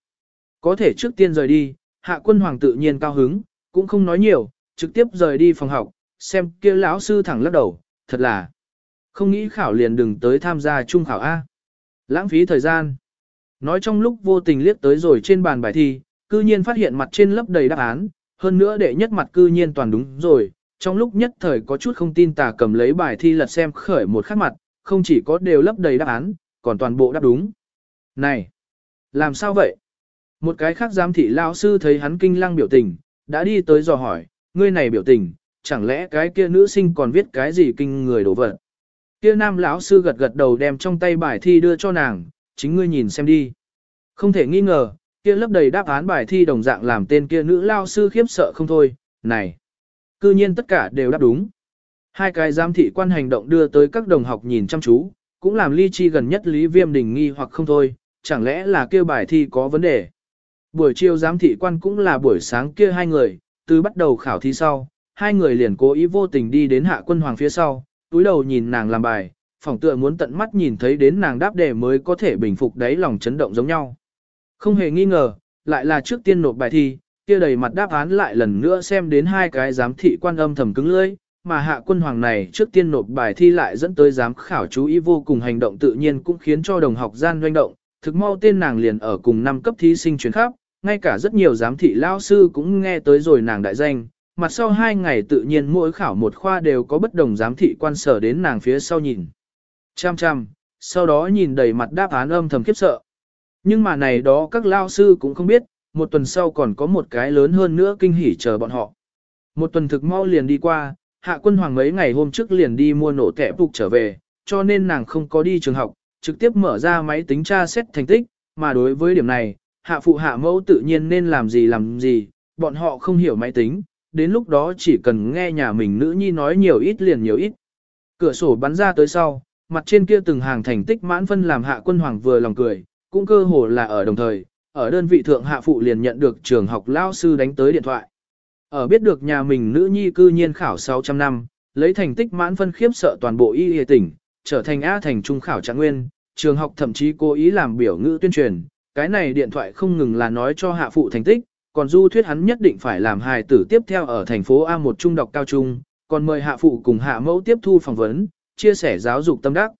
Có thể trước tiên rời đi, hạ quân hoàng tự nhiên cao hứng, cũng không nói nhiều, trực tiếp rời đi phòng học, xem kia lão sư thẳng lắc đầu, thật là không nghĩ khảo liền đừng tới tham gia trung khảo A. Lãng phí thời gian. Nói trong lúc vô tình liếc tới rồi trên bàn bài thi, cư nhiên phát hiện mặt trên lớp đầy đáp án, hơn nữa đệ nhất mặt cư nhiên toàn đúng rồi, trong lúc nhất thời có chút không tin tà cầm lấy bài thi lật xem khởi một khắc mặt, không chỉ có đều lấp đầy đáp án, còn toàn bộ đáp đúng. Này, làm sao vậy? Một cái khác giám thị lao sư thấy hắn kinh lăng biểu tình, đã đi tới dò hỏi, ngươi này biểu tình, chẳng lẽ cái kia nữ sinh còn viết cái gì kinh người đổ vật? Kia nam lão sư gật gật đầu đem trong tay bài thi đưa cho nàng, chính ngươi nhìn xem đi. Không thể nghi ngờ, kia lấp đầy đáp án bài thi đồng dạng làm tên kia nữ lao sư khiếp sợ không thôi, này. Cư nhiên tất cả đều đáp đúng. Hai cái giám thị quan hành động đưa tới các đồng học nhìn chăm chú, cũng làm ly chi gần nhất Lý Viêm Đình nghi hoặc không thôi, chẳng lẽ là kêu bài thi có vấn đề. Buổi chiều giám thị quan cũng là buổi sáng kia hai người, từ bắt đầu khảo thí sau, hai người liền cố ý vô tình đi đến hạ quân hoàng phía sau, túi đầu nhìn nàng làm bài, phỏng tựa muốn tận mắt nhìn thấy đến nàng đáp đề mới có thể bình phục đáy lòng chấn động giống nhau. Không hề nghi ngờ, lại là trước tiên nộp bài thi, kia đầy mặt đáp án lại lần nữa xem đến hai cái giám thị quan âm thầm cứng lưỡi, mà hạ quân hoàng này trước tiên nộp bài thi lại dẫn tới giám khảo chú ý vô cùng hành động tự nhiên cũng khiến cho đồng học gian doanh động, thực mau tên nàng liền ở cùng năm cấp thí sinh chuyến khắp, ngay cả rất nhiều giám thị lao sư cũng nghe tới rồi nàng đại danh, mặt sau hai ngày tự nhiên mỗi khảo một khoa đều có bất đồng giám thị quan sở đến nàng phía sau nhìn. Chăm chăm, sau đó nhìn đầy mặt đáp án âm thầm khiếp sợ. Nhưng mà này đó các lao sư cũng không biết, một tuần sau còn có một cái lớn hơn nữa kinh hỉ chờ bọn họ. Một tuần thực mau liền đi qua, hạ quân hoàng mấy ngày hôm trước liền đi mua nổ tẻ phục trở về, cho nên nàng không có đi trường học, trực tiếp mở ra máy tính tra xét thành tích, mà đối với điểm này, hạ phụ hạ mẫu tự nhiên nên làm gì làm gì, bọn họ không hiểu máy tính, đến lúc đó chỉ cần nghe nhà mình nữ nhi nói nhiều ít liền nhiều ít. Cửa sổ bắn ra tới sau, mặt trên kia từng hàng thành tích mãn phân làm hạ quân hoàng vừa lòng cười, cũng cơ hồ là ở đồng thời, ở đơn vị thượng hạ phụ liền nhận được trường học lao sư đánh tới điện thoại. Ở biết được nhà mình nữ nhi cư nhiên khảo 600 năm, lấy thành tích mãn phân khiếp sợ toàn bộ y y tỉnh, trở thành A thành trung khảo trạng nguyên, trường học thậm chí cố ý làm biểu ngữ tuyên truyền, cái này điện thoại không ngừng là nói cho hạ phụ thành tích, còn du thuyết hắn nhất định phải làm hài tử tiếp theo ở thành phố A một trung đọc cao trung, còn mời hạ phụ cùng hạ mẫu tiếp thu phỏng vấn, chia sẻ giáo dục tâm đắc.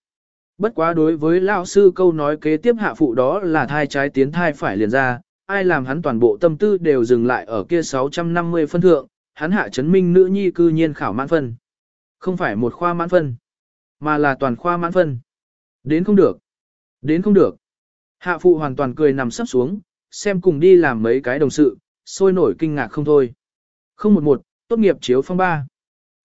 Bất quá đối với lão sư câu nói kế tiếp hạ phụ đó là thai trái tiến thai phải liền ra, ai làm hắn toàn bộ tâm tư đều dừng lại ở kia 650 phân thượng, hắn hạ chấn minh nữ nhi cư nhiên khảo mãn phân. Không phải một khoa mãn phân, mà là toàn khoa mãn phân. Đến không được. Đến không được. Hạ phụ hoàn toàn cười nằm sắp xuống, xem cùng đi làm mấy cái đồng sự, sôi nổi kinh ngạc không thôi. Không một một, tốt nghiệp chiếu phong ba.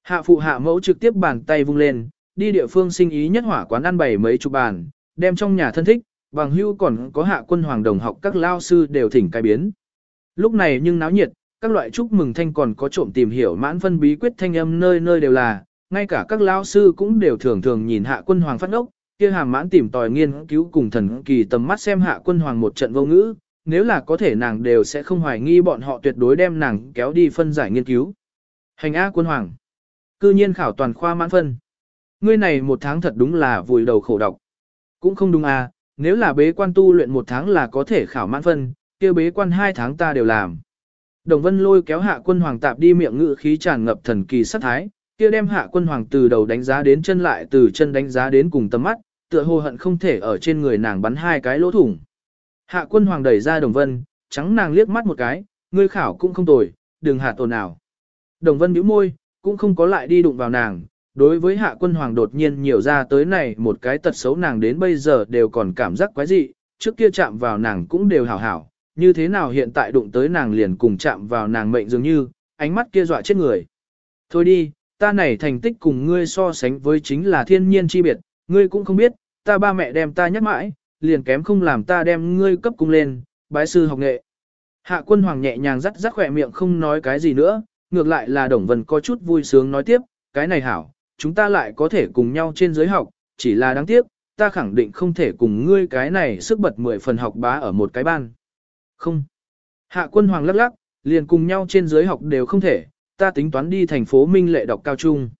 Hạ phụ hạ mẫu trực tiếp bàn tay vung lên, đi địa phương sinh ý nhất hỏa quán ăn bảy mấy chục bàn, đem trong nhà thân thích, bằng hưu còn có hạ quân hoàng đồng học các lao sư đều thỉnh cai biến. Lúc này nhưng náo nhiệt, các loại chúc mừng thanh còn có trộm tìm hiểu mãn phân bí quyết thanh âm nơi nơi đều là, ngay cả các lao sư cũng đều thường thường nhìn hạ quân hoàng phát ốc, kia hàm mãn tìm tòi nghiên cứu cùng thần kỳ tầm mắt xem hạ quân hoàng một trận vô ngữ, nếu là có thể nàng đều sẽ không hoài nghi bọn họ tuyệt đối đem nàng kéo đi phân giải nghiên cứu. Hành A quân hoàng. Cư nhiên khảo toàn khoa mãn phân. Ngươi này một tháng thật đúng là vùi đầu khổ độc. Cũng không đúng à, nếu là bế quan tu luyện một tháng là có thể khảo mãn phân, kia bế quan hai tháng ta đều làm. Đồng Vân lôi kéo hạ quân hoàng tạp đi miệng ngự khí tràn ngập thần kỳ sát thái, kia đem hạ quân hoàng từ đầu đánh giá đến chân lại từ chân đánh giá đến cùng tầm mắt, tựa hồ hận không thể ở trên người nàng bắn hai cái lỗ thủng. Hạ quân hoàng đẩy ra Đồng Vân, trắng nàng liếc mắt một cái, ngươi khảo cũng không tồi, đừng hạ tồn nào. Đồng Vân nhíu môi, cũng không có lại đi đụng vào nàng, đối với hạ quân hoàng đột nhiên nhiều ra tới này một cái tật xấu nàng đến bây giờ đều còn cảm giác quái dị, trước kia chạm vào nàng cũng đều hảo hảo, như thế nào hiện tại đụng tới nàng liền cùng chạm vào nàng mệnh dường như, ánh mắt kia dọa chết người. Thôi đi, ta này thành tích cùng ngươi so sánh với chính là thiên nhiên chi biệt, ngươi cũng không biết, ta ba mẹ đem ta nhắc mãi, liền kém không làm ta đem ngươi cấp cung lên, bái sư học nghệ. Hạ quân hoàng nhẹ nhàng rắt rắt khỏe miệng không nói cái gì nữa, ngược lại là Đồng Vân có chút vui sướng nói tiếp, cái này hảo, chúng ta lại có thể cùng nhau trên giới học, chỉ là đáng tiếc, ta khẳng định không thể cùng ngươi cái này sức bật mười phần học bá ở một cái ban. Không. Hạ quân hoàng lắc lắc, liền cùng nhau trên giới học đều không thể, ta tính toán đi thành phố Minh Lệ đọc cao trung.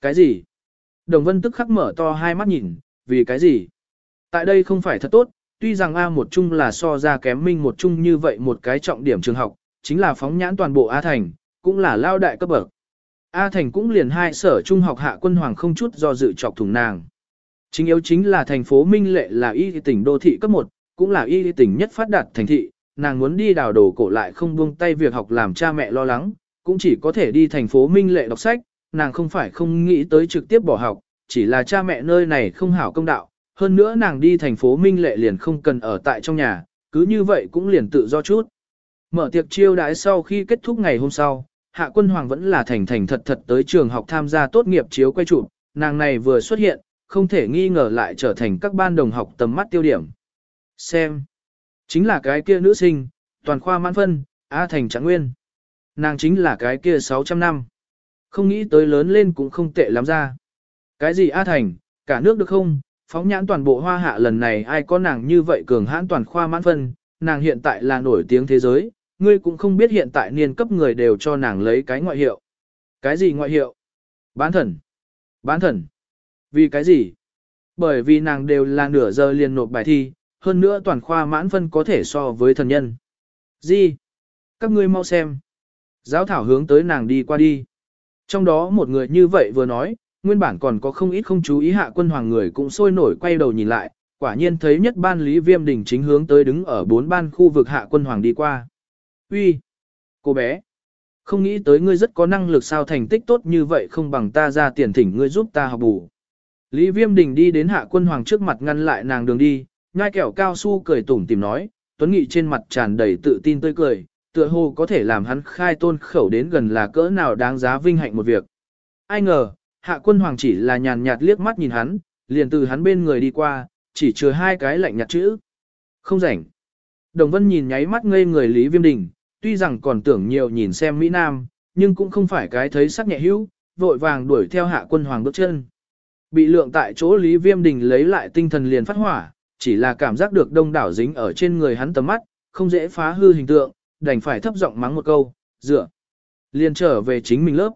Cái gì? Đồng Vân tức khắc mở to hai mắt nhìn, vì cái gì? Tại đây không phải thật tốt, tuy rằng A một trung là so ra kém Minh một trung như vậy một cái trọng điểm trường học, chính là phóng nhãn toàn bộ A thành, cũng là lao đại cấp bậc. A Thành cũng liền hai sở trung học hạ quân hoàng không chút do dự chọc thủng nàng. Chính yếu chính là thành phố Minh Lệ là y tỉnh đô thị cấp 1, cũng là y tỉnh nhất phát đạt thành thị, nàng muốn đi đào đồ cổ lại không buông tay việc học làm cha mẹ lo lắng, cũng chỉ có thể đi thành phố Minh Lệ đọc sách, nàng không phải không nghĩ tới trực tiếp bỏ học, chỉ là cha mẹ nơi này không hảo công đạo, hơn nữa nàng đi thành phố Minh Lệ liền không cần ở tại trong nhà, cứ như vậy cũng liền tự do chút. Mở tiệc chiêu đãi sau khi kết thúc ngày hôm sau, Hạ Quân Hoàng vẫn là thành thành thật thật tới trường học tham gia tốt nghiệp chiếu quay chụp, nàng này vừa xuất hiện, không thể nghi ngờ lại trở thành các ban đồng học tầm mắt tiêu điểm. Xem, chính là cái kia nữ sinh, toàn khoa mãn phân, A Thành Trạng Nguyên. Nàng chính là cái kia 600 năm. Không nghĩ tới lớn lên cũng không tệ lắm ra. Cái gì A Thành, cả nước được không? Phóng nhãn toàn bộ hoa hạ lần này ai có nàng như vậy cường hãn toàn khoa mãn phân, nàng hiện tại là nổi tiếng thế giới, ngươi cũng không biết hiện tại niên cấp người đều cho nàng lấy cái ngoại hiệu. Cái gì ngoại hiệu? Bán thần. Bán thần. Vì cái gì? Bởi vì nàng đều là nửa giờ liền nộp bài thi, hơn nữa toàn khoa mãn phân có thể so với thần nhân. Gì? các ngươi mau xem. Giáo thảo hướng tới nàng đi qua đi. Trong đó một người như vậy vừa nói, nguyên bản còn có không ít không chú ý hạ quân hoàng người cũng sôi nổi quay đầu nhìn lại, quả nhiên thấy nhất ban Lý Viêm Đình chính hướng tới đứng ở bốn ban khu vực hạ quân hoàng đi qua. Uy, Cô bé! Không nghĩ tới ngươi rất có năng lực sao thành tích tốt như vậy không bằng ta ra tiền thỉnh ngươi giúp ta học bù. Lý Viêm Đình đi đến hạ quân hoàng trước mặt ngăn lại nàng đường đi, nhai kẹo cao su cười tủm tìm nói, Tuấn Nghị trên mặt tràn đầy tự tin tươi cười, tựa hồ có thể làm hắn khai tôn khẩu đến gần là cỡ nào đáng giá vinh hạnh một việc. Ai ngờ, hạ quân hoàng chỉ là nhàn nhạt liếc mắt nhìn hắn, liền từ hắn bên người đi qua, chỉ chừa hai cái lạnh nhạt chữ. Không rảnh. Đồng Vân nhìn nháy mắt ngây người Lý Viêm Đình, tuy rằng còn tưởng nhiều nhìn xem Mỹ Nam, nhưng cũng không phải cái thấy sắc nhẹ hữu, vội vàng đuổi theo hạ quân hoàng bước chân. Bị lượng tại chỗ Lý Viêm Đình lấy lại tinh thần liền phát hỏa, chỉ là cảm giác được đông đảo dính ở trên người hắn tầm mắt, không dễ phá hư hình tượng, đành phải thấp giọng mắng một câu, dựa. Liền trở về chính mình lớp.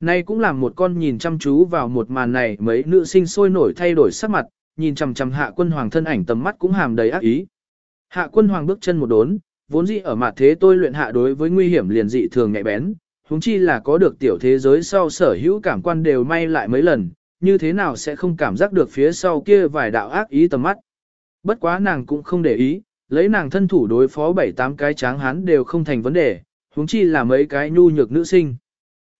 Nay cũng làm một con nhìn chăm chú vào một màn này mấy nữ sinh sôi nổi thay đổi sắc mặt, nhìn chằm chằm hạ quân hoàng thân ảnh tầm mắt cũng hàm đầy ác ý. Hạ quân hoàng bước chân một đốn, vốn dĩ ở mặt thế tôi luyện hạ đối với nguy hiểm liền dị thường nhạy bén, huống chi là có được tiểu thế giới sau sở hữu cảm quan đều may lại mấy lần, như thế nào sẽ không cảm giác được phía sau kia vài đạo ác ý tầm mắt. Bất quá nàng cũng không để ý, lấy nàng thân thủ đối phó bảy tám cái tráng hán đều không thành vấn đề, huống chi là mấy cái nhu nhược nữ sinh.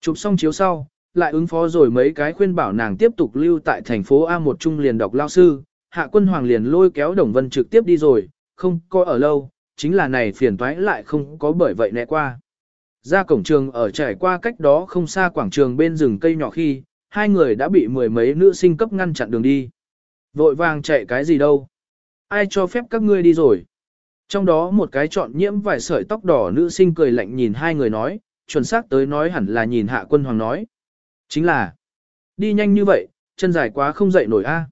Chụp xong chiếu sau, lại ứng phó rồi mấy cái khuyên bảo nàng tiếp tục lưu tại thành phố A một trung liền đọc lao sư, hạ quân hoàng liền lôi kéo Đồng Vân trực tiếp đi rồi, không có ở lâu, chính là này phiền toái lại không có bởi vậy né qua. Ra cổng trường ở trải qua cách đó không xa quảng trường bên rừng cây nhỏ khi, hai người đã bị mười mấy nữ sinh cấp ngăn chặn đường đi. Vội vàng chạy cái gì đâu? Ai cho phép các ngươi đi rồi? Trong đó một cái chọn nhiễm vài sợi tóc đỏ nữ sinh cười lạnh nhìn hai người nói, chuẩn xác tới nói hẳn là nhìn hạ quân hoàng nói. Chính là, đi nhanh như vậy, chân dài quá không dậy nổi a.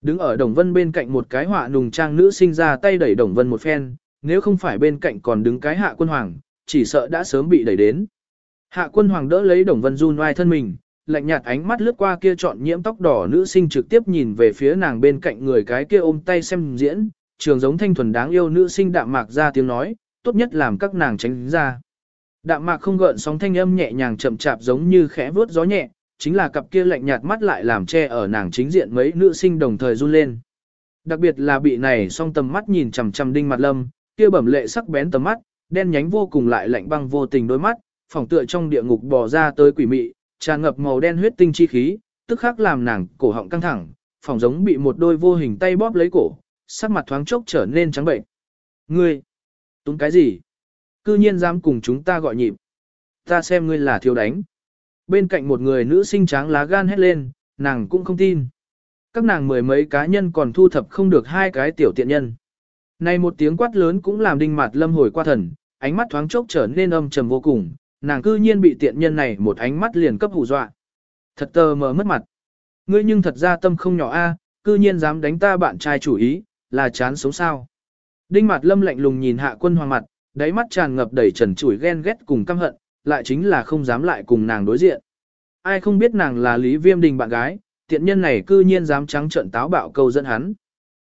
Đứng ở Đồng Vân bên cạnh một cái họa nùng trang nữ sinh ra tay đẩy Đồng Vân một phen, nếu không phải bên cạnh còn đứng cái hạ quân hoàng, chỉ sợ đã sớm bị đẩy đến. Hạ quân hoàng đỡ lấy Đồng Vân Du oai thân mình, lạnh nhạt ánh mắt lướt qua kia chọn nhiễm tóc đỏ nữ sinh trực tiếp nhìn về phía nàng bên cạnh người cái kia ôm tay xem diễn, trường giống thanh thuần đáng yêu nữ sinh đạm mạc ra tiếng nói, tốt nhất làm các nàng tránh ra. Đạm mạc không gợn sóng thanh âm nhẹ nhàng chậm chạp giống như khẽ vuốt gió nhẹ, chính là cặp kia lạnh nhạt mắt lại làm che ở nàng chính diện mấy nữ sinh đồng thời run lên. Đặc biệt là bị này song tầm mắt nhìn chằm chằm đinh mặt lâm, kia bẩm lệ sắc bén tầm mắt, đen nhánh vô cùng lại lạnh băng vô tình đôi mắt, phỏng tựa trong địa ngục bò ra tới quỷ mị, tràn ngập màu đen huyết tinh chi khí, tức khắc làm nàng cổ họng căng thẳng, phỏng giống bị một đôi vô hình tay bóp lấy cổ, sắc mặt thoáng chốc trở nên trắng bệnh. Ngươi, túng cái gì? Cư nhiên dám cùng chúng ta gọi nhịp. Ta xem ngươi là thiếu đánh. Bên cạnh một người nữ sinh tráng lá gan hét lên, nàng cũng không tin. Các nàng mười mấy cá nhân còn thu thập không được hai cái tiểu tiện nhân. Này một tiếng quát lớn cũng làm đinh mặt lâm hồi qua thần, ánh mắt thoáng chốc trở nên âm trầm vô cùng, nàng cư nhiên bị tiện nhân này một ánh mắt liền cấp hù dọa. Thật tờ mờ mất mặt. Ngươi nhưng thật ra tâm không nhỏ a, cư nhiên dám đánh ta bạn trai chủ ý, là chán sống sao. Đinh mặt lâm lạnh lùng nhìn hạ quân hoàng mặt, đáy mắt tràn ngập đầy trần chủi ghen ghét cùng căm hận, lại chính là không dám lại cùng nàng đối diện. Ai không biết nàng là Lý Viêm Đình bạn gái, tiện nhân này cư nhiên dám trắng trợn táo bạo câu dẫn hắn.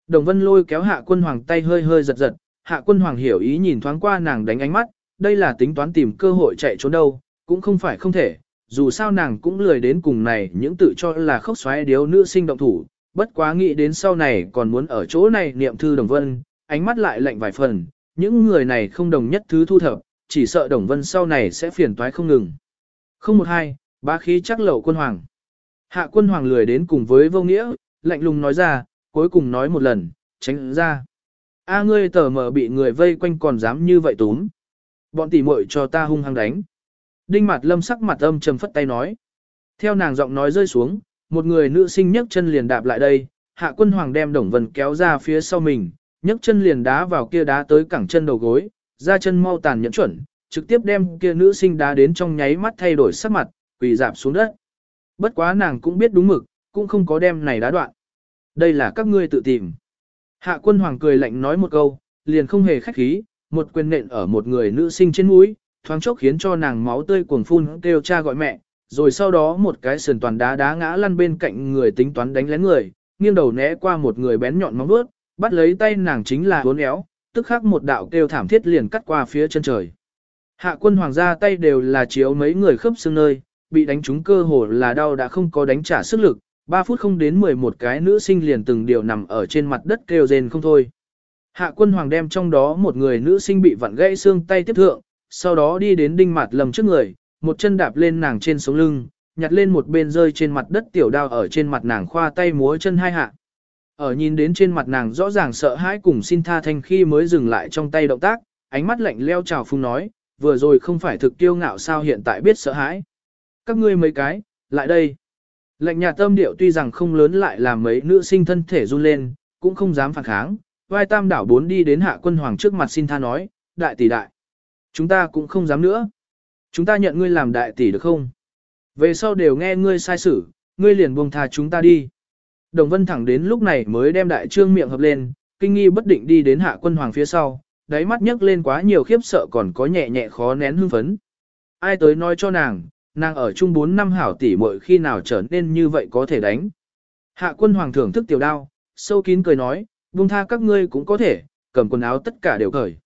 Đồng Vân lôi kéo hạ quân hoàng tay hơi hơi giật giật, hạ quân hoàng hiểu ý nhìn thoáng qua nàng đánh ánh mắt, đây là tính toán tìm cơ hội chạy trốn đâu, cũng không phải không thể, dù sao nàng cũng lười đến cùng này những tự cho là khóc xoáy điếu nữ sinh động thủ, bất quá nghĩ đến sau này còn muốn ở chỗ này niệm thư Đồng Vân, ánh mắt lại lạnh vài phần, những người này không đồng nhất thứ thu thập, chỉ sợ Đồng Vân sau này sẽ phiền toái không ngừng. Không một hai, ba khí chắc lậu quân hoàng. Hạ quân hoàng lười đến cùng với vô nghĩa, lạnh lùng nói ra, cuối cùng nói một lần, tránh ra. A ngươi tờ mở bị người vây quanh còn dám như vậy túm. Bọn tỉ muội cho ta hung hăng đánh. Đinh mặt lâm sắc mặt âm trầm phất tay nói. Theo nàng giọng nói rơi xuống, một người nữ sinh nhấc chân liền đạp lại đây, hạ quân hoàng đem đồng vân kéo ra phía sau mình, nhấc chân liền đá vào kia đá tới cẳng chân đầu gối, ra chân mau tàn nhẫn chuẩn, trực tiếp đem kia nữ sinh đá đến trong nháy mắt thay đổi sắc mặt, quỳ dạp xuống đất. Bất quá nàng cũng biết đúng mực, cũng không có đem này đá đoạn. Đây là các ngươi tự tìm. Hạ quân hoàng cười lạnh nói một câu, liền không hề khách khí, một quyền nện ở một người nữ sinh trên mũi, thoáng chốc khiến cho nàng máu tươi cuồng phun kêu cha gọi mẹ, rồi sau đó một cái sườn toàn đá đá ngã lăn bên cạnh người tính toán đánh lén người, nghiêng đầu né qua một người bén nhọn móng vuốt, bắt lấy tay nàng chính là uốn éo, tức khắc một đạo kêu thảm thiết liền cắt qua phía chân trời. Hạ quân hoàng gia tay đều là chiếu mấy người khớp xương nơi, bị đánh trúng cơ hồ là đau đã không có đánh trả sức lực, 3 phút không đến 11 cái nữ sinh liền từng điều nằm ở trên mặt đất kêu rên không thôi. Hạ quân hoàng đem trong đó một người nữ sinh bị vặn gãy xương tay tiếp thượng, sau đó đi đến đinh mặt lầm trước người, một chân đạp lên nàng trên sống lưng, nhặt lên một bên rơi trên mặt đất tiểu đao ở trên mặt nàng khoa tay múa chân hai hạ. Ở nhìn đến trên mặt nàng rõ ràng sợ hãi cùng xin tha thanh khi mới dừng lại trong tay động tác, ánh mắt lạnh leo trào phung nói, vừa rồi không phải thực kiêu ngạo sao hiện tại biết sợ hãi. Các ngươi mấy cái, lại đây lệnh nhà tâm điệu tuy rằng không lớn lại làm mấy nữ sinh thân thể run lên, cũng không dám phản kháng, vai tam đảo bốn đi đến hạ quân hoàng trước mặt xin tha nói, đại tỷ đại. Chúng ta cũng không dám nữa. Chúng ta nhận ngươi làm đại tỷ được không? Về sau đều nghe ngươi sai xử, ngươi liền buông tha chúng ta đi. Đồng vân thẳng đến lúc này mới đem đại trương miệng hợp lên, kinh nghi bất định đi đến hạ quân hoàng phía sau, đáy mắt nhấc lên quá nhiều khiếp sợ còn có nhẹ nhẹ khó nén hưng phấn. Ai tới nói cho nàng, nàng ở chung 4 năm hảo tỷ muội khi nào trở nên như vậy có thể đánh. Hạ quân hoàng thưởng thức tiểu đao, sâu kín cười nói, buông tha các ngươi cũng có thể, cầm quần áo tất cả đều cởi.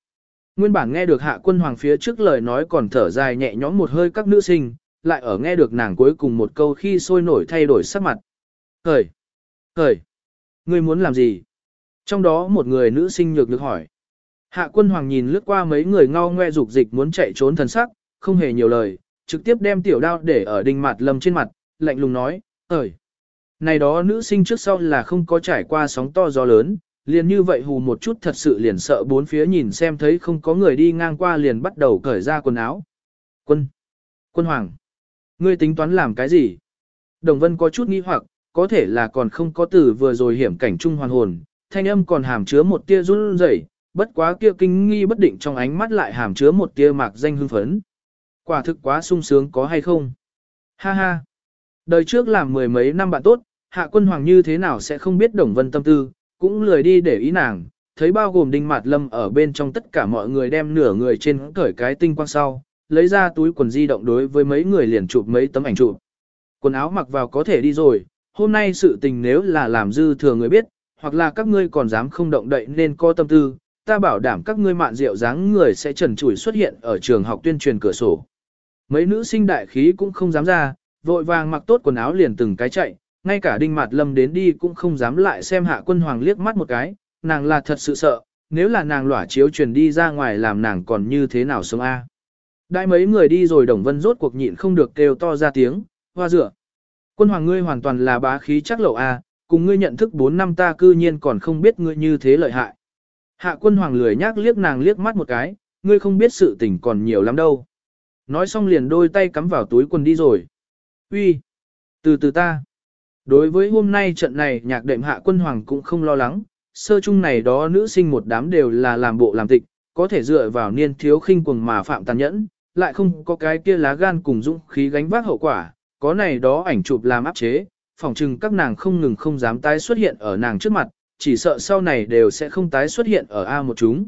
Nguyên bản nghe được hạ quân hoàng phía trước lời nói còn thở dài nhẹ nhõm một hơi các nữ sinh, lại ở nghe được nàng cuối cùng một câu khi sôi nổi thay đổi sắc mặt. Cởi! Cởi! Ngươi muốn làm gì? Trong đó một người nữ sinh nhược được hỏi. Hạ quân hoàng nhìn lướt qua mấy người ngao ngoe dục dịch muốn chạy trốn thần sắc, không hề nhiều lời, trực tiếp đem tiểu đao để ở đinh mặt lâm trên mặt, lạnh lùng nói, ơi. Này đó nữ sinh trước sau là không có trải qua sóng to gió lớn, liền như vậy hù một chút thật sự liền sợ bốn phía nhìn xem thấy không có người đi ngang qua liền bắt đầu cởi ra quần áo. Quân! Quân hoàng! Ngươi tính toán làm cái gì? Đồng vân có chút nghi hoặc, có thể là còn không có từ vừa rồi hiểm cảnh trung hoàn hồn, thanh âm còn hàm chứa một tia run rẩy, bất quá kia kinh nghi bất định trong ánh mắt lại hàm chứa một tia mạc danh hưng phấn. Quả thực quá sung sướng có hay không? Ha ha! Đời trước làm mười mấy năm bạn tốt, hạ quân hoàng như thế nào sẽ không biết đồng vân tâm tư, cũng lười đi để ý nàng, thấy bao gồm đinh mạt lâm ở bên trong tất cả mọi người đem nửa người trên cởi cái tinh quang sau, lấy ra túi quần di động đối với mấy người liền chụp mấy tấm ảnh chụp. Quần áo mặc vào có thể đi rồi, hôm nay sự tình nếu là làm dư thừa người biết, hoặc là các ngươi còn dám không động đậy nên có tâm tư, ta bảo đảm các ngươi mạn rượu dáng người sẽ trần trụi xuất hiện ở trường học tuyên truyền cửa sổ. Mấy nữ sinh đại khí cũng không dám ra, vội vàng mặc tốt quần áo liền từng cái chạy, ngay cả đinh mặt lâm đến đi cũng không dám lại xem hạ quân hoàng liếc mắt một cái, nàng là thật sự sợ, nếu là nàng lỏa chiếu truyền đi ra ngoài làm nàng còn như thế nào sống a. Đại mấy người đi rồi đồng vân rốt cuộc nhịn không được kêu to ra tiếng, hoa rửa. Quân hoàng ngươi hoàn toàn là bá khí chắc lậu a, cùng ngươi nhận thức 4 năm ta cư nhiên còn không biết ngươi như thế lợi hại. Hạ quân hoàng lười nhác liếc nàng liếc mắt một cái, ngươi không biết sự tình còn nhiều lắm đâu. Nói xong liền đôi tay cắm vào túi quần đi rồi. Uy, từ từ ta. Đối với hôm nay trận này nhạc đệm hạ quân hoàng cũng không lo lắng, sơ chung này đó nữ sinh một đám đều là làm bộ làm tịch, có thể dựa vào niên thiếu khinh quần mà phạm tàn nhẫn, lại không có cái kia lá gan cùng dũng khí gánh vác hậu quả, có này đó ảnh chụp làm áp chế, phòng trừng các nàng không ngừng không dám tái xuất hiện ở nàng trước mặt, chỉ sợ sau này đều sẽ không tái xuất hiện ở A một chúng.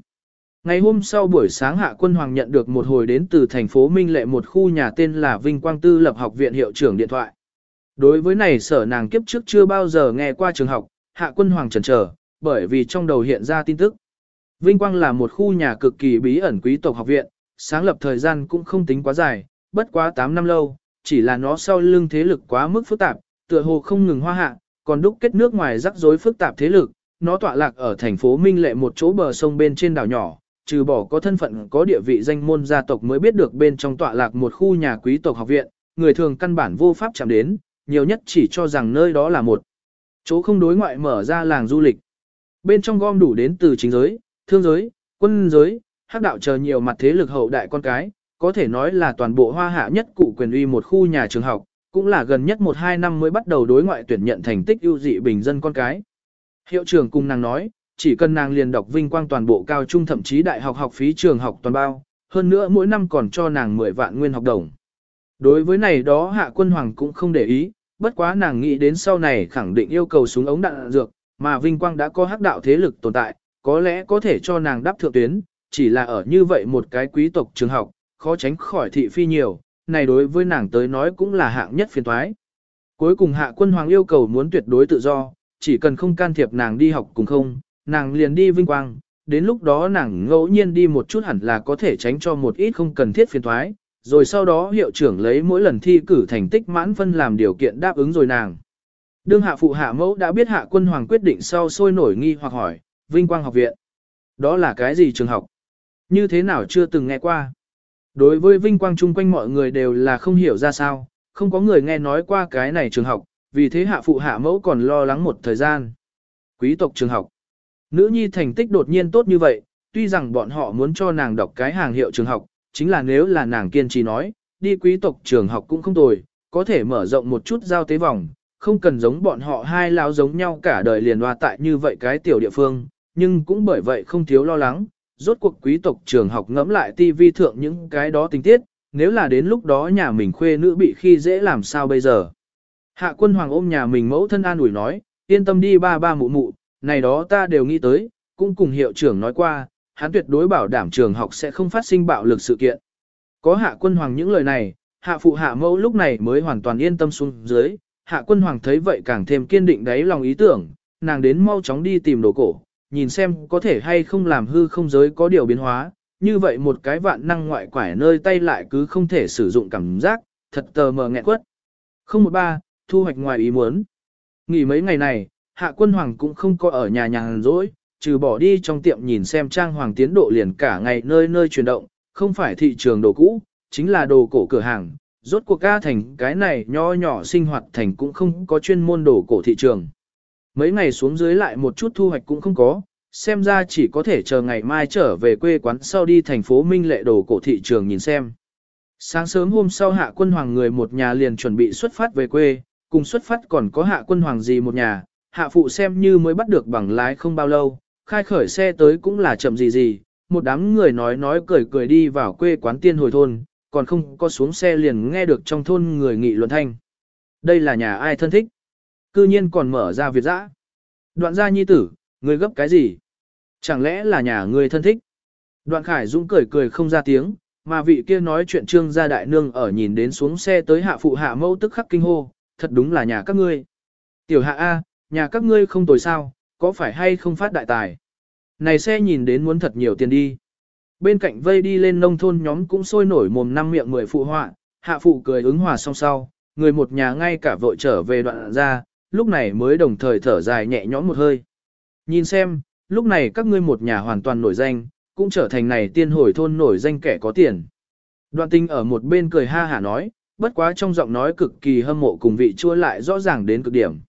Ngày hôm sau buổi sáng Hạ Quân Hoàng nhận được một hồi đến từ thành phố Minh Lệ một khu nhà tên là Vinh Quang Tư lập học viện hiệu trưởng điện thoại. Đối với này sở nàng kiếp trước chưa bao giờ nghe qua trường học, Hạ Quân Hoàng chần chờ, bởi vì trong đầu hiện ra tin tức. Vinh Quang là một khu nhà cực kỳ bí ẩn quý tộc học viện, sáng lập thời gian cũng không tính quá dài, bất quá 8 năm lâu, chỉ là nó sau lưng thế lực quá mức phức tạp, tựa hồ không ngừng hoa hạ, còn đúc kết nước ngoài rắc rối phức tạp thế lực, nó tọa lạc ở thành phố Minh Lệ một chỗ bờ sông bên trên đảo nhỏ, trừ bỏ có thân phận có địa vị danh môn gia tộc mới biết được bên trong tọa lạc một khu nhà quý tộc học viện, người thường căn bản vô pháp chạm đến, nhiều nhất chỉ cho rằng nơi đó là một chỗ không đối ngoại mở ra làng du lịch. Bên trong gom đủ đến từ chính giới, thương giới, quân giới, hắc đạo chờ nhiều mặt thế lực hậu đại con cái, có thể nói là toàn bộ hoa hạ nhất cụ quyền uy một khu nhà trường học, cũng là gần nhất 1-2 năm mới bắt đầu đối ngoại tuyển nhận thành tích ưu dị bình dân con cái. Hiệu trưởng cùng nàng nói, chỉ cần nàng liền đọc vinh quang toàn bộ cao trung thậm chí đại học học phí trường học toàn bao, hơn nữa mỗi năm còn cho nàng 10 vạn nguyên học đồng. Đối với này đó hạ quân hoàng cũng không để ý, bất quá nàng nghĩ đến sau này khẳng định yêu cầu súng ống đạn dược, mà vinh quang đã có hắc đạo thế lực tồn tại, có lẽ có thể cho nàng đáp thượng tuyến, chỉ là ở như vậy một cái quý tộc trường học, khó tránh khỏi thị phi nhiều, này đối với nàng tới nói cũng là hạng nhất phiền thoái. Cuối cùng hạ quân hoàng yêu cầu muốn tuyệt đối tự do, chỉ cần không can thiệp nàng đi học cùng không, nàng liền đi vinh quang, đến lúc đó nàng ngẫu nhiên đi một chút hẳn là có thể tránh cho một ít không cần thiết phiền thoái, rồi sau đó hiệu trưởng lấy mỗi lần thi cử thành tích mãn phân làm điều kiện đáp ứng rồi nàng. Đương hạ phụ hạ mẫu đã biết hạ quân hoàng quyết định sau sôi nổi nghi hoặc hỏi, Vinh Quang học viện. Đó là cái gì trường học? Như thế nào chưa từng nghe qua? Đối với Vinh Quang chung quanh mọi người đều là không hiểu ra sao, không có người nghe nói qua cái này trường học, vì thế hạ phụ hạ mẫu còn lo lắng một thời gian. Quý tộc trường học. Nữ nhi thành tích đột nhiên tốt như vậy, tuy rằng bọn họ muốn cho nàng đọc cái hàng hiệu trường học, chính là nếu là nàng kiên trì nói, đi quý tộc trường học cũng không tồi, có thể mở rộng một chút giao tế vòng, không cần giống bọn họ hai lão giống nhau cả đời liền hoa tại như vậy cái tiểu địa phương, nhưng cũng bởi vậy không thiếu lo lắng, rốt cuộc quý tộc trường học ngẫm lại tivi thượng những cái đó tình tiết, nếu là đến lúc đó nhà mình khuê nữ bị khi dễ làm sao bây giờ. Hạ quân hoàng ôm nhà mình mẫu thân an ủi nói, yên tâm đi ba ba mụ mụ, này đó ta đều nghĩ tới, cũng cùng hiệu trưởng nói qua, hắn tuyệt đối bảo đảm trường học sẽ không phát sinh bạo lực sự kiện. Có hạ quân hoàng những lời này, hạ phụ hạ mẫu lúc này mới hoàn toàn yên tâm xuống dưới, hạ quân hoàng thấy vậy càng thêm kiên định đáy lòng ý tưởng, nàng đến mau chóng đi tìm đồ cổ, nhìn xem có thể hay không làm hư không giới có điều biến hóa, như vậy một cái vạn năng ngoại quải nơi tay lại cứ không thể sử dụng cảm giác, thật tờ mờ nghẹn quất. 013, thu hoạch ngoài ý muốn. Nghỉ mấy ngày này, hạ quân hoàng cũng không có ở nhà nhàn rỗi, trừ bỏ đi trong tiệm nhìn xem trang hoàng tiến độ liền cả ngày nơi nơi chuyển động, không phải thị trường đồ cũ, chính là đồ cổ cửa hàng. Rốt cuộc ca thành cái này nho nhỏ sinh hoạt thành cũng không có chuyên môn đồ cổ thị trường. Mấy ngày xuống dưới lại một chút thu hoạch cũng không có, xem ra chỉ có thể chờ ngày mai trở về quê quán sau đi thành phố Minh Lệ đồ cổ thị trường nhìn xem. Sáng sớm hôm sau hạ quân hoàng người một nhà liền chuẩn bị xuất phát về quê, cùng xuất phát còn có hạ quân hoàng gì một nhà, hạ phụ xem như mới bắt được bằng lái không bao lâu, khai khởi xe tới cũng là chậm gì gì, một đám người nói nói cười cười đi vào quê quán tiên hồi thôn, còn không có xuống xe liền nghe được trong thôn người nghị luận thanh. Đây là nhà ai thân thích? Cư nhiên còn mở ra việt dã. Đoạn gia nhi tử, người gấp cái gì? Chẳng lẽ là nhà người thân thích? Đoạn khải dũng cười cười không ra tiếng, mà vị kia nói chuyện trương gia đại nương ở nhìn đến xuống xe tới hạ phụ hạ mẫu tức khắc kinh hô, thật đúng là nhà các ngươi. Tiểu hạ A, nhà các ngươi không tồi sao, có phải hay không phát đại tài? Này xe nhìn đến muốn thật nhiều tiền đi. Bên cạnh vây đi lên nông thôn nhóm cũng sôi nổi mồm năm miệng mười phụ họa, hạ phụ cười ứng hòa song sau, người một nhà ngay cả vội trở về đoạn ra, lúc này mới đồng thời thở dài nhẹ nhõm một hơi. Nhìn xem, lúc này các ngươi một nhà hoàn toàn nổi danh, cũng trở thành này tiên hồi thôn nổi danh kẻ có tiền. Đoạn tinh ở một bên cười ha hả nói, bất quá trong giọng nói cực kỳ hâm mộ cùng vị chua lại rõ ràng đến cực điểm.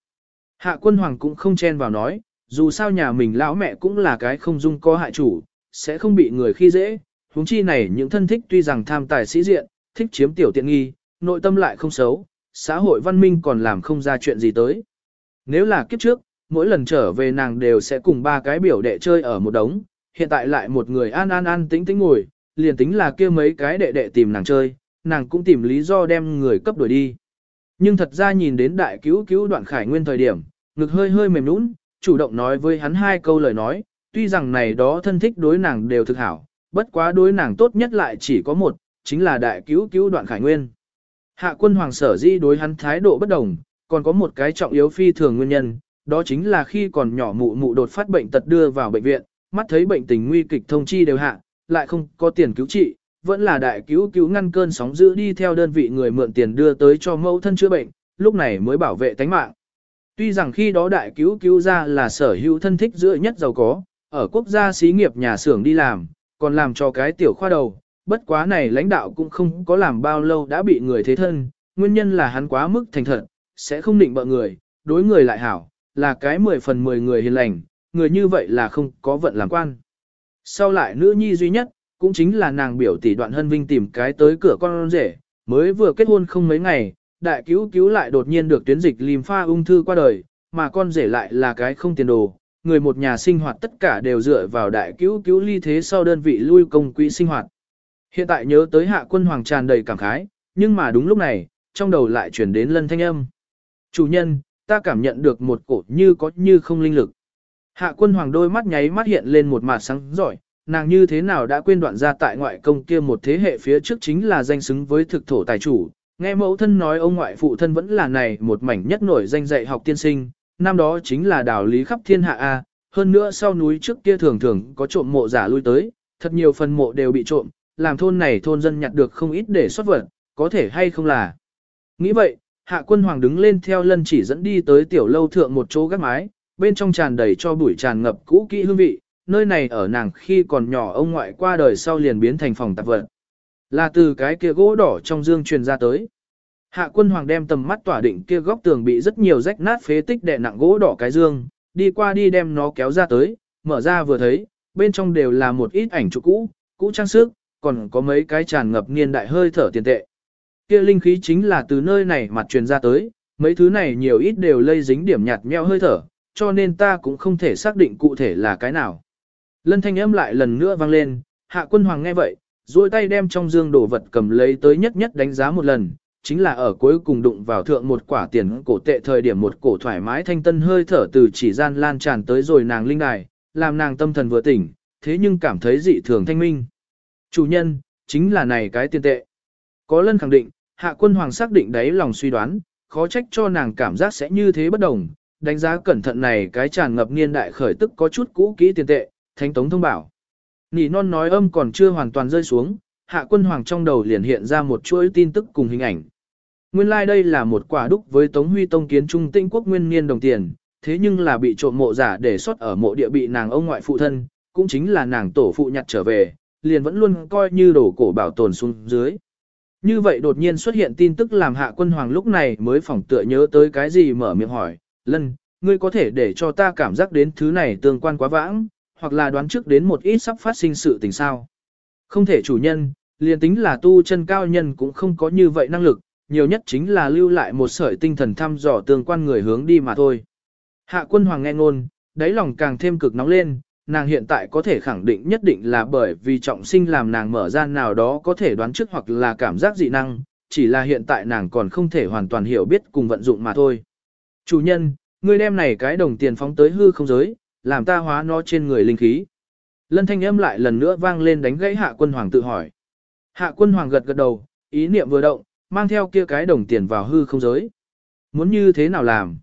Hạ quân hoàng cũng không chen vào nói, dù sao nhà mình lão mẹ cũng là cái không dung có hại chủ, sẽ không bị người khi dễ, huống chi này những thân thích tuy rằng tham tài sĩ diện, thích chiếm tiểu tiện nghi, nội tâm lại không xấu, xã hội văn minh còn làm không ra chuyện gì tới. Nếu là kiếp trước, mỗi lần trở về nàng đều sẽ cùng ba cái biểu đệ chơi ở một đống, hiện tại lại một người an an an tĩnh tĩnh ngồi, liền tính là kia mấy cái đệ đệ tìm nàng chơi, nàng cũng tìm lý do đem người cấp đuổi đi. Nhưng thật ra nhìn đến đại cứu cứu đoạn khải nguyên thời điểm, ngực hơi hơi mềm nũng, chủ động nói với hắn hai câu lời nói, tuy rằng này đó thân thích đối nàng đều thực hảo, bất quá đối nàng tốt nhất lại chỉ có một, chính là đại cứu cứu đoạn khải nguyên. Hạ quân hoàng sở di đối hắn thái độ bất đồng, còn có một cái trọng yếu phi thường nguyên nhân, đó chính là khi còn nhỏ mụ mụ đột phát bệnh tật đưa vào bệnh viện, mắt thấy bệnh tình nguy kịch thông chi đều hạ, lại không có tiền cứu trị, vẫn là đại cứu cứu ngăn cơn sóng dữ đi theo đơn vị người mượn tiền đưa tới cho mẫu thân chữa bệnh, lúc này mới bảo vệ tánh mạng. Tuy rằng khi đó đại cứu cứu ra là sở hữu thân thích giữa nhất giàu có, ở quốc gia xí nghiệp nhà xưởng đi làm, còn làm cho cái tiểu khoa đầu, bất quá này lãnh đạo cũng không có làm bao lâu đã bị người thế thân, nguyên nhân là hắn quá mức thành thật, sẽ không định bợ người, đối người lại hảo, là cái 10 phần 10 người hiền lành, người như vậy là không có vận làm quan. Sau lại nữ nhi duy nhất, cũng chính là nàng biểu tỷ đoạn hân vinh tìm cái tới cửa con rể, mới vừa kết hôn không mấy ngày, đại cứu cứu lại đột nhiên được tuyến dịch lim pha ung thư qua đời, mà con rể lại là cái không tiền đồ, người một nhà sinh hoạt tất cả đều dựa vào đại cứu cứu ly thế sau đơn vị lui công quỹ sinh hoạt. Hiện tại nhớ tới hạ quân hoàng tràn đầy cảm khái, nhưng mà đúng lúc này, trong đầu lại chuyển đến lân thanh âm. Chủ nhân, ta cảm nhận được một cổ như có như không linh lực. Hạ quân hoàng đôi mắt nháy mắt hiện lên một mặt sáng giỏi, nàng như thế nào đã quên đoạn ra tại ngoại công kia một thế hệ phía trước chính là danh xứng với thực thổ tài chủ. Nghe mẫu thân nói ông ngoại phụ thân vẫn là này một mảnh nhất nổi danh dạy học tiên sinh, năm đó chính là đào lý khắp thiên hạ A, hơn nữa sau núi trước kia thường thường có trộm mộ giả lui tới, thật nhiều phần mộ đều bị trộm, làm thôn này thôn dân nhặt được không ít để xuất vật, có thể hay không là. Nghĩ vậy, hạ quân hoàng đứng lên theo lân chỉ dẫn đi tới tiểu lâu thượng một chỗ gác mái, bên trong tràn đầy cho bụi tràn ngập cũ kỹ hương vị, nơi này ở nàng khi còn nhỏ ông ngoại qua đời sau liền biến thành phòng tạp vật. Là từ cái kia gỗ đỏ trong dương truyền ra tới. Hạ quân hoàng đem tầm mắt tỏa định kia góc tường bị rất nhiều rách nát phế tích đè nặng gỗ đỏ cái dương, đi qua đi đem nó kéo ra tới, mở ra vừa thấy, bên trong đều là một ít ảnh chụp cũ, cũ trang sức, còn có mấy cái tràn ngập niên đại hơi thở tiền tệ. Kia linh khí chính là từ nơi này mặt truyền ra tới, mấy thứ này nhiều ít đều lây dính điểm nhạt nhẽo hơi thở, cho nên ta cũng không thể xác định cụ thể là cái nào. Lân thanh âm lại lần nữa vang lên, hạ quân hoàng nghe vậy, duỗi tay đem trong dương đồ vật cầm lấy tới nhất nhất đánh giá một lần, chính là ở cuối cùng đụng vào thượng một quả tiền cổ tệ thời điểm một cổ thoải mái thanh tân hơi thở từ chỉ gian lan tràn tới rồi nàng linh đài, làm nàng tâm thần vừa tỉnh, thế nhưng cảm thấy dị thường thanh minh. Chủ nhân, chính là này cái tiền tệ. Có lân khẳng định, hạ quân hoàng xác định đấy lòng suy đoán, khó trách cho nàng cảm giác sẽ như thế bất đồng, đánh giá cẩn thận này cái tràn ngập niên đại khởi tức có chút cũ kỹ tiền tệ, thánh tống thông bảo. Nỉ non nói âm còn chưa hoàn toàn rơi xuống, hạ quân hoàng trong đầu liền hiện ra một chuỗi tin tức cùng hình ảnh. Nguyên lai like đây là một quả đúc với Tống Huy Tông kiến trung tinh quốc nguyên niên đồng tiền, thế nhưng là bị trộm mộ giả để xuất ở mộ địa bị nàng ông ngoại phụ thân, cũng chính là nàng tổ phụ nhặt trở về, liền vẫn luôn coi như đổ cổ bảo tồn xuống dưới. Như vậy đột nhiên xuất hiện tin tức làm hạ quân hoàng lúc này mới phỏng tựa nhớ tới cái gì mở miệng hỏi, lân, ngươi có thể để cho ta cảm giác đến thứ này tương quan quá vãng, hoặc là đoán trước đến một ít sắp phát sinh sự tình sao. Không thể chủ nhân, liền tính là tu chân cao nhân cũng không có như vậy năng lực, nhiều nhất chính là lưu lại một sợi tinh thần thăm dò tương quan người hướng đi mà thôi. Hạ quân hoàng nghe ngôn, đáy lòng càng thêm cực nóng lên, nàng hiện tại có thể khẳng định nhất định là bởi vì trọng sinh làm nàng mở ra nào đó có thể đoán trước hoặc là cảm giác dị năng, chỉ là hiện tại nàng còn không thể hoàn toàn hiểu biết cùng vận dụng mà thôi. Chủ nhân, ngươi đem này cái đồng tiền phóng tới hư không giới, làm ta hóa nó trên người linh khí. Lân thanh âm lại lần nữa vang lên đánh gãy hạ quân hoàng tự hỏi. Hạ quân hoàng gật gật đầu, ý niệm vừa động, mang theo kia cái đồng tiền vào hư không giới. Muốn như thế nào làm?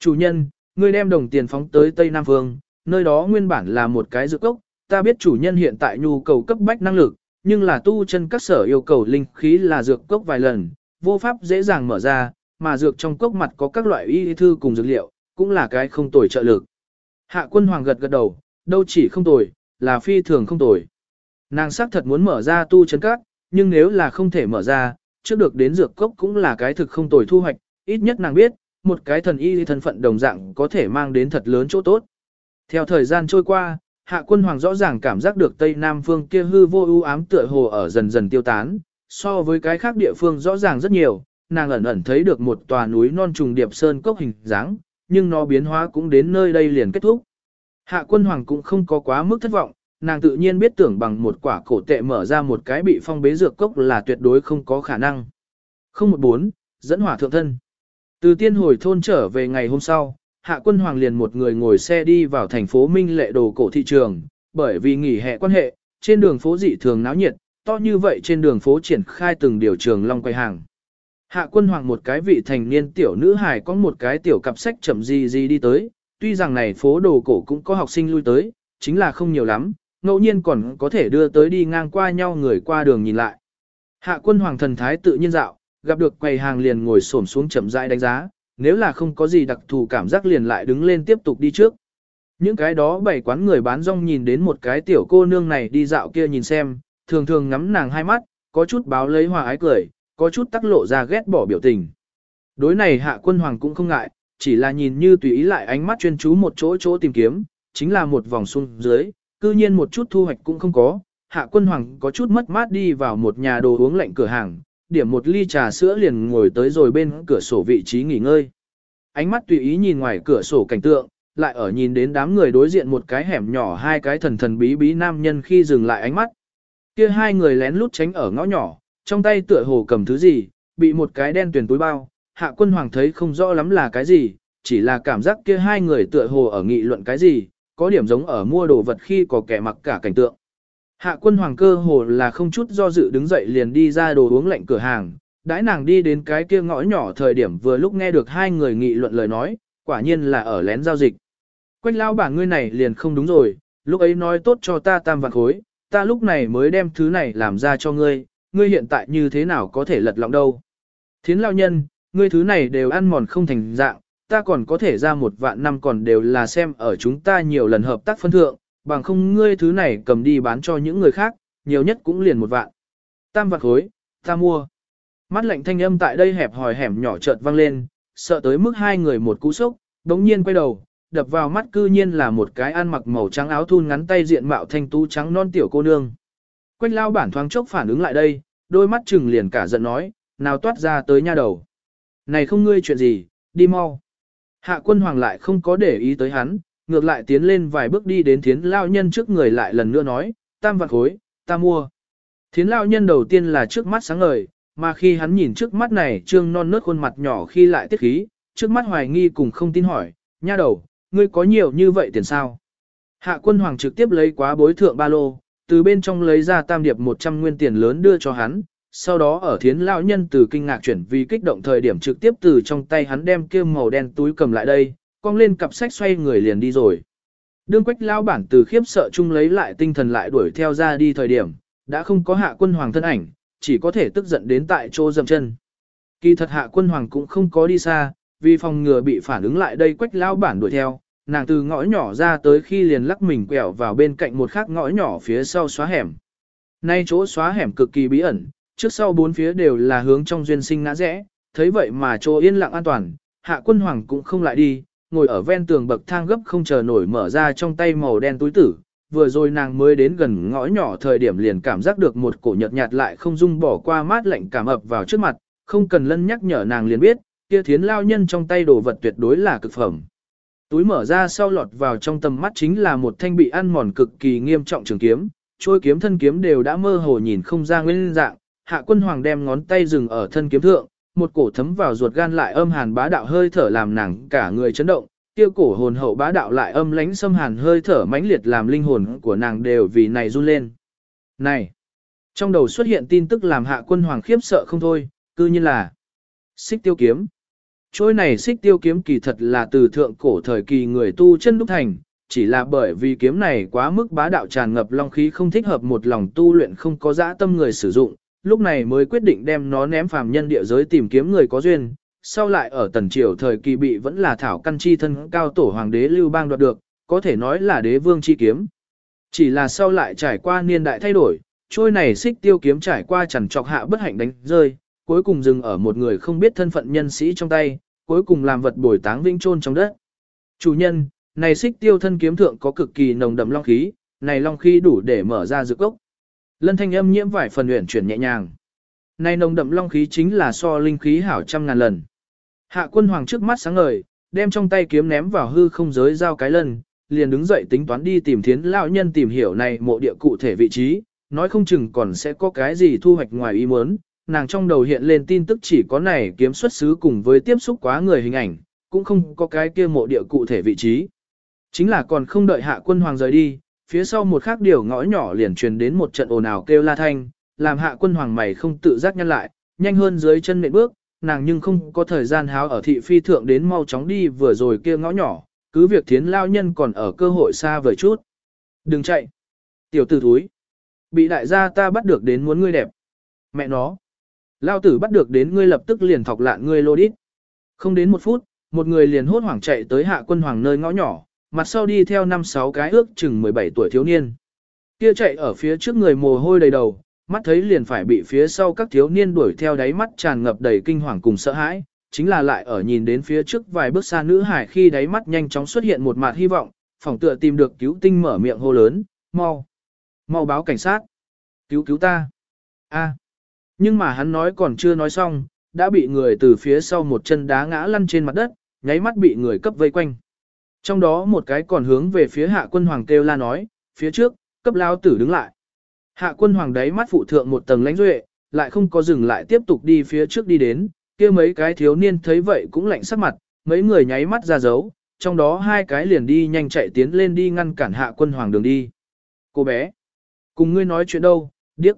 Chủ nhân, ngươi đem đồng tiền phóng tới Tây Nam Phương, nơi đó nguyên bản là một cái dược cốc, ta biết chủ nhân hiện tại nhu cầu cấp bách năng lực, nhưng là tu chân các sở yêu cầu linh khí là dược cốc vài lần, vô pháp dễ dàng mở ra, mà dược trong cốc mặt có các loại y thư cùng dược liệu, cũng là cái không tồi trợ lực. Hạ quân hoàng gật gật đầu, đâu chỉ không tồi, là phi thường không tồi. Nàng xác thật muốn mở ra tu chân các, nhưng nếu là không thể mở ra, trước được đến dược cốc cũng là cái thực không tồi thu hoạch, ít nhất nàng biết, một cái thần y thân phận đồng dạng có thể mang đến thật lớn chỗ tốt. Theo thời gian trôi qua, hạ quân hoàng rõ ràng cảm giác được Tây Nam phương kia hư vô ưu ám tựa hồ ở dần dần tiêu tán, so với cái khác địa phương rõ ràng rất nhiều, nàng ẩn ẩn thấy được một tòa núi non trùng điệp sơn cốc hình dáng, nhưng nó biến hóa cũng đến nơi đây liền kết thúc. Hạ quân hoàng cũng không có quá mức thất vọng, nàng tự nhiên biết tưởng bằng một quả cổ tệ mở ra một cái bị phong bế dược cốc là tuyệt đối không có khả năng. 014, dẫn hỏa thượng thân. Từ tiên hồi thôn trở về ngày hôm sau, hạ quân hoàng liền một người ngồi xe đi vào thành phố Minh lệ đồ cổ thị trường, bởi vì nghỉ hè quan hệ, trên đường phố dị thường náo nhiệt, to như vậy trên đường phố triển khai từng điều trường long quay hàng. Hạ quân hoàng một cái vị thành niên tiểu nữ hài có một cái tiểu cặp sách chậm gì gì đi tới, tuy rằng này phố đồ cổ cũng có học sinh lui tới, chính là không nhiều lắm, ngẫu nhiên còn có thể đưa tới đi ngang qua nhau người qua đường nhìn lại. Hạ quân hoàng thần thái tự nhiên dạo, gặp được quầy hàng liền ngồi xổm xuống chậm rãi đánh giá, nếu là không có gì đặc thù cảm giác liền lại đứng lên tiếp tục đi trước. Những cái đó bảy quán người bán rong nhìn đến một cái tiểu cô nương này đi dạo kia nhìn xem, thường thường ngắm nàng hai mắt, có chút báo lấy hòa ái cười, có chút tắc lộ ra ghét bỏ biểu tình. Đối này hạ quân hoàng cũng không ngại, chỉ là nhìn như tùy ý lại ánh mắt chuyên chú một chỗ chỗ tìm kiếm, chính là một vòng xung dưới, cư nhiên một chút thu hoạch cũng không có. Hạ quân hoàng có chút mất mát đi vào một nhà đồ uống lạnh cửa hàng, điểm một ly trà sữa liền ngồi tới rồi bên cửa sổ vị trí nghỉ ngơi. Ánh mắt tùy ý nhìn ngoài cửa sổ cảnh tượng, lại ở nhìn đến đám người đối diện một cái hẻm nhỏ hai cái thần thần bí bí nam nhân khi dừng lại ánh mắt. Kia hai người lén lút tránh ở ngõ nhỏ, trong tay tựa hồ cầm thứ gì, bị một cái đen tuyển túi bao, hạ quân hoàng thấy không rõ lắm là cái gì, chỉ là cảm giác kia hai người tựa hồ ở nghị luận cái gì, có điểm giống ở mua đồ vật khi có kẻ mặc cả cảnh tượng. Hạ quân hoàng cơ hồ là không chút do dự đứng dậy liền đi ra đồ uống lạnh cửa hàng, đãi nàng đi đến cái kia ngõ nhỏ thời điểm vừa lúc nghe được hai người nghị luận lời nói, quả nhiên là ở lén giao dịch. Quách lao bảng ngươi này liền không đúng rồi, lúc ấy nói tốt cho ta tam vạn khối, ta lúc này mới đem thứ này làm ra cho ngươi, ngươi hiện tại như thế nào có thể lật lọng đâu. Thiến lao nhân, ngươi thứ này đều ăn mòn không thành dạng, ta còn có thể ra một vạn năm còn đều là xem ở chúng ta nhiều lần hợp tác phân thượng, bằng không ngươi thứ này cầm đi bán cho những người khác, nhiều nhất cũng liền một vạn. Tam vạn khối, ta mua. Mắt lạnh thanh âm tại đây hẹp hòi hẻm nhỏ chợt vang lên, sợ tới mức hai người một cú sốc, đống nhiên quay đầu, đập vào mắt cư nhiên là một cái ăn mặc màu trắng áo thun ngắn tay diện mạo thanh tú trắng non tiểu cô nương. Quách lao bản thoáng chốc phản ứng lại đây, đôi mắt chừng liền cả giận nói, nào toát ra tới nha đầu. Này không ngươi chuyện gì, đi mau. Hạ quân hoàng lại không có để ý tới hắn, ngược lại tiến lên vài bước đi đến thiến lao nhân trước người lại lần nữa nói, tam vạn khối, ta mua. Thiến lao nhân đầu tiên là trước mắt sáng ngời, mà khi hắn nhìn trước mắt này trương non nớt khuôn mặt nhỏ khi lại tiết khí, trước mắt hoài nghi cùng không tin hỏi, nha đầu, ngươi có nhiều như vậy tiền sao? Hạ quân hoàng trực tiếp lấy quá bối thượng ba lô, từ bên trong lấy ra tam điệp 100 nguyên tiền lớn đưa cho hắn, sau đó ở thiến lão nhân từ kinh ngạc chuyển vì kích động thời điểm trực tiếp từ trong tay hắn đem kia màu đen túi cầm lại đây, cong lên cặp sách xoay người liền đi rồi. Đương quách lão bản từ khiếp sợ chung lấy lại tinh thần lại đuổi theo ra đi thời điểm, đã không có hạ quân hoàng thân ảnh, chỉ có thể tức giận đến tại chỗ dầm chân. Kỳ thật hạ quân hoàng cũng không có đi xa, vì phòng ngừa bị phản ứng lại đây quách lão bản đuổi theo, nàng từ ngõ nhỏ ra tới khi liền lắc mình quẹo vào bên cạnh một khác ngõ nhỏ phía sau xóa hẻm. Nay chỗ xóa hẻm cực kỳ bí ẩn, trước sau bốn phía đều là hướng trong duyên sinh ngã rẽ, thấy vậy mà chỗ yên lặng an toàn, hạ quân hoàng cũng không lại đi, ngồi ở ven tường bậc thang gấp không chờ nổi mở ra trong tay màu đen túi tử. Vừa rồi nàng mới đến gần ngõ nhỏ thời điểm liền cảm giác được một cổ nhợt nhạt lại không dung bỏ qua mát lạnh cảm ập vào trước mặt, không cần lân nhắc nhở nàng liền biết, kia thiến lao nhân trong tay đồ vật tuyệt đối là cực phẩm. Túi mở ra sau lọt vào trong tầm mắt chính là một thanh bị ăn mòn cực kỳ nghiêm trọng trường kiếm, trôi kiếm thân kiếm đều đã mơ hồ nhìn không ra nguyên dạng, hạ quân hoàng đem ngón tay dừng ở thân kiếm thượng, một cổ thấm vào ruột gan lại âm hàn bá đạo hơi thở làm nàng cả người chấn động, tiêu cổ hồn hậu bá đạo lại âm lánh xâm hàn hơi thở mãnh liệt làm linh hồn của nàng đều vì này run lên. Này! Trong đầu xuất hiện tin tức làm hạ quân hoàng khiếp sợ không thôi, cư nhiên là xích tiêu kiếm. Trôi này xích tiêu kiếm kỳ thật là từ thượng cổ thời kỳ người tu chân đúc thành, chỉ là bởi vì kiếm này quá mức bá đạo tràn ngập long khí không thích hợp một lòng tu luyện không có dã tâm người sử dụng, lúc này mới quyết định đem nó ném phàm nhân địa giới tìm kiếm người có duyên, sau lại ở tần triều thời kỳ bị vẫn là thảo căn chi thân cao tổ hoàng đế lưu bang đoạt được, có thể nói là đế vương chi kiếm. Chỉ là sau lại trải qua niên đại thay đổi, trôi này xích tiêu kiếm trải qua chẳng trọc hạ bất hạnh đánh rơi, cuối cùng dừng ở một người không biết thân phận nhân sĩ trong tay, cuối cùng làm vật bồi táng vĩnh chôn trong đất. Chủ nhân, này xích tiêu thân kiếm thượng có cực kỳ nồng đậm long khí, này long khí đủ để mở ra dược cốc. Lân thanh âm nhiễm vải phần uyển chuyển nhẹ nhàng. Này nồng đậm long khí chính là so linh khí hảo trăm ngàn lần. Hạ quân hoàng trước mắt sáng ngời, đem trong tay kiếm ném vào hư không giới giao cái lần, liền đứng dậy tính toán đi tìm thiến lão nhân tìm hiểu này mộ địa cụ thể vị trí, nói không chừng còn sẽ có cái gì thu hoạch ngoài ý muốn. Nàng trong đầu hiện lên tin tức chỉ có này kiếm xuất xứ cùng với tiếp xúc quá người hình ảnh, cũng không có cái kia mộ địa cụ thể vị trí. Chính là còn không đợi hạ quân hoàng rời đi, phía sau một khác điều ngõ nhỏ liền truyền đến một trận ồn ào kêu la thanh, làm hạ quân hoàng mày không tự giác nhăn lại, nhanh hơn dưới chân mệt bước, nàng nhưng không có thời gian háo ở thị phi thượng đến mau chóng đi vừa rồi kia ngõ nhỏ, cứ việc thiến lao nhân còn ở cơ hội xa vời chút. Đừng chạy. Tiểu tử thúi. Bị đại gia ta bắt được đến muốn ngươi đẹp. Mẹ nó. Lao tử bắt được đến ngươi lập tức liền thọc lạn ngươi lô đít. Không đến một phút, một người liền hốt hoảng chạy tới hạ quân hoàng nơi ngõ nhỏ, mặt sau đi theo năm sáu cái ước chừng 17 tuổi thiếu niên. Kia chạy ở phía trước người mồ hôi đầy đầu, mắt thấy liền phải bị phía sau các thiếu niên đuổi theo đáy mắt tràn ngập đầy kinh hoàng cùng sợ hãi, chính là lại ở nhìn đến phía trước vài bước xa nữ hải khi đáy mắt nhanh chóng xuất hiện một mặt hy vọng, phòng tựa tìm được cứu tinh mở miệng hô lớn, mau, mau báo cảnh sát, cứu cứu ta. A. Nhưng mà hắn nói còn chưa nói xong, đã bị người từ phía sau một chân đá ngã lăn trên mặt đất, nháy mắt bị người cấp vây quanh. Trong đó một cái còn hướng về phía hạ quân hoàng kêu la nói, phía trước, cấp lao tử đứng lại. Hạ quân hoàng đáy mắt phụ thượng một tầng lãnh duệ, lại không có dừng lại tiếp tục đi phía trước đi đến, kia mấy cái thiếu niên thấy vậy cũng lạnh sắc mặt, mấy người nháy mắt ra dấu, trong đó hai cái liền đi nhanh chạy tiến lên đi ngăn cản hạ quân hoàng đường đi. Cô bé, cùng ngươi nói chuyện đâu, điếc.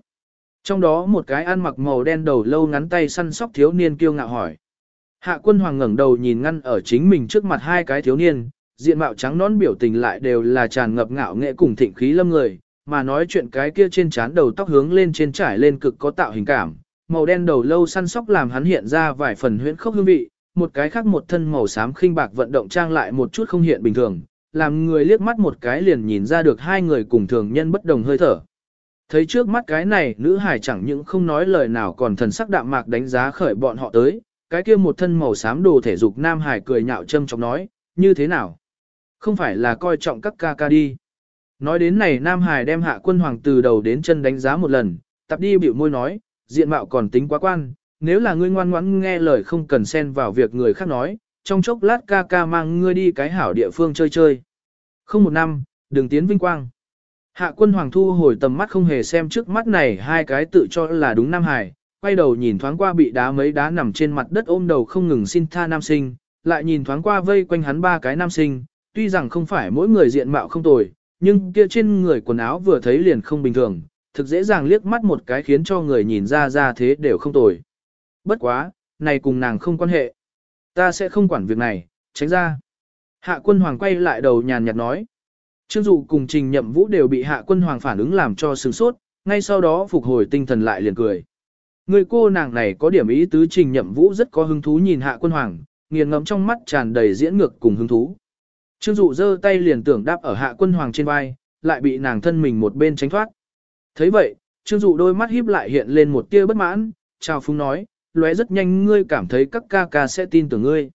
Trong đó một cái ăn mặc màu đen đầu lâu ngắn tay săn sóc thiếu niên kiêu ngạo hỏi. Hạ quân hoàng ngẩng đầu nhìn ngăn ở chính mình trước mặt hai cái thiếu niên, diện mạo trắng nón biểu tình lại đều là tràn ngập ngạo nghệ cùng thịnh khí lâm người, mà nói chuyện cái kia trên trán đầu tóc hướng lên trên trải lên cực có tạo hình cảm, màu đen đầu lâu săn sóc làm hắn hiện ra vài phần huyễn khốc hương vị, một cái khác một thân màu xám khinh bạc vận động trang lại một chút không hiện bình thường, làm người liếc mắt một cái liền nhìn ra được hai người cùng thường nhân bất đồng hơi thở. Thấy trước mắt cái này, nữ hải chẳng những không nói lời nào còn thần sắc đạm mạc đánh giá khởi bọn họ tới, cái kia một thân màu xám đồ thể dục nam hải cười nhạo châm chọc nói, như thế nào? Không phải là coi trọng các ca ca đi. Nói đến này nam hải đem hạ quân hoàng từ đầu đến chân đánh giá một lần, tập đi biểu môi nói, diện mạo còn tính quá quan, nếu là ngươi ngoan ngoãn nghe lời không cần xen vào việc người khác nói, trong chốc lát ca ca mang ngươi đi cái hảo địa phương chơi chơi. Không một năm, đừng tiến vinh quang. Hạ quân hoàng thu hồi tầm mắt không hề xem trước mắt này hai cái tự cho là đúng Nam Hải, quay đầu nhìn thoáng qua bị đá mấy đá nằm trên mặt đất ôm đầu không ngừng xin tha nam sinh, lại nhìn thoáng qua vây quanh hắn ba cái nam sinh, tuy rằng không phải mỗi người diện mạo không tồi, nhưng kia trên người quần áo vừa thấy liền không bình thường, thực dễ dàng liếc mắt một cái khiến cho người nhìn ra ra thế đều không tồi. Bất quá, này cùng nàng không quan hệ. Ta sẽ không quản việc này, tránh ra. Hạ quân hoàng quay lại đầu nhàn nhạt nói. Trương dụ cùng trình nhậm vũ đều bị hạ quân hoàng phản ứng làm cho sửng sốt, ngay sau đó phục hồi tinh thần lại liền cười. Người cô nàng này có điểm ý tứ trình nhậm vũ rất có hứng thú nhìn hạ quân hoàng, nghiền ngẫm trong mắt tràn đầy diễn ngược cùng hứng thú. Trương dụ giơ tay liền tưởng đáp ở hạ quân hoàng trên vai, lại bị nàng thân mình một bên tránh thoát. thấy vậy, trương dụ đôi mắt híp lại hiện lên một tia bất mãn, chào phúng nói, lóe rất nhanh ngươi cảm thấy các ca ca sẽ tin tưởng ngươi.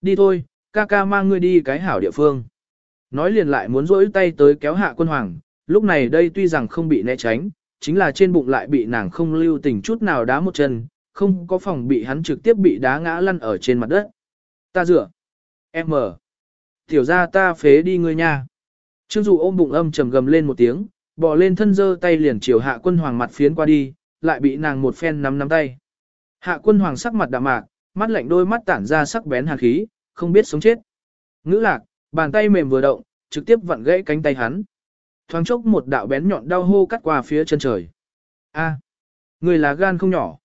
Đi thôi, ca ca mang ngươi đi cái hảo địa phương. Nói liền lại muốn rỗi tay tới kéo hạ quân hoàng, lúc này đây tuy rằng không bị né tránh, chính là trên bụng lại bị nàng không lưu tình chút nào đá một chân, không có phòng bị hắn trực tiếp bị đá ngã lăn ở trên mặt đất. Ta dựa. Em mở. Tiểu ra ta phế đi ngươi nha. Trương dụ ôm bụng âm trầm gầm lên một tiếng, bò lên thân dơ tay liền chiều hạ quân hoàng mặt phiến qua đi, lại bị nàng một phen nắm nắm tay. Hạ quân hoàng sắc mặt đạm mạc, mắt lạnh đôi mắt tản ra sắc bén hàn khí, không biết sống chết. Ngữ lạc, bàn tay mềm vừa động, trực tiếp vặn gãy cánh tay hắn. Thoáng chốc một đạo bén nhọn đau hô cắt qua phía chân trời. A, người là gan không nhỏ.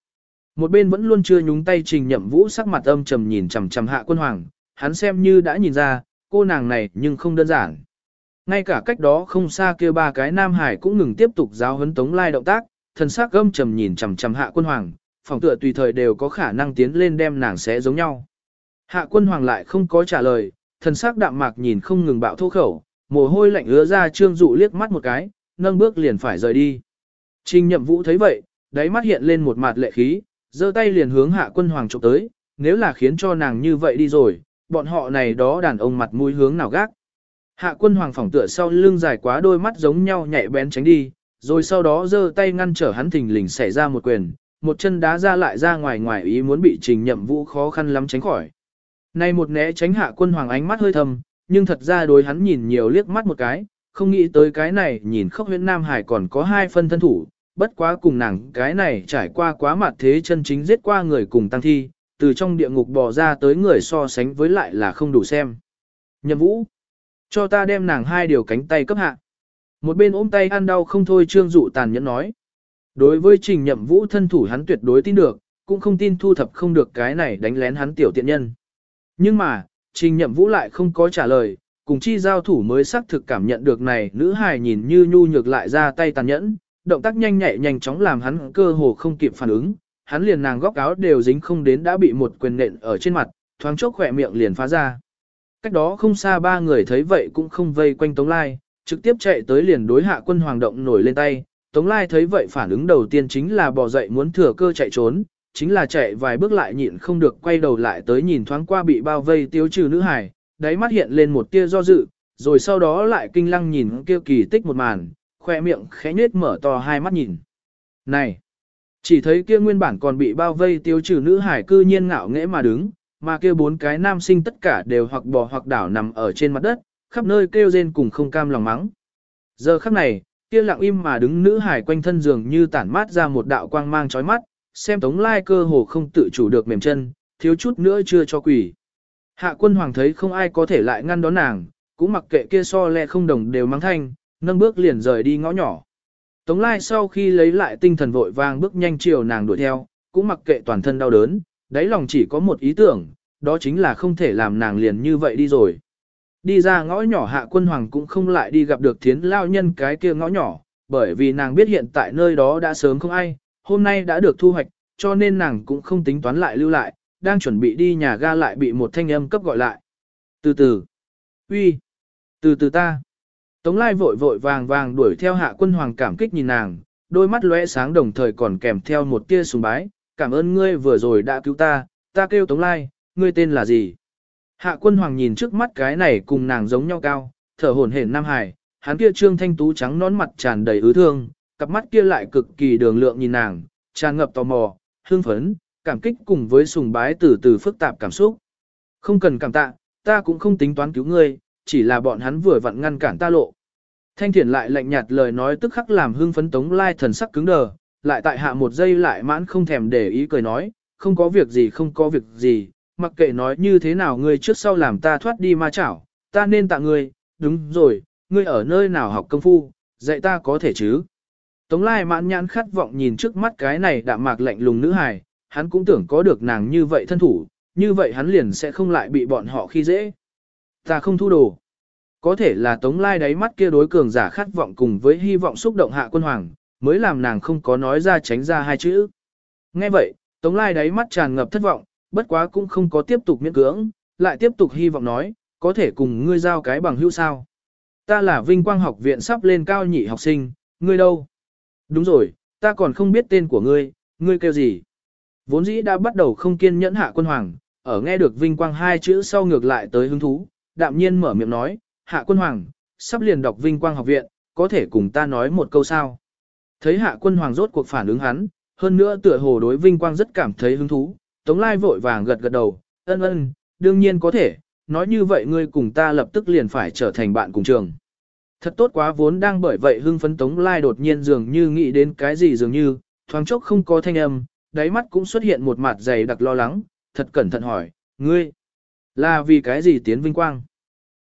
Một bên vẫn luôn chưa nhúng tay trình nhậm vũ sắc mặt âm trầm nhìn chằm chằm hạ quân hoàng, hắn xem như đã nhìn ra, cô nàng này nhưng không đơn giản. Ngay cả cách đó không xa kia ba cái nam hải cũng ngừng tiếp tục giáo huấn tống lai động tác, thần sắc âm trầm nhìn chằm chằm hạ quân hoàng, phòng tựa tùy thời đều có khả năng tiến lên đem nàng sẽ giống nhau. Hạ quân hoàng lại không có trả lời, thần sắc đạm mạc nhìn không ngừng bạo thô khẩu, mồ hôi lạnh ứa ra trương dụ liếc mắt một cái, nâng bước liền phải rời đi. Trình nhậm vũ thấy vậy, đáy mắt hiện lên một mặt lệ khí, giơ tay liền hướng hạ quân hoàng chụp tới, nếu là khiến cho nàng như vậy đi rồi, bọn họ này đó đàn ông mặt mũi hướng nào gác. Hạ quân hoàng phỏng tựa sau lưng dài quá đôi mắt giống nhau nhạy bén tránh đi, rồi sau đó giơ tay ngăn trở hắn thình lình xảy ra một quyền, một chân đá ra lại ra ngoài ngoài ý muốn bị trình nhậm vũ khó khăn lắm tránh khỏi. Này một né tránh hạ quân hoàng ánh mắt hơi thầm, nhưng thật ra đối hắn nhìn nhiều liếc mắt một cái, không nghĩ tới cái này nhìn khóc huyện Nam Hải còn có hai phân thân thủ, bất quá cùng nàng cái này trải qua quá mặt thế chân chính giết qua người cùng tăng thi, từ trong địa ngục bò ra tới người so sánh với lại là không đủ xem. Nhậm vũ, cho ta đem nàng hai điều cánh tay cấp hạ. Một bên ôm tay ăn đau không thôi trương dụ tàn nhẫn nói. Đối với trình nhậm vũ thân thủ hắn tuyệt đối tin được, cũng không tin thu thập không được cái này đánh lén hắn tiểu tiện nhân. Nhưng mà, trình nhậm vũ lại không có trả lời, cùng chi giao thủ mới xác thực cảm nhận được này nữ hài nhìn như nhu nhược lại ra tay tàn nhẫn, động tác nhanh nhẹ nhanh chóng làm hắn cơ hồ không kịp phản ứng, hắn liền nàng góc áo đều dính không đến đã bị một quyền nện ở trên mặt, thoáng chốc khỏe miệng liền phá ra. Cách đó không xa ba người thấy vậy cũng không vây quanh Tống Lai, trực tiếp chạy tới liền đối hạ quân hoàng động nổi lên tay, Tống Lai thấy vậy phản ứng đầu tiên chính là bỏ dậy muốn thừa cơ chạy trốn, chính là chạy vài bước lại nhịn không được quay đầu lại tới nhìn thoáng qua bị bao vây tiêu trừ nữ hải, đáy mắt hiện lên một tia do dự, rồi sau đó lại kinh lăng nhìn kia kỳ tích một màn, khoe miệng khẽ nết mở to hai mắt nhìn. Này! Chỉ thấy kia nguyên bản còn bị bao vây tiêu trừ nữ hải cư nhiên ngạo nghễ mà đứng, mà kia bốn cái nam sinh tất cả đều hoặc bò hoặc đảo nằm ở trên mặt đất, khắp nơi kêu rên cùng không cam lòng mắng. Giờ khắc này, Kia lặng im mà đứng nữ hải quanh thân giường như tản mát ra một đạo quang mang chói mắt, xem tống lai cơ hồ không tự chủ được mềm chân, thiếu chút nữa chưa cho quỷ. Hạ quân hoàng thấy không ai có thể lại ngăn đón nàng, cũng mặc kệ kia so le không đồng đều mang thanh, nâng bước liền rời đi ngõ nhỏ. Tống lai sau khi lấy lại tinh thần vội vàng bước nhanh chiều nàng đuổi theo, cũng mặc kệ toàn thân đau đớn, đáy lòng chỉ có một ý tưởng, đó chính là không thể làm nàng liền như vậy đi rồi. Đi ra ngõ nhỏ hạ quân hoàng cũng không lại đi gặp được thiến lao nhân cái kia ngõ nhỏ, bởi vì nàng biết hiện tại nơi đó đã sớm không ai, hôm nay đã được thu hoạch, cho nên nàng cũng không tính toán lại lưu lại, đang chuẩn bị đi nhà ga lại bị một thanh âm cấp gọi lại. Từ từ, uy, từ từ ta. Tống lai vội vội vàng vàng đuổi theo hạ quân hoàng cảm kích nhìn nàng, đôi mắt lóe sáng đồng thời còn kèm theo một tia sùng bái, cảm ơn ngươi vừa rồi đã cứu ta, ta kêu Tống lai, ngươi tên là gì? Hạ quân hoàng nhìn trước mắt cái này cùng nàng giống nhau cao, thở hổn hển Nam Hải, hắn kia trương thanh tú trắng nón mặt tràn đầy ứ thương, cặp mắt kia lại cực kỳ đường lượng nhìn nàng, tràn ngập tò mò, hương phấn, cảm kích cùng với sùng bái từ từ phức tạp cảm xúc. Không cần cảm tạ, ta cũng không tính toán cứu ngươi, chỉ là bọn hắn vừa vặn ngăn cản ta lộ. Thanh thiển lại lạnh nhạt lời nói tức khắc làm hưng phấn tống lai thần sắc cứng đờ, lại tại hạ một giây lại mãn không thèm để ý cười nói, không có việc gì không có việc gì, mặc kệ nói như thế nào ngươi trước sau làm ta thoát đi ma chảo, ta nên tạ ngươi, đúng rồi, ngươi ở nơi nào học công phu, dạy ta có thể chứ. Tống lai mãn nhãn khát vọng nhìn trước mắt cái này đạm mạc lạnh lùng nữ hài, hắn cũng tưởng có được nàng như vậy thân thủ, như vậy hắn liền sẽ không lại bị bọn họ khi dễ. Ta không thu đồ. Có thể là tống lai đáy mắt kia đối cường giả khát vọng cùng với hy vọng xúc động hạ quân hoàng, mới làm nàng không có nói ra tránh ra hai chữ. Nghe vậy, tống lai đáy mắt tràn ngập thất vọng, bất quá cũng không có tiếp tục miễn cưỡng, lại tiếp tục hy vọng nói, có thể cùng ngươi giao cái bằng hữu sao. Ta là Vinh Quang học viện sắp lên cao nhị học sinh, ngươi đâu? Đúng rồi, ta còn không biết tên của ngươi, ngươi kêu gì? Vốn dĩ đã bắt đầu không kiên nhẫn hạ quân hoàng, ở nghe được Vinh Quang hai chữ sau ngược lại tới hứng thú, đạm nhiên mở miệng nói, hạ quân hoàng, sắp liền đọc Vinh Quang học viện, có thể cùng ta nói một câu sao? Thấy hạ quân hoàng rốt cuộc phản ứng hắn, hơn nữa tựa hồ đối Vinh Quang rất cảm thấy hứng thú, Tống Lai vội vàng gật gật đầu, ân ân, đương nhiên có thể, nói như vậy ngươi cùng ta lập tức liền phải trở thành bạn cùng trường. Thật tốt quá vốn đang bởi vậy hưng phấn Tống Lai đột nhiên dường như nghĩ đến cái gì dường như, thoáng chốc không có thanh âm, đáy mắt cũng xuất hiện một mặt dày đặc lo lắng, thật cẩn thận hỏi, ngươi, là vì cái gì tiến vinh quang?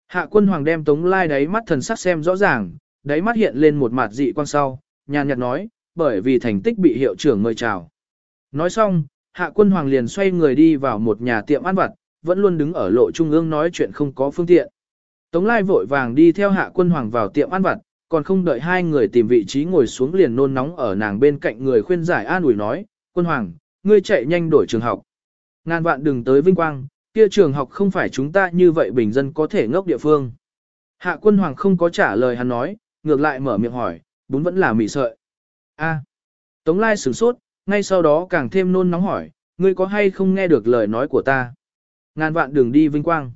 Hạ quân hoàng đem Tống Lai đáy mắt thần sắc xem rõ ràng, đáy mắt hiện lên một mặt dị quang sau, nhàn nhạt nói, bởi vì thành tích bị hiệu trưởng mời chào. Nói xong, hạ quân hoàng liền xoay người đi vào một nhà tiệm ăn vặt, vẫn luôn đứng ở lộ trung ương nói chuyện không có phương tiện. Tống Lai vội vàng đi theo hạ quân hoàng vào tiệm ăn vặt, còn không đợi hai người tìm vị trí ngồi xuống liền nôn nóng ở nàng bên cạnh người khuyên giải an ủi nói, quân hoàng, ngươi chạy nhanh đổi trường học. Ngàn vạn đừng tới vinh quang, kia trường học không phải chúng ta như vậy bình dân có thể ngốc địa phương. Hạ quân hoàng không có trả lời hắn nói, ngược lại mở miệng hỏi, bún vẫn là mì sợi. A. Tống Lai sửng sốt, ngay sau đó càng thêm nôn nóng hỏi, ngươi có hay không nghe được lời nói của ta? Ngàn vạn đường đi vinh quang.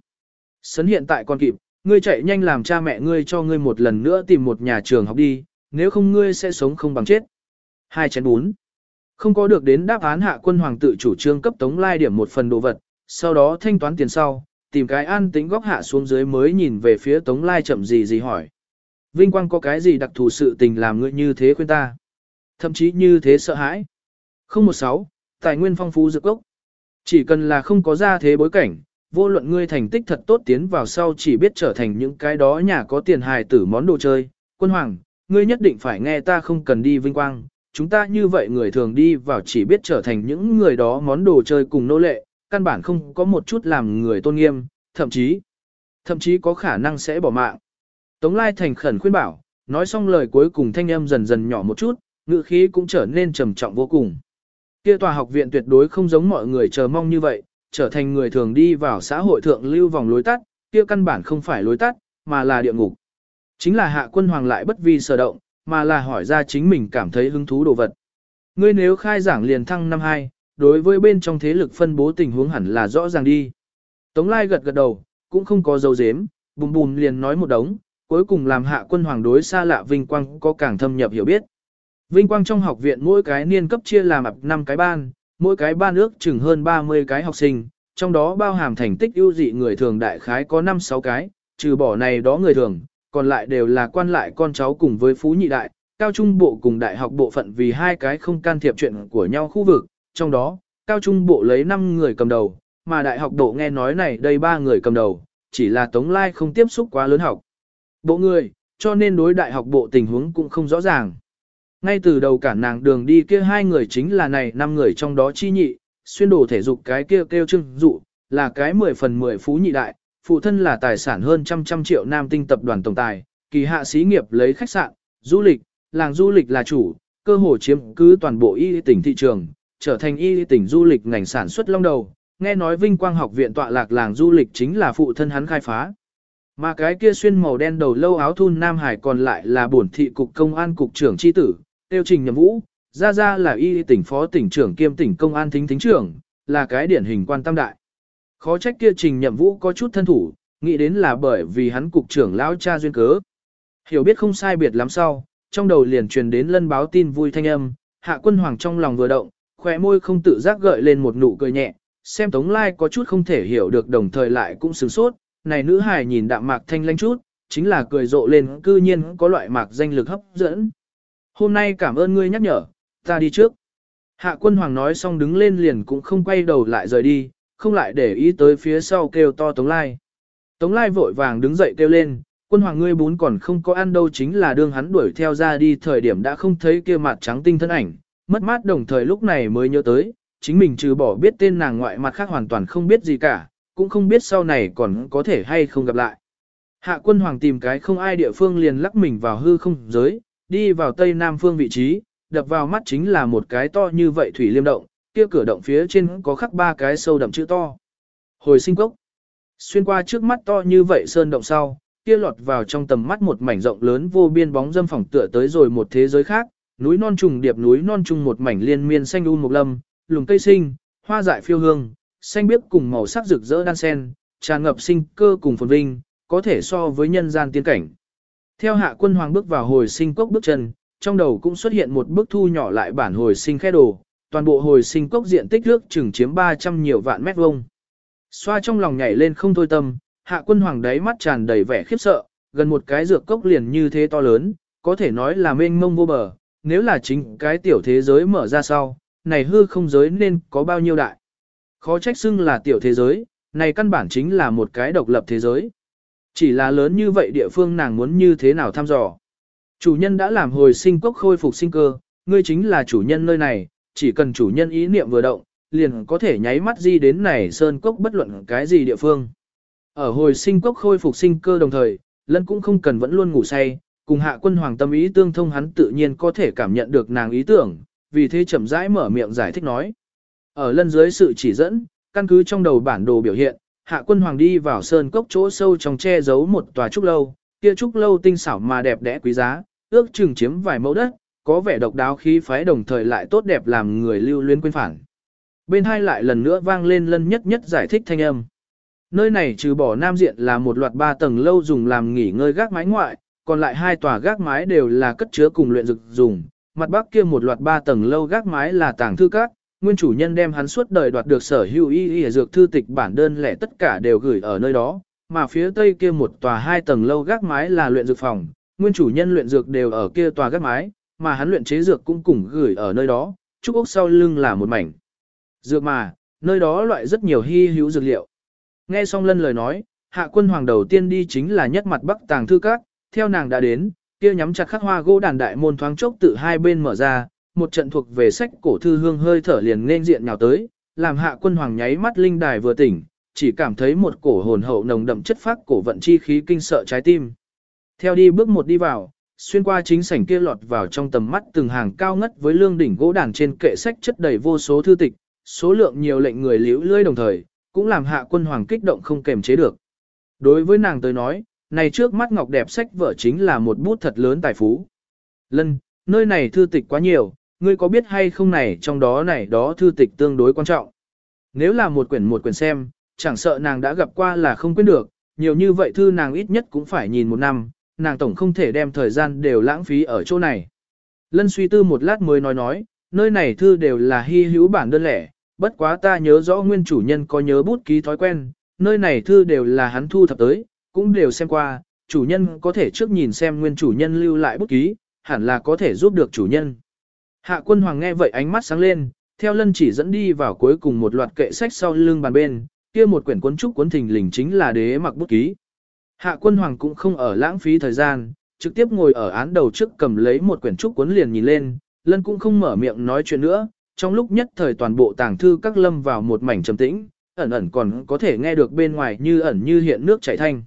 Sấn hiện tại còn kịp, ngươi chạy nhanh làm cha mẹ ngươi cho ngươi một lần nữa tìm một nhà trường học đi, nếu không ngươi sẽ sống không bằng chết. Hai chén bún. Không có được đến đáp án hạ quân hoàng tự chủ trương cấp tống lai điểm một phần đồ vật, sau đó thanh toán tiền sau, tìm cái an tính góc hạ xuống dưới mới nhìn về phía tống lai chậm gì gì hỏi. Vinh quang có cái gì đặc thù sự tình làm ngươi như thế khuyên ta? Thậm chí như thế sợ hãi. 016, tài nguyên phong phú dược gốc. Chỉ cần là không có ra thế bối cảnh, vô luận ngươi thành tích thật tốt tiến vào sau chỉ biết trở thành những cái đó nhà có tiền hài tử món đồ chơi. Quân hoàng, ngươi nhất định phải nghe ta không cần đi vinh quang, chúng ta như vậy người thường đi vào chỉ biết trở thành những người đó món đồ chơi cùng nô lệ, căn bản không có một chút làm người tôn nghiêm, thậm chí, thậm chí có khả năng sẽ bỏ mạng. Tống Lai thành khẩn khuyên bảo, nói xong lời cuối cùng thanh âm dần dần nhỏ một chút, ngữ khí cũng trở nên trầm trọng vô cùng. Kia tòa học viện tuyệt đối không giống mọi người chờ mong như vậy, trở thành người thường đi vào xã hội thượng lưu vòng lối tắt, kia căn bản không phải lối tắt, mà là địa ngục. Chính là hạ quân hoàng lại bất vi sở động, mà là hỏi ra chính mình cảm thấy hứng thú đồ vật. Ngươi nếu khai giảng liền thăng năm 2, đối với bên trong thế lực phân bố tình huống hẳn là rõ ràng đi. Tống Lai gật gật đầu, cũng không có dấu dếm, bùm bùm liền nói một đống, cuối cùng làm hạ quân hoàng đối xa lạ vinh quang có càng thâm nhập hiểu biết. Vinh quang trong học viện mỗi cái niên cấp chia làm ập 5 cái ban, mỗi cái ban ước chừng hơn 30 cái học sinh, trong đó bao hàm thành tích ưu dị người thường đại khái có 5-6 cái, trừ bỏ này đó người thường, còn lại đều là quan lại con cháu cùng với phú nhị đại, cao trung bộ cùng đại học bộ phận vì hai cái không can thiệp chuyện của nhau khu vực, trong đó, cao trung bộ lấy 5 người cầm đầu, mà đại học bộ nghe nói này đây ba người cầm đầu, chỉ là Tống Lai không tiếp xúc quá lớn học. Bộ người, cho nên đối đại học bộ tình huống cũng không rõ ràng. Ngay từ đầu cản nàng đường đi kia hai người chính là này năm người trong đó chi nhị, xuyên đồ thể dục cái kia kêu trưng dụ, là cái 10 phần 10 phú nhị đại, phụ thân là tài sản hơn trăm trăm triệu nam tinh tập đoàn tổng tài, kỳ hạ xí nghiệp lấy khách sạn, du lịch, làng du lịch là chủ, cơ hồ chiếm cứ toàn bộ y tỉnh thị trường, trở thành y tỉnh du lịch ngành sản xuất long đầu, nghe nói Vinh Quang học viện tọa lạc làng du lịch chính là phụ thân hắn khai phá. Mà cái kia xuyên màu đen đầu lâu áo thun Nam Hải còn lại là bổn thị cục công an cục trưởng chi tử, tiêu trình nhậm vũ, ra ra là y tỉnh phó tỉnh trưởng kiêm tỉnh công an thính thính trưởng, là cái điển hình quan tâm đại. Khó trách kia trình nhậm vũ có chút thân thủ, nghĩ đến là bởi vì hắn cục trưởng lão cha duyên cớ. Hiểu biết không sai biệt lắm sau, trong đầu liền truyền đến lân báo tin vui thanh âm, hạ quân hoàng trong lòng vừa động, khỏe môi không tự giác gợi lên một nụ cười nhẹ, xem Tống Lai có chút không thể hiểu được đồng thời lại cũng sửng sốt, này nữ hài nhìn đạm mạc thanh lanh chút, chính là cười rộ lên cư nhiên có loại mạc danh lực hấp dẫn. Hôm nay cảm ơn ngươi nhắc nhở, ta đi trước. Hạ quân hoàng nói xong đứng lên liền cũng không quay đầu lại rời đi, không lại để ý tới phía sau kêu to Tống Lai. Tống Lai vội vàng đứng dậy kêu lên, quân hoàng ngươi bún còn không có ăn đâu chính là đương hắn đuổi theo ra đi thời điểm đã không thấy kia mặt trắng tinh thân ảnh, mất mát đồng thời lúc này mới nhớ tới, chính mình trừ bỏ biết tên nàng ngoại mặt khác hoàn toàn không biết gì cả, cũng không biết sau này còn có thể hay không gặp lại. Hạ quân hoàng tìm cái không ai địa phương liền lắc mình vào hư không giới, đi vào tây nam phương vị trí, đập vào mắt chính là một cái to như vậy thủy liêm động, kia cửa động phía trên có khắc ba cái sâu đậm chữ to. Hồi sinh cốc. Xuyên qua trước mắt to như vậy sơn động sau, kia lọt vào trong tầm mắt một mảnh rộng lớn vô biên bóng dâm phẳng tựa tới rồi một thế giới khác, núi non trùng điệp núi non trùng một mảnh liên miên xanh u một lâm, lùng cây sinh, hoa dại phiêu hương, xanh biếc cùng màu sắc rực rỡ đan sen, tràn ngập sinh cơ cùng phồn vinh, có thể so với nhân gian tiên cảnh. Theo hạ quân hoàng bước vào hồi sinh cốc bước chân, trong đầu cũng xuất hiện một bức thu nhỏ lại bản hồi sinh khe đồ, toàn bộ hồi sinh cốc diện tích nước chừng chiếm 300 nhiều vạn mét vuông. Xoa trong lòng nhảy lên không thôi tâm, hạ quân hoàng đáy mắt tràn đầy vẻ khiếp sợ, gần một cái dược cốc liền như thế to lớn, có thể nói là mênh mông vô bờ, nếu là chính cái tiểu thế giới mở ra sau, này hư không giới nên có bao nhiêu đại. Khó trách xưng là tiểu thế giới, này căn bản chính là một cái độc lập thế giới. Chỉ là lớn như vậy địa phương nàng muốn như thế nào thăm dò. Chủ nhân đã làm hồi sinh cốc khôi phục sinh cơ, ngươi chính là chủ nhân nơi này, chỉ cần chủ nhân ý niệm vừa động, liền có thể nháy mắt di đến này sơn cốc bất luận cái gì địa phương. Ở hồi sinh cốc khôi phục sinh cơ đồng thời, lân cũng không cần vẫn luôn ngủ say, cùng hạ quân hoàng tâm ý tương thông hắn tự nhiên có thể cảm nhận được nàng ý tưởng, vì thế chậm rãi mở miệng giải thích nói. Ở lân dưới sự chỉ dẫn, căn cứ trong đầu bản đồ biểu hiện, hạ quân hoàng đi vào sơn cốc chỗ sâu trong che giấu một tòa trúc lâu, kia trúc lâu tinh xảo mà đẹp đẽ quý giá, ước chừng chiếm vài mẫu đất, có vẻ độc đáo khí phái đồng thời lại tốt đẹp làm người lưu luyến quên phản. Bên hai lại lần nữa vang lên lân nhất nhất giải thích thanh âm. Nơi này trừ bỏ nam diện là một loạt ba tầng lâu dùng làm nghỉ ngơi gác mái ngoại, còn lại hai tòa gác mái đều là cất chứa cùng luyện dược dùng. Mặt bắc kia một loạt ba tầng lâu gác mái là tàng thư các, nguyên chủ nhân đem hắn suốt đời đoạt được sở hữu y y dược thư tịch bản đơn lẻ tất cả đều gửi ở nơi đó, mà phía tây kia một tòa hai tầng lâu gác mái là luyện dược phòng, nguyên chủ nhân luyện dược đều ở kia tòa gác mái, mà hắn luyện chế dược cũng cùng gửi ở nơi đó, trúc ốc sau lưng là một mảnh. Dược mà, nơi đó loại rất nhiều hy hữu dược liệu. Nghe xong lân lời nói, hạ quân hoàng đầu tiên đi chính là nhất mặt bắc tàng thư các, theo nàng đã đến, kia nhắm chặt khắc hoa gỗ đàn đại môn thoáng chốc tự hai bên mở ra, một trận thuộc về sách cổ thư hương hơi thở liền nên diện nhào tới, làm hạ quân hoàng nháy mắt linh đài vừa tỉnh, chỉ cảm thấy một cổ hồn hậu nồng đậm chất phác cổ vận chi khí kinh sợ trái tim. Theo đi bước một đi vào, xuyên qua chính sảnh kia lọt vào trong tầm mắt từng hàng cao ngất với lương đỉnh gỗ đàn trên kệ sách chất đầy vô số thư tịch, số lượng nhiều lệnh người liễu lưỡi đồng thời, cũng làm hạ quân hoàng kích động không kềm chế được. Đối với nàng tới nói, này trước mắt ngọc đẹp sách vở chính là một bút thật lớn tài phú. Lân, nơi này thư tịch quá nhiều, ngươi có biết hay không này trong đó này đó thư tịch tương đối quan trọng. Nếu là một quyển một quyển xem, chẳng sợ nàng đã gặp qua là không quên được, nhiều như vậy thư nàng ít nhất cũng phải nhìn một năm, nàng tổng không thể đem thời gian đều lãng phí ở chỗ này. Lân suy tư một lát mới nói nói, nơi này thư đều là hy hữu bản đơn lẻ, bất quá ta nhớ rõ nguyên chủ nhân có nhớ bút ký thói quen, nơi này thư đều là hắn thu thập tới, cũng đều xem qua, chủ nhân có thể trước nhìn xem nguyên chủ nhân lưu lại bút ký, hẳn là có thể giúp được chủ nhân. Hạ quân hoàng nghe vậy ánh mắt sáng lên, theo lân chỉ dẫn đi vào cuối cùng một loạt kệ sách sau lưng bàn bên, kia một quyển cuốn trúc cuốn thình lình chính là đế mặc bút ký. Hạ quân hoàng cũng không ở lãng phí thời gian, trực tiếp ngồi ở án đầu trước cầm lấy một quyển trúc cuốn liền nhìn lên, lân cũng không mở miệng nói chuyện nữa, trong lúc nhất thời toàn bộ tàng thư các lâm vào một mảnh trầm tĩnh, ẩn ẩn còn có thể nghe được bên ngoài như ẩn như hiện nước chảy thanh.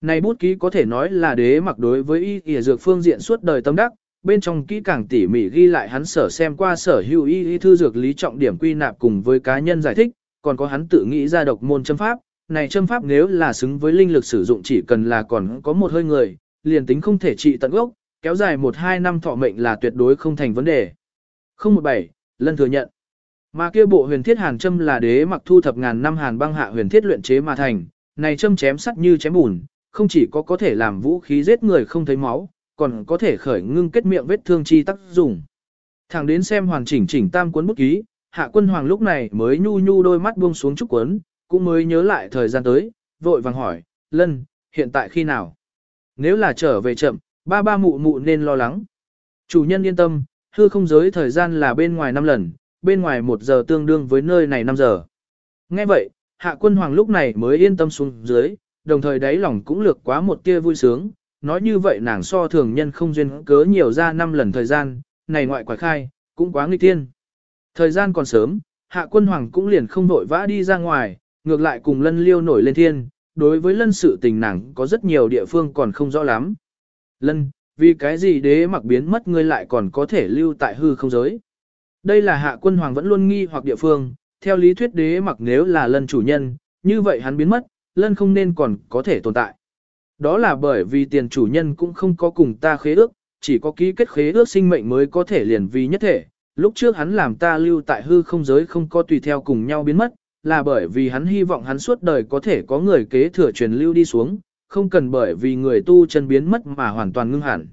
Này bút ký có thể nói là đế mặc đối với y y dược phương diện suốt đời tâm đắc, bên trong kỹ càng tỉ mỉ ghi lại hắn sở xem qua sở hữu y y thư dược lý trọng điểm quy nạp cùng với cá nhân giải thích, còn có hắn tự nghĩ ra độc môn châm pháp. Này châm pháp nếu là xứng với linh lực sử dụng chỉ cần là còn có một hơi người, liền tính không thể trị tận gốc, kéo dài 1-2 năm thọ mệnh là tuyệt đối không thành vấn đề. 017, Lân thừa nhận. Mà kia bộ huyền thiết hàn châm là đế mặc thu thập ngàn năm hàn băng hạ huyền thiết luyện chế mà thành, này châm chém sắt như chém bùn, không chỉ có có thể làm vũ khí giết người không thấy máu, còn có thể khởi ngưng kết miệng vết thương chi tác dụng. Thẳng đến xem hoàn chỉnh chỉnh tam cuốn bút ký, hạ quân hoàng lúc này mới nhu nhu đôi mắt buông xuống trúc cuốn, cũng mới nhớ lại thời gian tới, vội vàng hỏi, lân, hiện tại khi nào? Nếu là trở về chậm, ba ba mụ mụ nên lo lắng. Chủ nhân yên tâm, hư không giới thời gian là bên ngoài 5 lần, bên ngoài 1 giờ tương đương với nơi này 5 giờ. Nghe vậy, hạ quân hoàng lúc này mới yên tâm xuống dưới, đồng thời đáy lòng cũng lược quá một tia vui sướng, nói như vậy nàng so thường nhân không duyên cớ nhiều ra 5 lần thời gian, này ngoại quả khai, cũng quá nguy tiên. Thời gian còn sớm, hạ quân hoàng cũng liền không vội vã đi ra ngoài, ngược lại cùng lân liêu nổi lên thiên, đối với lân sự tình nàng có rất nhiều địa phương còn không rõ lắm. Lân, vì cái gì đế mặc biến mất ngươi lại còn có thể lưu tại hư không giới. Đây là hạ quân hoàng vẫn luôn nghi hoặc địa phương, theo lý thuyết đế mặc nếu là lân chủ nhân, như vậy hắn biến mất, lân không nên còn có thể tồn tại. Đó là bởi vì tiền chủ nhân cũng không có cùng ta khế ước, chỉ có ký kết khế ước sinh mệnh mới có thể liền vì nhất thể. Lúc trước hắn làm ta lưu tại hư không giới không có tùy theo cùng nhau biến mất, là bởi vì hắn hy vọng hắn suốt đời có thể có người kế thừa truyền lưu đi xuống, không cần bởi vì người tu chân biến mất mà hoàn toàn ngưng hẳn.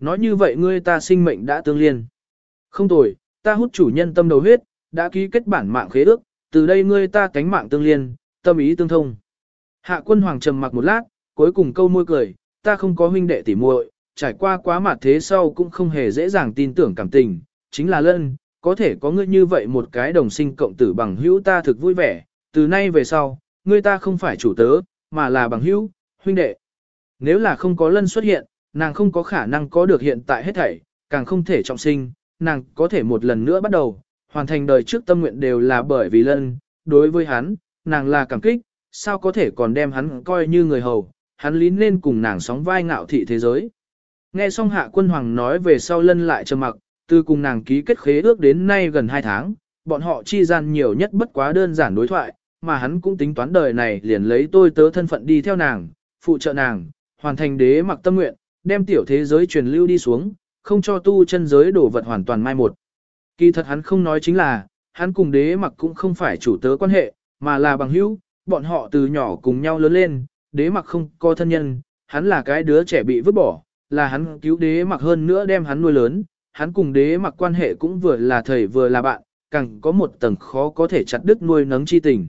Nói như vậy ngươi ta sinh mệnh đã tương liên. Không tồi, ta hút chủ nhân tâm đầu huyết, đã ký kết bản mạng khế ước, từ đây ngươi ta cánh mạng tương liên, tâm ý tương thông. Hạ quân hoàng trầm mặc một lát, cuối cùng câu môi cười, ta không có huynh đệ tỉ muội, trải qua quá mặt thế sau cũng không hề dễ dàng tin tưởng cảm tình, chính là lân, có thể có ngươi như vậy một cái đồng sinh cộng tử bằng hữu ta thực vui vẻ, từ nay về sau, ngươi ta không phải chủ tớ, mà là bằng hữu, huynh đệ. Nếu là không có lân xuất hiện, nàng không có khả năng có được hiện tại hết thảy, càng không thể trọng sinh, nàng có thể một lần nữa bắt đầu, hoàn thành đời trước tâm nguyện đều là bởi vì lân, đối với hắn, nàng là cảm kích, sao có thể còn đem hắn coi như người hầu, hắn lý nên cùng nàng sóng vai ngạo thị thế giới. Nghe xong hạ quân hoàng nói về sau lân lại trầm mặc, từ cùng nàng ký kết khế ước đến nay gần 2 tháng, bọn họ chi gian nhiều nhất bất quá đơn giản đối thoại, mà hắn cũng tính toán đời này liền lấy tôi tớ thân phận đi theo nàng, phụ trợ nàng, hoàn thành đế mặc tâm nguyện, đem tiểu thế giới truyền lưu đi xuống, không cho tu chân giới đổ vật hoàn toàn mai một. Kỳ thật hắn không nói chính là, hắn cùng đế mặc cũng không phải chủ tớ quan hệ, mà là bằng hữu, bọn họ từ nhỏ cùng nhau lớn lên, đế mặc không có thân nhân, hắn là cái đứa trẻ bị vứt bỏ, là hắn cứu đế mặc hơn nữa đem hắn nuôi lớn, hắn cùng đế mặc quan hệ cũng vừa là thầy vừa là bạn, càng có một tầng khó có thể chặt đứt nuôi nấng chi tình.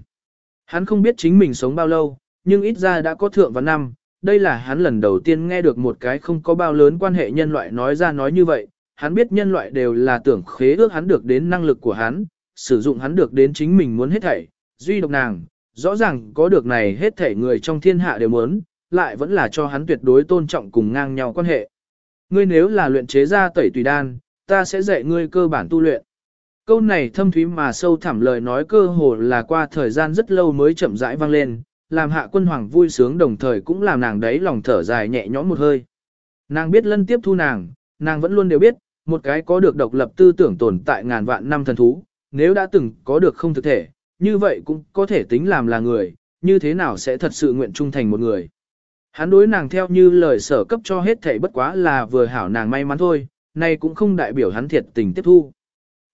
Hắn không biết chính mình sống bao lâu, nhưng ít ra đã có thượng và năm, đây là hắn lần đầu tiên nghe được một cái không có bao lớn quan hệ nhân loại nói ra nói như vậy, hắn biết nhân loại đều là tưởng khế ước hắn được đến năng lực của hắn, sử dụng hắn được đến chính mình muốn hết thảy, duy độc nàng, rõ ràng có được này hết thảy người trong thiên hạ đều muốn, lại vẫn là cho hắn tuyệt đối tôn trọng cùng ngang nhau quan hệ. Ngươi nếu là luyện chế ra tẩy tùy đan, ta sẽ dạy ngươi cơ bản tu luyện. Câu này thâm thúy mà sâu thẳm lời nói cơ hồ là qua thời gian rất lâu mới chậm rãi vang lên, làm hạ quân hoàng vui sướng đồng thời cũng làm nàng đấy lòng thở dài nhẹ nhõm một hơi. Nàng biết lân tiếp thu nàng, nàng vẫn luôn đều biết, một cái có được độc lập tư tưởng tồn tại ngàn vạn năm thần thú, nếu đã từng có được không thực thể, như vậy cũng có thể tính làm là người, như thế nào sẽ thật sự nguyện trung thành một người. Hắn đối nàng theo như lời sở cấp cho hết thảy bất quá là vừa hảo nàng may mắn thôi, nay cũng không đại biểu hắn thiệt tình tiếp thu.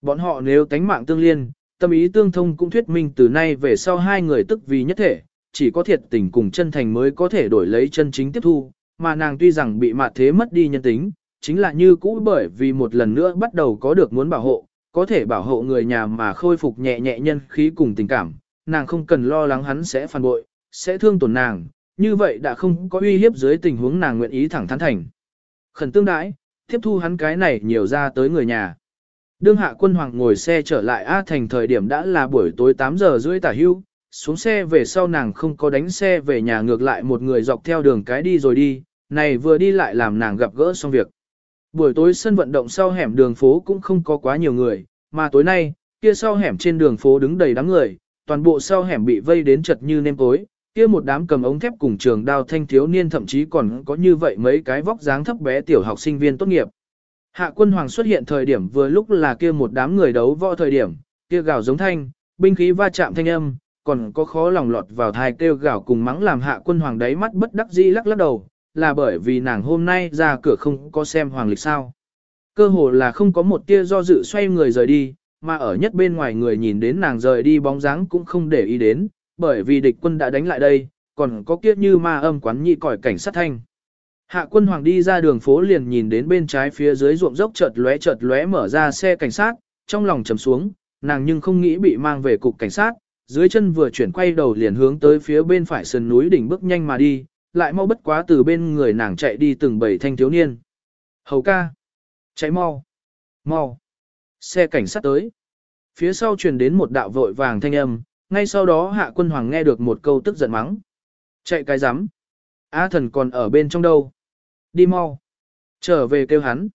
Bọn họ nếu tánh mạng tương liên, tâm ý tương thông cũng thuyết minh từ nay về sau hai người tức vì nhất thể, chỉ có thiệt tình cùng chân thành mới có thể đổi lấy chân chính tiếp thu, mà nàng tuy rằng bị mạt thế mất đi nhân tính, chính là như cũ bởi vì một lần nữa bắt đầu có được muốn bảo hộ, có thể bảo hộ người nhà mà khôi phục nhẹ nhẹ nhân khí cùng tình cảm, nàng không cần lo lắng hắn sẽ phản bội, sẽ thương tổn nàng, như vậy đã không có uy hiếp dưới tình huống nàng nguyện ý thẳng thắn thành. Khẩn tương đãi, tiếp thu hắn cái này nhiều ra tới người nhà. Đương hạ quân hoàng ngồi xe trở lại A thành thời điểm đã là buổi tối 8 giờ rưỡi tả hưu, xuống xe về sau nàng không có đánh xe về nhà ngược lại một người dọc theo đường cái đi rồi đi, này vừa đi lại làm nàng gặp gỡ xong việc. Buổi tối sân vận động sau hẻm đường phố cũng không có quá nhiều người, mà tối nay, kia sau hẻm trên đường phố đứng đầy đám người, toàn bộ sau hẻm bị vây đến chật như nêm tối, kia một đám cầm ống thép cùng trường đao thanh thiếu niên thậm chí còn có như vậy mấy cái vóc dáng thấp bé tiểu học sinh viên tốt nghiệp. Hạ quân hoàng xuất hiện thời điểm vừa lúc là kia một đám người đấu võ thời điểm, kia gào giống thanh, binh khí va chạm thanh âm, còn có khó lòng lọt vào thai kêu gào cùng mắng làm hạ quân hoàng đáy mắt bất đắc dĩ lắc lắc đầu, là bởi vì nàng hôm nay ra cửa không có xem hoàng lịch sao. Cơ hồ là không có một tia do dự xoay người rời đi, mà ở nhất bên ngoài người nhìn đến nàng rời đi bóng dáng cũng không để ý đến, bởi vì địch quân đã đánh lại đây, còn có kiếp như ma âm quán nhị còi cảnh sát thanh. Hạ quân hoàng đi ra đường phố liền nhìn đến bên trái phía dưới ruộng dốc chợt lóe chợt lóe mở ra xe cảnh sát, trong lòng trầm xuống, nàng nhưng không nghĩ bị mang về cục cảnh sát, dưới chân vừa chuyển quay đầu liền hướng tới phía bên phải sườn núi đỉnh bước nhanh mà đi, lại mau bất quá từ bên người nàng chạy đi từng bảy thanh thiếu niên. Hầu ca! Chạy mau! Mau! Xe cảnh sát tới. Phía sau truyền đến một đạo vội vàng thanh âm, ngay sau đó hạ quân hoàng nghe được một câu tức giận mắng. Chạy cái rắm A thần còn ở bên trong đâu? Đi mau! Trở về kêu hắn.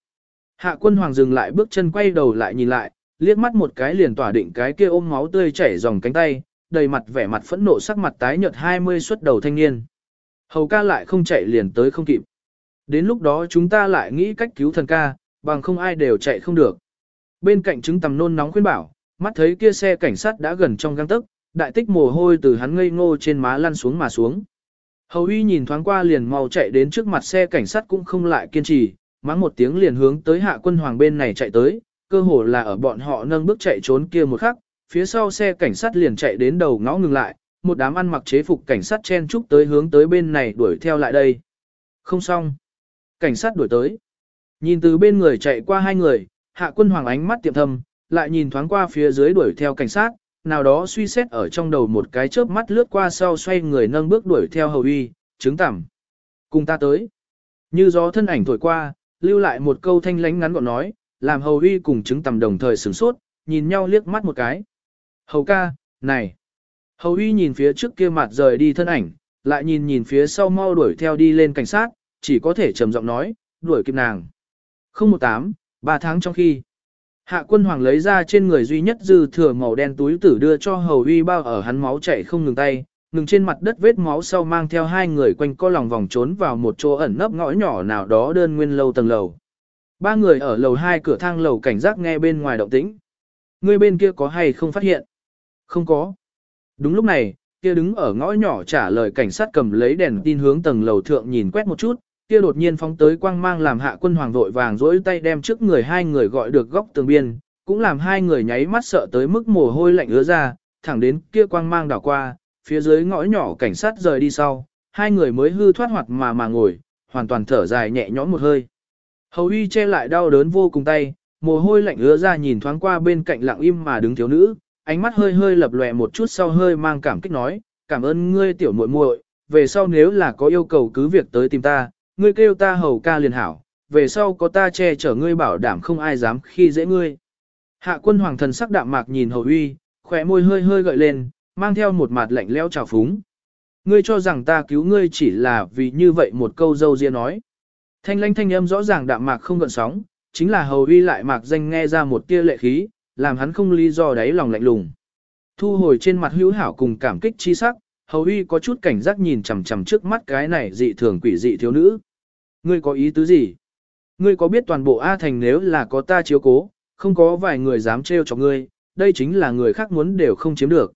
Hạ quân hoàng dừng lại bước chân quay đầu lại nhìn lại, liếc mắt một cái liền tỏa định cái kia ôm máu tươi chảy dòng cánh tay, đầy mặt vẻ mặt phẫn nộ sắc mặt tái nhợt 20 xuất đầu thanh niên. Hầu ca lại không chạy liền tới không kịp. Đến lúc đó chúng ta lại nghĩ cách cứu thần ca, bằng không ai đều chạy không được. Bên cạnh chứng tầm nôn nóng khuyên bảo, mắt thấy kia xe cảnh sát đã gần trong găng tức, đại tích mồ hôi từ hắn ngây ngô trên má lăn xuống mà xuống. Hầu uy nhìn thoáng qua liền mau chạy đến trước mặt xe cảnh sát cũng không lại kiên trì, mắng một tiếng liền hướng tới hạ quân hoàng bên này chạy tới, cơ hồ là ở bọn họ nâng bước chạy trốn kia một khắc, phía sau xe cảnh sát liền chạy đến đầu ngõ ngừng lại, một đám ăn mặc chế phục cảnh sát chen chúc tới hướng tới bên này đuổi theo lại đây. Không xong. Cảnh sát đuổi tới. Nhìn từ bên người chạy qua hai người, hạ quân hoàng ánh mắt tiệm thầm lại nhìn thoáng qua phía dưới đuổi theo cảnh sát, nào đó suy xét ở trong đầu một cái chớp mắt lướt qua sau xoay người nâng bước đuổi theo hầu uy, chứng tẩm. Cùng ta tới. Như gió thân ảnh thổi qua, lưu lại một câu thanh lánh ngắn gọn nói, làm hầu uy cùng chứng tầm đồng thời sửng sốt, nhìn nhau liếc mắt một cái. Hầu ca, này. Hầu uy nhìn phía trước kia mặt rời đi thân ảnh, lại nhìn nhìn phía sau mau đuổi theo đi lên cảnh sát, chỉ có thể trầm giọng nói, đuổi kịp nàng. 018, 3 tháng trong khi. Hạ quân hoàng lấy ra trên người duy nhất dư thừa màu đen túi tử đưa cho hầu uy bao ở hắn máu chảy không ngừng tay, ngừng trên mặt đất vết máu sau mang theo hai người quanh co lòng vòng trốn vào một chỗ ẩn nấp ngõ nhỏ nào đó đơn nguyên lâu tầng lầu. Ba người ở lầu hai cửa thang lầu cảnh giác nghe bên ngoài động tĩnh. Người bên kia có hay không phát hiện? Không có. Đúng lúc này, kia đứng ở ngõ nhỏ trả lời cảnh sát cầm lấy đèn tin hướng tầng lầu thượng nhìn quét một chút, kia đột nhiên phóng tới quang mang làm hạ quân hoàng vội vàng rỗi tay đem trước người hai người gọi được góc tường biên, cũng làm hai người nháy mắt sợ tới mức mồ hôi lạnh ứa ra, thẳng đến kia quang mang đảo qua, phía dưới ngõ nhỏ cảnh sát rời đi sau, hai người mới hư thoát hoạt mà mà ngồi, hoàn toàn thở dài nhẹ nhõm một hơi. Hầu uy che lại đau đớn vô cùng tay, mồ hôi lạnh ứa ra nhìn thoáng qua bên cạnh lặng im mà đứng thiếu nữ, ánh mắt hơi hơi lập lòe một chút sau hơi mang cảm kích nói, cảm ơn ngươi tiểu muội muội, về sau nếu là có yêu cầu cứ việc tới tìm ta, ngươi kêu ta hầu ca liền hảo, về sau có ta che chở ngươi bảo đảm không ai dám khi dễ ngươi. Hạ quân hoàng thần sắc đạm mạc nhìn hầu uy, khỏe môi hơi hơi gợi lên, mang theo một mặt lạnh lẽo trào phúng. Ngươi cho rằng ta cứu ngươi chỉ là vì như vậy một câu dâu riêng nói. Thanh lanh thanh âm rõ ràng đạm mạc không gợn sóng, chính là hầu uy lại mạc danh nghe ra một tia lệ khí, làm hắn không lý do đáy lòng lạnh lùng. Thu hồi trên mặt hữu hảo cùng cảm kích chi sắc, hầu uy có chút cảnh giác nhìn chằm chằm trước mắt cái này dị thường quỷ dị thiếu nữ. Ngươi có ý tứ gì? Ngươi có biết toàn bộ A thành nếu là có ta chiếu cố, không có vài người dám trêu cho ngươi, đây chính là người khác muốn đều không chiếm được.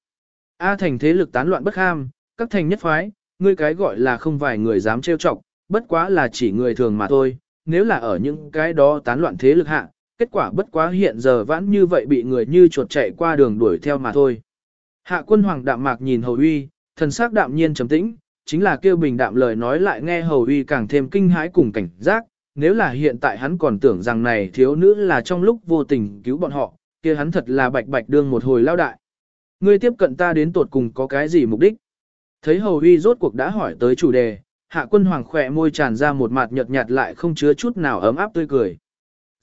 A thành thế lực tán loạn bất ham, các thành nhất phái, ngươi cái gọi là không vài người dám trêu chọc, bất quá là chỉ người thường mà thôi, nếu là ở những cái đó tán loạn thế lực hạ, kết quả bất quá hiện giờ vãn như vậy bị người như chuột chạy qua đường đuổi theo mà thôi. Hạ quân hoàng đạm mạc nhìn hầu uy, thần sắc đạm nhiên trầm tĩnh, chính là kêu bình đạm lời nói lại nghe hầu uy càng thêm kinh hãi cùng cảnh giác, nếu là hiện tại hắn còn tưởng rằng này thiếu nữ là trong lúc vô tình cứu bọn họ, kia hắn thật là bạch bạch đương một hồi lao đại. Ngươi tiếp cận ta đến tột cùng có cái gì mục đích? Thấy hầu uy rốt cuộc đã hỏi tới chủ đề, hạ quân hoàng khỏe môi tràn ra một mặt nhợt nhạt lại không chứa chút nào ấm áp tươi cười.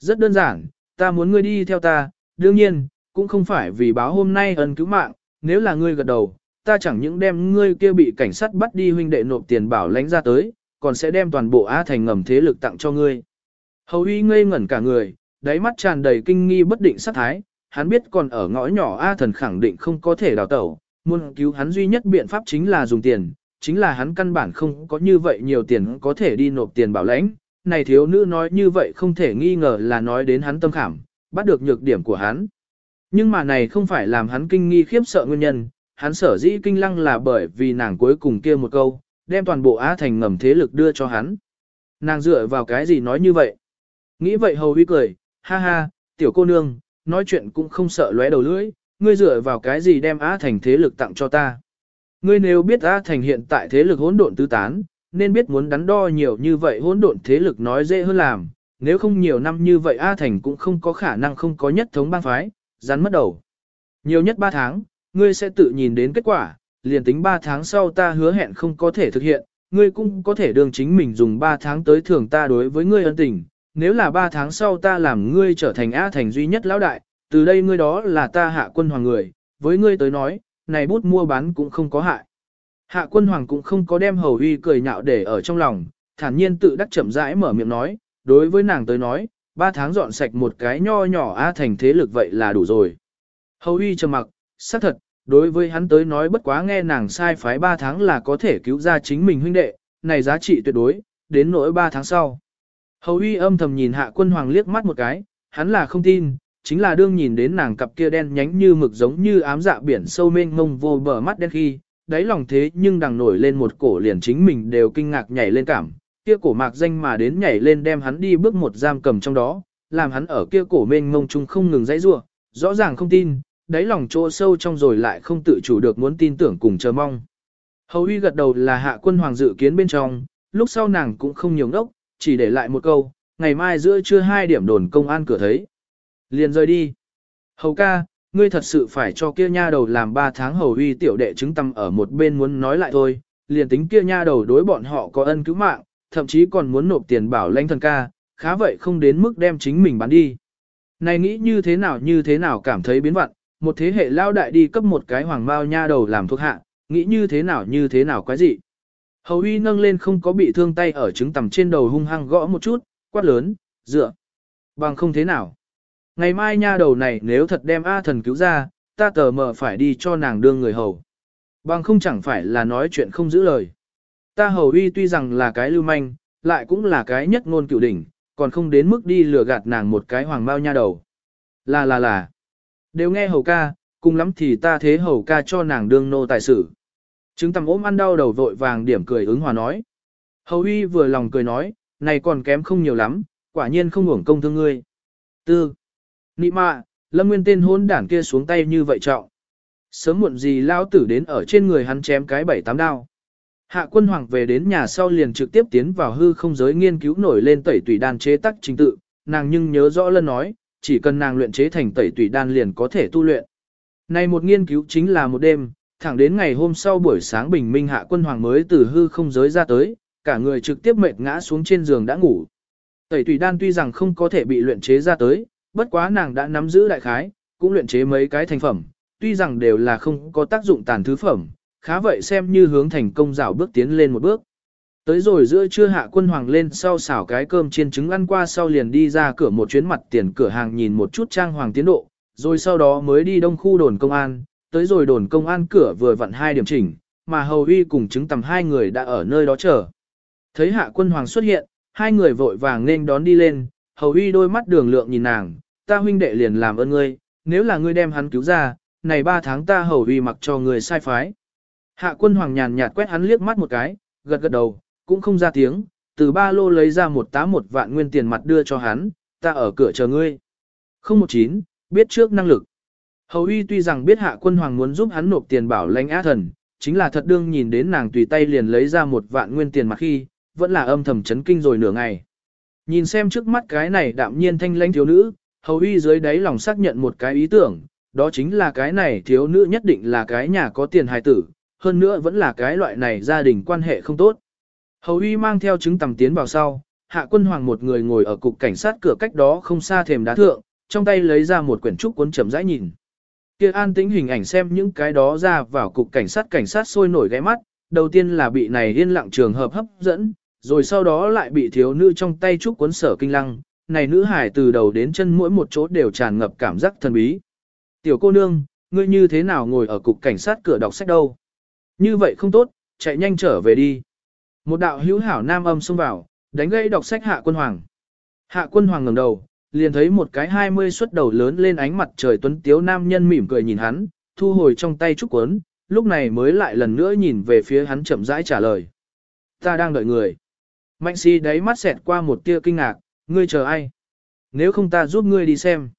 Rất đơn giản, ta muốn ngươi đi theo ta, đương nhiên, cũng không phải vì báo hôm nay ân cứu mạng, nếu là ngươi gật đầu, ta chẳng những đem ngươi kia bị cảnh sát bắt đi huynh đệ nộp tiền bảo lãnh ra tới, còn sẽ đem toàn bộ A thành ngầm thế lực tặng cho ngươi. Hầu uy ngây ngẩn cả người, đáy mắt tràn đầy kinh nghi bất định sát thái, hắn biết còn ở ngõ nhỏ A thần khẳng định không có thể đào tẩu, muốn cứu hắn duy nhất biện pháp chính là dùng tiền, chính là hắn căn bản không có như vậy nhiều tiền có thể đi nộp tiền bảo lãnh. Này thiếu nữ nói như vậy không thể nghi ngờ là nói đến hắn tâm khảm, bắt được nhược điểm của hắn. Nhưng mà này không phải làm hắn kinh nghi khiếp sợ nguyên nhân, hắn sở dĩ kinh lăng là bởi vì nàng cuối cùng kia một câu, đem toàn bộ Á Thành ngầm thế lực đưa cho hắn. Nàng dựa vào cái gì nói như vậy? Nghĩ vậy hầu huy cười, ha ha, tiểu cô nương, nói chuyện cũng không sợ lóe đầu lưỡi, ngươi dựa vào cái gì đem Á Thành thế lực tặng cho ta. Ngươi nếu biết Á Thành hiện tại thế lực hỗn độn tứ tán, nên biết muốn đắn đo nhiều như vậy hỗn độn thế lực nói dễ hơn làm, nếu không nhiều năm như vậy A Thành cũng không có khả năng không có nhất thống bang phái, rắn mất đầu. Nhiều nhất 3 tháng, ngươi sẽ tự nhìn đến kết quả, liền tính 3 tháng sau ta hứa hẹn không có thể thực hiện, ngươi cũng có thể đường chính mình dùng 3 tháng tới thưởng ta đối với ngươi ân tình, nếu là 3 tháng sau ta làm ngươi trở thành A thành duy nhất lão đại, từ đây ngươi đó là ta hạ quân hoàng người, với ngươi tới nói, này bút mua bán cũng không có hại. Hạ quân hoàng cũng không có đem hầu uy cười nhạo để ở trong lòng, thản nhiên tự đắc chậm rãi mở miệng nói, đối với nàng tới nói, ba tháng dọn sạch một cái nho nhỏ A thành thế lực vậy là đủ rồi. Hầu uy trầm mặc, xác thật, đối với hắn tới nói bất quá nghe nàng sai phái ba tháng là có thể cứu ra chính mình huynh đệ, này giá trị tuyệt đối, đến nỗi ba tháng sau. Hầu uy âm thầm nhìn hạ quân hoàng liếc mắt một cái, hắn là không tin, chính là đương nhìn đến nàng cặp kia đen nhánh như mực giống như ám dạ biển sâu mênh mông vô bờ mắt đen khi, đáy lòng thế nhưng đằng nổi lên một cổ liền chính mình đều kinh ngạc nhảy lên cảm, kia cổ mạc danh mà đến nhảy lên đem hắn đi bước một giam cầm trong đó, làm hắn ở kia cổ mênh mông chung không ngừng dãy rua, rõ ràng không tin, đáy lòng chỗ sâu trong rồi lại không tự chủ được muốn tin tưởng cùng chờ mong. Hầu uy gật đầu là hạ quân hoàng dự kiến bên trong, lúc sau nàng cũng không nhiều ngốc, chỉ để lại một câu, ngày mai giữa trưa hai điểm đồn công an cửa thấy. Liền rời đi. Hầu ca, ngươi thật sự phải cho kia nha đầu làm ba tháng hầu uy tiểu đệ chứng tâm ở một bên muốn nói lại thôi, liền tính kia nha đầu đối bọn họ có ân cứu mạng, thậm chí còn muốn nộp tiền bảo lãnh thần ca, khá vậy không đến mức đem chính mình bán đi. Này nghĩ như thế nào như thế nào cảm thấy biến vặn, một thế hệ lao đại đi cấp một cái hoàng bao nha đầu làm thuộc hạ, nghĩ như thế nào như thế nào quái gì. Hầu uy nâng lên không có bị thương tay ở trứng tầm trên đầu hung hăng gõ một chút, quát lớn, dựa. Bằng không thế nào. Ngày mai nha đầu này nếu thật đem A thần cứu ra, ta tờ mờ phải đi cho nàng đương người hầu. Bằng không chẳng phải là nói chuyện không giữ lời. Ta hầu uy tuy rằng là cái lưu manh, lại cũng là cái nhất ngôn cửu đỉnh, còn không đến mức đi lừa gạt nàng một cái hoàng bao nha đầu. Là là là. Đều nghe hầu ca, cùng lắm thì ta thế hầu ca cho nàng đương nô tài sử. Trứng tầm ốm ăn đau đầu vội vàng điểm cười ứng hòa nói. Hầu uy vừa lòng cười nói, này còn kém không nhiều lắm, quả nhiên không hưởng công thương ngươi. Tư. Nị mạ, lâm nguyên tên hôn đảng kia xuống tay như vậy trọng. Sớm muộn gì lao tử đến ở trên người hắn chém cái bảy tám đao. Hạ quân hoàng về đến nhà sau liền trực tiếp tiến vào hư không giới nghiên cứu nổi lên tẩy tùy đan chế tắc trình tự, nàng nhưng nhớ rõ lân nói, chỉ cần nàng luyện chế thành tẩy tùy đan liền có thể tu luyện. Này một nghiên cứu chính là một đêm, thẳng đến ngày hôm sau buổi sáng bình minh hạ quân hoàng mới từ hư không giới ra tới, cả người trực tiếp mệt ngã xuống trên giường đã ngủ. Tẩy tùy đan tuy rằng không có thể bị luyện chế ra tới, bất quá nàng đã nắm giữ đại khái, cũng luyện chế mấy cái thành phẩm, tuy rằng đều là không có tác dụng tàn thứ phẩm, khá vậy xem như hướng thành công rào bước tiến lên một bước. Tới rồi giữa trưa hạ quân hoàng lên sau xảo cái cơm chiên trứng ăn qua sau liền đi ra cửa một chuyến mặt tiền cửa hàng nhìn một chút trang hoàng tiến độ, rồi sau đó mới đi đông khu đồn công an, tới rồi đồn công an cửa vừa vặn hai điểm chỉnh, mà hầu uy cùng chứng tầm hai người đã ở nơi đó chờ. Thấy hạ quân hoàng xuất hiện, hai người vội vàng nên đón đi lên, hầu uy đôi mắt đường lượng nhìn nàng, ta huynh đệ liền làm ơn ngươi, nếu là ngươi đem hắn cứu ra, này ba tháng ta hầu uy mặc cho người sai phái. Hạ quân hoàng nhàn nhạt quét hắn liếc mắt một cái, gật gật đầu, cũng không ra tiếng, từ ba lô lấy ra một tá một vạn nguyên tiền mặt đưa cho hắn, ta ở cửa chờ ngươi. 019, biết trước năng lực. Hầu uy tuy rằng biết hạ quân hoàng muốn giúp hắn nộp tiền bảo lãnh á thần, chính là thật đương nhìn đến nàng tùy tay liền lấy ra một vạn nguyên tiền mặt khi, vẫn là âm thầm chấn kinh rồi nửa ngày. Nhìn xem trước mắt cái này đạm nhiên thanh lãnh thiếu nữ, hầu uy dưới đáy lòng xác nhận một cái ý tưởng, đó chính là cái này thiếu nữ nhất định là cái nhà có tiền hài tử, hơn nữa vẫn là cái loại này gia đình quan hệ không tốt. Hầu uy mang theo chứng tầm tiến vào sau, hạ quân hoàng một người ngồi ở cục cảnh sát cửa cách đó không xa thềm đá thượng, trong tay lấy ra một quyển trúc cuốn chậm rãi nhìn. Kia an tĩnh hình ảnh xem những cái đó ra vào cục cảnh sát cảnh sát sôi nổi ghé mắt, đầu tiên là bị này yên lặng trường hợp hấp dẫn, rồi sau đó lại bị thiếu nữ trong tay trúc cuốn sở kinh lăng, này nữ hải từ đầu đến chân mỗi một chỗ đều tràn ngập cảm giác thần bí. Tiểu cô nương, ngươi như thế nào ngồi ở cục cảnh sát cửa đọc sách đâu. Như vậy không tốt, chạy nhanh trở về đi. Một đạo hữu hảo nam âm xông vào, đánh gãy đọc sách hạ quân hoàng. Hạ quân hoàng ngẩng đầu, liền thấy một cái hai mươi xuất đầu lớn lên ánh mặt trời tuấn tiếu nam nhân mỉm cười nhìn hắn, thu hồi trong tay trúc cuốn, lúc này mới lại lần nữa nhìn về phía hắn chậm rãi trả lời. Ta đang đợi người. Mạnh si đáy mắt xẹt qua một tia kinh ngạc, ngươi chờ ai? Nếu không ta giúp ngươi đi xem.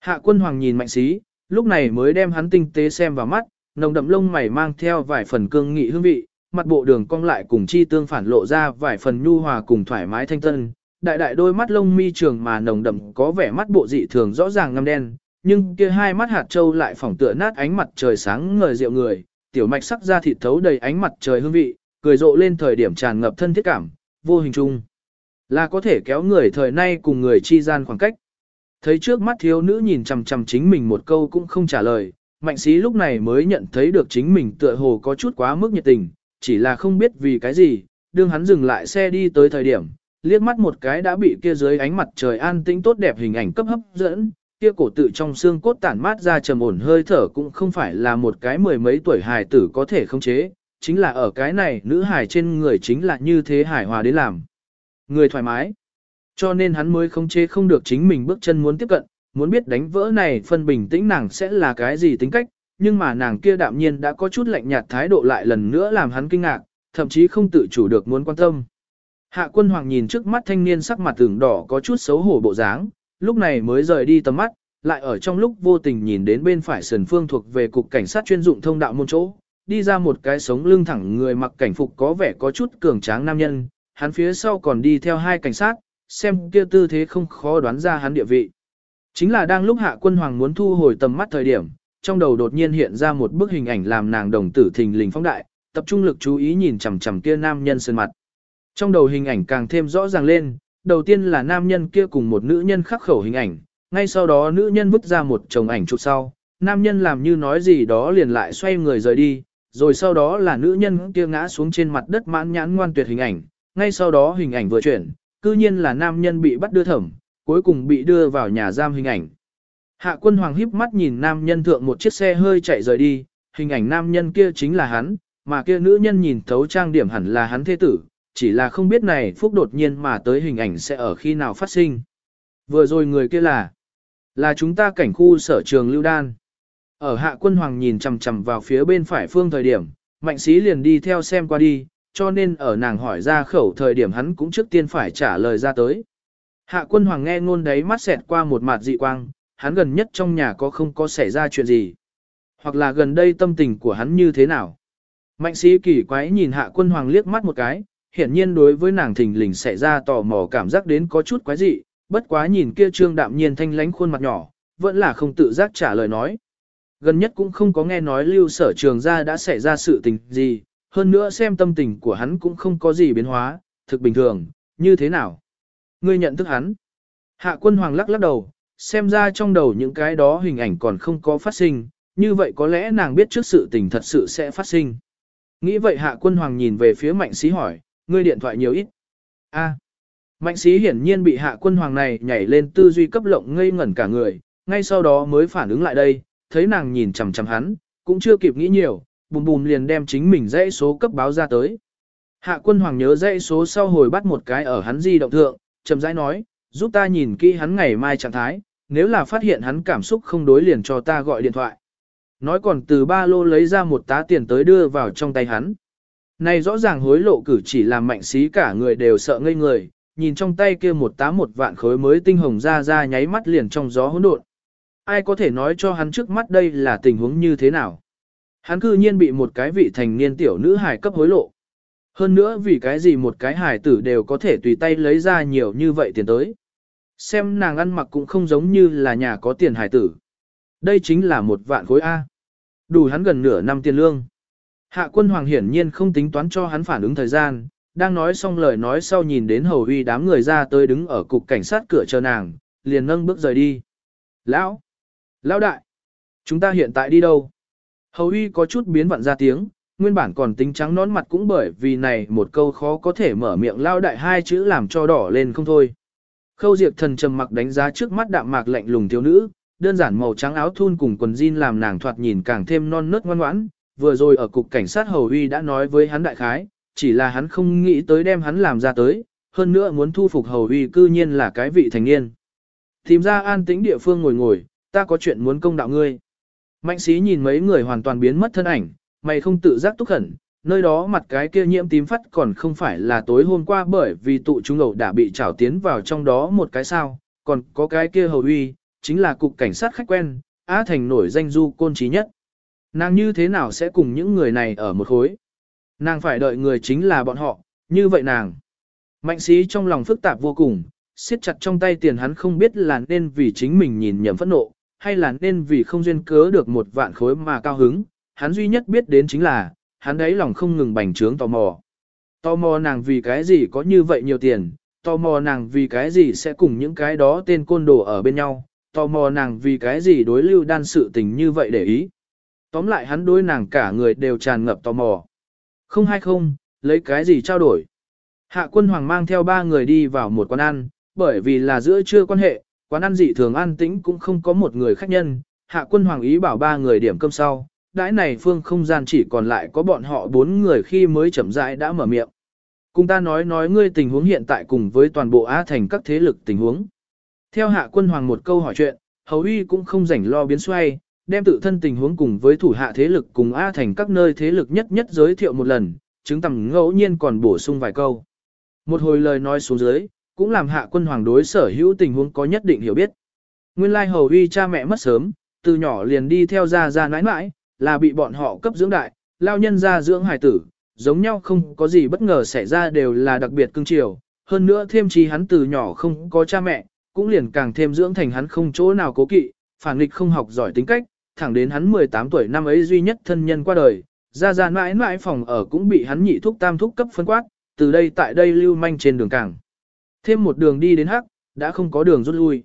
Hạ quân hoàng nhìn mạnh sĩ, lúc này mới đem hắn tinh tế xem vào mắt, nồng đậm lông mày mang theo vài phần cương nghị hương vị, mặt bộ đường cong lại cùng chi tương phản lộ ra vài phần nhu hòa cùng thoải mái thanh tân. Đại đại đôi mắt lông mi trường mà nồng đậm có vẻ mắt bộ dị thường rõ ràng ngăm đen, nhưng kia hai mắt hạt châu lại phỏng tựa nát ánh mặt trời sáng ngời rượu người, tiểu mạch sắc ra thịt thấu đầy ánh mặt trời hương vị, cười rộ lên thời điểm tràn ngập thân thiết cảm, vô hình chung. Là có thể kéo người thời nay cùng người chi gian khoảng cách. Thấy trước mắt thiếu nữ nhìn chằm chằm chính mình một câu cũng không trả lời, mạnh sĩ lúc này mới nhận thấy được chính mình tựa hồ có chút quá mức nhiệt tình, chỉ là không biết vì cái gì, đương hắn dừng lại xe đi tới thời điểm, liếc mắt một cái đã bị kia dưới ánh mặt trời an tĩnh tốt đẹp hình ảnh cấp hấp dẫn, kia cổ tự trong xương cốt tản mát ra trầm ổn hơi thở cũng không phải là một cái mười mấy tuổi hài tử có thể khống chế, chính là ở cái này nữ hải trên người chính là như thế hải hòa đến làm. Người thoải mái. Cho nên hắn mới không chế không được chính mình bước chân muốn tiếp cận, muốn biết đánh vỡ này phân bình tĩnh nàng sẽ là cái gì tính cách, nhưng mà nàng kia đạm nhiên đã có chút lạnh nhạt thái độ lại lần nữa làm hắn kinh ngạc, thậm chí không tự chủ được muốn quan tâm. Hạ quân hoàng nhìn trước mắt thanh niên sắc mặt tưởng đỏ có chút xấu hổ bộ dáng, lúc này mới rời đi tầm mắt, lại ở trong lúc vô tình nhìn đến bên phải sườn phương thuộc về cục cảnh sát chuyên dụng thông đạo môn chỗ, đi ra một cái sống lưng thẳng người mặc cảnh phục có vẻ có chút cường tráng nam nhân, hắn phía sau còn đi theo hai cảnh sát, xem kia tư thế không khó đoán ra hắn địa vị. Chính là đang lúc hạ quân hoàng muốn thu hồi tầm mắt thời điểm, trong đầu đột nhiên hiện ra một bức hình ảnh làm nàng đồng tử thình lình phóng đại, tập trung lực chú ý nhìn chằm chằm kia nam nhân sơn mặt. Trong đầu hình ảnh càng thêm rõ ràng lên, đầu tiên là nam nhân kia cùng một nữ nhân khắc khẩu hình ảnh, ngay sau đó nữ nhân vứt ra một chồng ảnh chụp sau, nam nhân làm như nói gì đó liền lại xoay người rời đi, rồi sau đó là nữ nhân kia ngã xuống trên mặt đất mãn nhãn ngoan tuyệt hình ảnh, ngay sau đó hình ảnh vừa chuyển, cư nhiên là nam nhân bị bắt đưa thẩm, cuối cùng bị đưa vào nhà giam hình ảnh. Hạ quân hoàng híp mắt nhìn nam nhân thượng một chiếc xe hơi chạy rời đi, hình ảnh nam nhân kia chính là hắn, mà kia nữ nhân nhìn thấu trang điểm hẳn là hắn thế tử, chỉ là không biết này phúc đột nhiên mà tới hình ảnh sẽ ở khi nào phát sinh. Vừa rồi người kia là, là chúng ta cảnh khu sở trường lưu đan. Ở hạ quân hoàng nhìn chằm chằm vào phía bên phải phương thời điểm, mạnh sĩ liền đi theo xem qua đi, cho nên ở nàng hỏi ra khẩu thời điểm hắn cũng trước tiên phải trả lời ra tới. Hạ quân hoàng nghe ngôn đấy mắt xẹt qua một mặt dị quang, hắn gần nhất trong nhà có không có xảy ra chuyện gì. Hoặc là gần đây tâm tình của hắn như thế nào. Mạnh sĩ kỳ quái nhìn hạ quân hoàng liếc mắt một cái, hiển nhiên đối với nàng thình lình xảy ra tò mò cảm giác đến có chút quái dị, bất quá nhìn kia trương đạm nhiên thanh lánh khuôn mặt nhỏ, vẫn là không tự giác trả lời nói. Gần nhất cũng không có nghe nói lưu sở trường ra đã xảy ra sự tình gì, hơn nữa xem tâm tình của hắn cũng không có gì biến hóa, thực bình thường, như thế nào. Ngươi nhận thức hắn. Hạ quân hoàng lắc lắc đầu, xem ra trong đầu những cái đó hình ảnh còn không có phát sinh, như vậy có lẽ nàng biết trước sự tình thật sự sẽ phát sinh. Nghĩ vậy hạ quân hoàng nhìn về phía mạnh sĩ hỏi, ngươi điện thoại nhiều ít. A. Mạnh sĩ hiển nhiên bị hạ quân hoàng này nhảy lên tư duy cấp lộng ngây ngẩn cả người, ngay sau đó mới phản ứng lại đây, thấy nàng nhìn chằm chằm hắn, cũng chưa kịp nghĩ nhiều, bùm bùm liền đem chính mình dãy số cấp báo ra tới. Hạ quân hoàng nhớ dãy số sau hồi bắt một cái ở hắn di động thượng, chậm rãi nói, giúp ta nhìn kỹ hắn ngày mai trạng thái, nếu là phát hiện hắn cảm xúc không đối liền cho ta gọi điện thoại. Nói còn từ ba lô lấy ra một tá tiền tới đưa vào trong tay hắn. Này rõ ràng hối lộ cử chỉ làm mạnh xí cả người đều sợ ngây người, nhìn trong tay kia một tá một vạn khối mới tinh hồng ra ra nháy mắt liền trong gió hỗn độn. Ai có thể nói cho hắn trước mắt đây là tình huống như thế nào? Hắn cư nhiên bị một cái vị thành niên tiểu nữ hài cấp hối lộ. Hơn nữa vì cái gì một cái hài tử đều có thể tùy tay lấy ra nhiều như vậy tiền tới. Xem nàng ăn mặc cũng không giống như là nhà có tiền hài tử. Đây chính là một vạn khối A. Đủ hắn gần nửa năm tiền lương. Hạ quân hoàng hiển nhiên không tính toán cho hắn phản ứng thời gian, đang nói xong lời nói sau nhìn đến hầu huy đám người ra tới đứng ở cục cảnh sát cửa chờ nàng, liền nâng bước rời đi. Lão! Lão đại! Chúng ta hiện tại đi đâu? Hầu uy có chút biến vặn ra tiếng, nguyên bản còn tính trắng nón mặt cũng bởi vì này một câu khó có thể mở miệng lao đại hai chữ làm cho đỏ lên không thôi. Khâu diệt thần trầm mặc đánh giá trước mắt đạm mạc lạnh lùng thiếu nữ, đơn giản màu trắng áo thun cùng quần jean làm nàng thoạt nhìn càng thêm non nớt ngoan ngoãn, vừa rồi ở cục cảnh sát Hầu Uy đã nói với hắn đại khái, chỉ là hắn không nghĩ tới đem hắn làm ra tới, hơn nữa muốn thu phục Hầu Uy cư nhiên là cái vị thành niên. Tìm ra an tĩnh địa phương ngồi ngồi, ta có chuyện muốn công đạo ngươi. Mạnh sĩ nhìn mấy người hoàn toàn biến mất thân ảnh, mày không tự giác túc khẩn, nơi đó mặt cái kia nhiễm tím phát còn không phải là tối hôm qua bởi vì tụ chúng ẩu đã bị trảo tiến vào trong đó một cái sao, còn có cái kia hầu uy, chính là cục cảnh sát khách quen, Á Thành nổi danh du côn trí nhất. Nàng như thế nào sẽ cùng những người này ở một khối? Nàng phải đợi người chính là bọn họ, như vậy nàng. Mạnh sĩ trong lòng phức tạp vô cùng, siết chặt trong tay tiền hắn không biết là nên vì chính mình nhìn nhầm phẫn nộ, hay là nên vì không duyên cớ được một vạn khối mà cao hứng, hắn duy nhất biết đến chính là, hắn đấy lòng không ngừng bành trướng tò mò. Tò mò nàng vì cái gì có như vậy nhiều tiền, tò mò nàng vì cái gì sẽ cùng những cái đó tên côn đồ ở bên nhau, tò mò nàng vì cái gì đối lưu đan sự tình như vậy để ý. Tóm lại hắn đối nàng cả người đều tràn ngập tò mò. Không hay không, lấy cái gì trao đổi. Hạ quân hoàng mang theo ba người đi vào một quán ăn, bởi vì là giữa trưa quan hệ, quán ăn dị thường an tĩnh cũng không có một người khách nhân. Hạ quân hoàng ý bảo ba người điểm cơm sau, đãi này phương không gian chỉ còn lại có bọn họ bốn người khi mới chậm rãi đã mở miệng. Cùng ta nói nói ngươi tình huống hiện tại cùng với toàn bộ Á thành các thế lực tình huống. Theo hạ quân hoàng một câu hỏi chuyện, hầu uy cũng không rảnh lo biến xoay, đem tự thân tình huống cùng với thủ hạ thế lực cùng A thành các nơi thế lực nhất nhất giới thiệu một lần, chứng tầm ngẫu nhiên còn bổ sung vài câu. Một hồi lời nói xuống dưới, cũng làm hạ quân hoàng đối sở hữu tình huống có nhất định hiểu biết. Nguyên lai hầu uy cha mẹ mất sớm, từ nhỏ liền đi theo gia gia nãi nãi, là bị bọn họ cấp dưỡng đại, lao nhân gia dưỡng hài tử, giống nhau không có gì bất ngờ xảy ra đều là đặc biệt cưng chiều, hơn nữa thêm chi hắn từ nhỏ không có cha mẹ, cũng liền càng thêm dưỡng thành hắn không chỗ nào cố kỵ, phản nghịch không học giỏi tính cách, thẳng đến hắn 18 tuổi năm ấy duy nhất thân nhân qua đời, gia gia nãi nãi phòng ở cũng bị hắn nhị thúc tam thúc cấp phân quát, từ đây tại đây lưu manh trên đường cảng. Thêm một đường đi đến hắc, đã không có đường rút lui.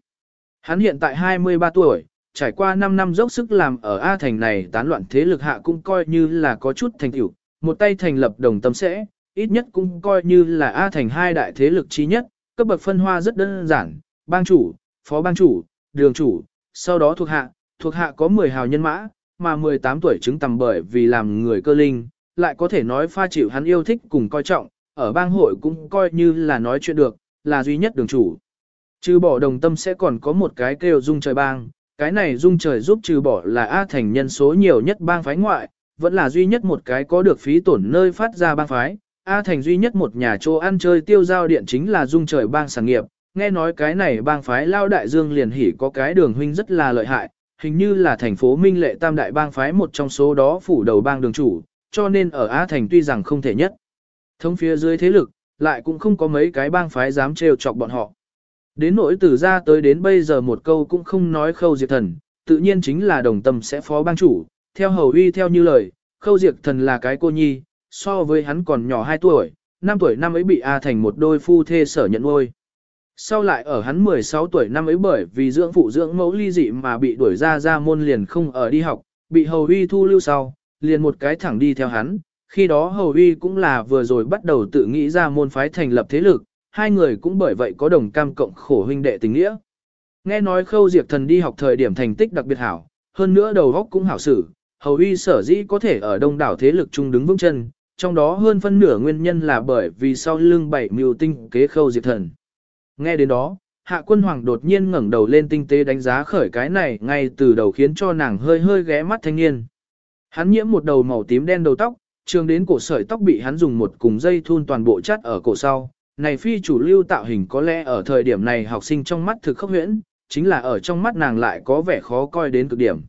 Hắn hiện tại 23 tuổi, trải qua 5 năm dốc sức làm ở A thành này tán loạn thế lực hạ cũng coi như là có chút thành tựu, một tay thành lập đồng tâm sẽ, ít nhất cũng coi như là A thành hai đại thế lực chí nhất, cấp bậc phân hoa rất đơn giản, bang chủ, phó bang chủ, đường chủ, sau đó thuộc hạ, thuộc hạ có 10 hào nhân mã, mà 18 tuổi chứng tầm bởi vì làm người cơ linh, lại có thể nói pha chịu hắn yêu thích cùng coi trọng, ở bang hội cũng coi như là nói chuyện được, là duy nhất đường chủ. Trừ bỏ đồng tâm sẽ còn có một cái kêu dung trời bang, cái này dung trời giúp trừ bỏ là A thành nhân số nhiều nhất bang phái ngoại, vẫn là duy nhất một cái có được phí tổn nơi phát ra bang phái. A thành duy nhất một nhà chỗ ăn chơi tiêu giao điện chính là dung trời bang sản nghiệp, nghe nói cái này bang phái lao đại dương liền hỉ có cái đường huynh rất là lợi hại, hình như là thành phố Minh Lệ Tam Đại bang phái một trong số đó phủ đầu bang đường chủ, cho nên ở A thành tuy rằng không thể nhất. Thông phía dưới thế lực, lại cũng không có mấy cái bang phái dám trêu chọc bọn họ. Đến nỗi từ ra tới đến bây giờ một câu cũng không nói khâu diệt thần, tự nhiên chính là đồng tâm sẽ phó bang chủ, theo hầu uy theo như lời, khâu diệt thần là cái cô nhi, so với hắn còn nhỏ 2 tuổi, 5 tuổi năm ấy bị A thành một đôi phu thê sở nhận nuôi. Sau lại ở hắn 16 tuổi năm ấy bởi vì dưỡng phụ dưỡng mẫu ly dị mà bị đuổi ra ra môn liền không ở đi học, bị hầu uy thu lưu sau, liền một cái thẳng đi theo hắn. Khi đó hầu uy cũng là vừa rồi bắt đầu tự nghĩ ra môn phái thành lập thế lực, hai người cũng bởi vậy có đồng cam cộng khổ huynh đệ tình nghĩa. Nghe nói khâu diệt thần đi học thời điểm thành tích đặc biệt hảo, hơn nữa đầu góc cũng hảo sử, hầu uy sở dĩ có thể ở đông đảo thế lực chung đứng vững chân, trong đó hơn phân nửa nguyên nhân là bởi vì sau lưng bảy mưu tinh kế khâu diệt thần. Nghe đến đó, hạ quân hoàng đột nhiên ngẩng đầu lên tinh tế đánh giá khởi cái này ngay từ đầu khiến cho nàng hơi hơi ghé mắt thanh niên. Hắn nhiễm một đầu màu tím đen đầu tóc, trường đến cổ sợi tóc bị hắn dùng một cùng dây thun toàn bộ chắt ở cổ sau, này phi chủ lưu tạo hình có lẽ ở thời điểm này học sinh trong mắt thực khốc huyễn, chính là ở trong mắt nàng lại có vẻ khó coi đến cực điểm.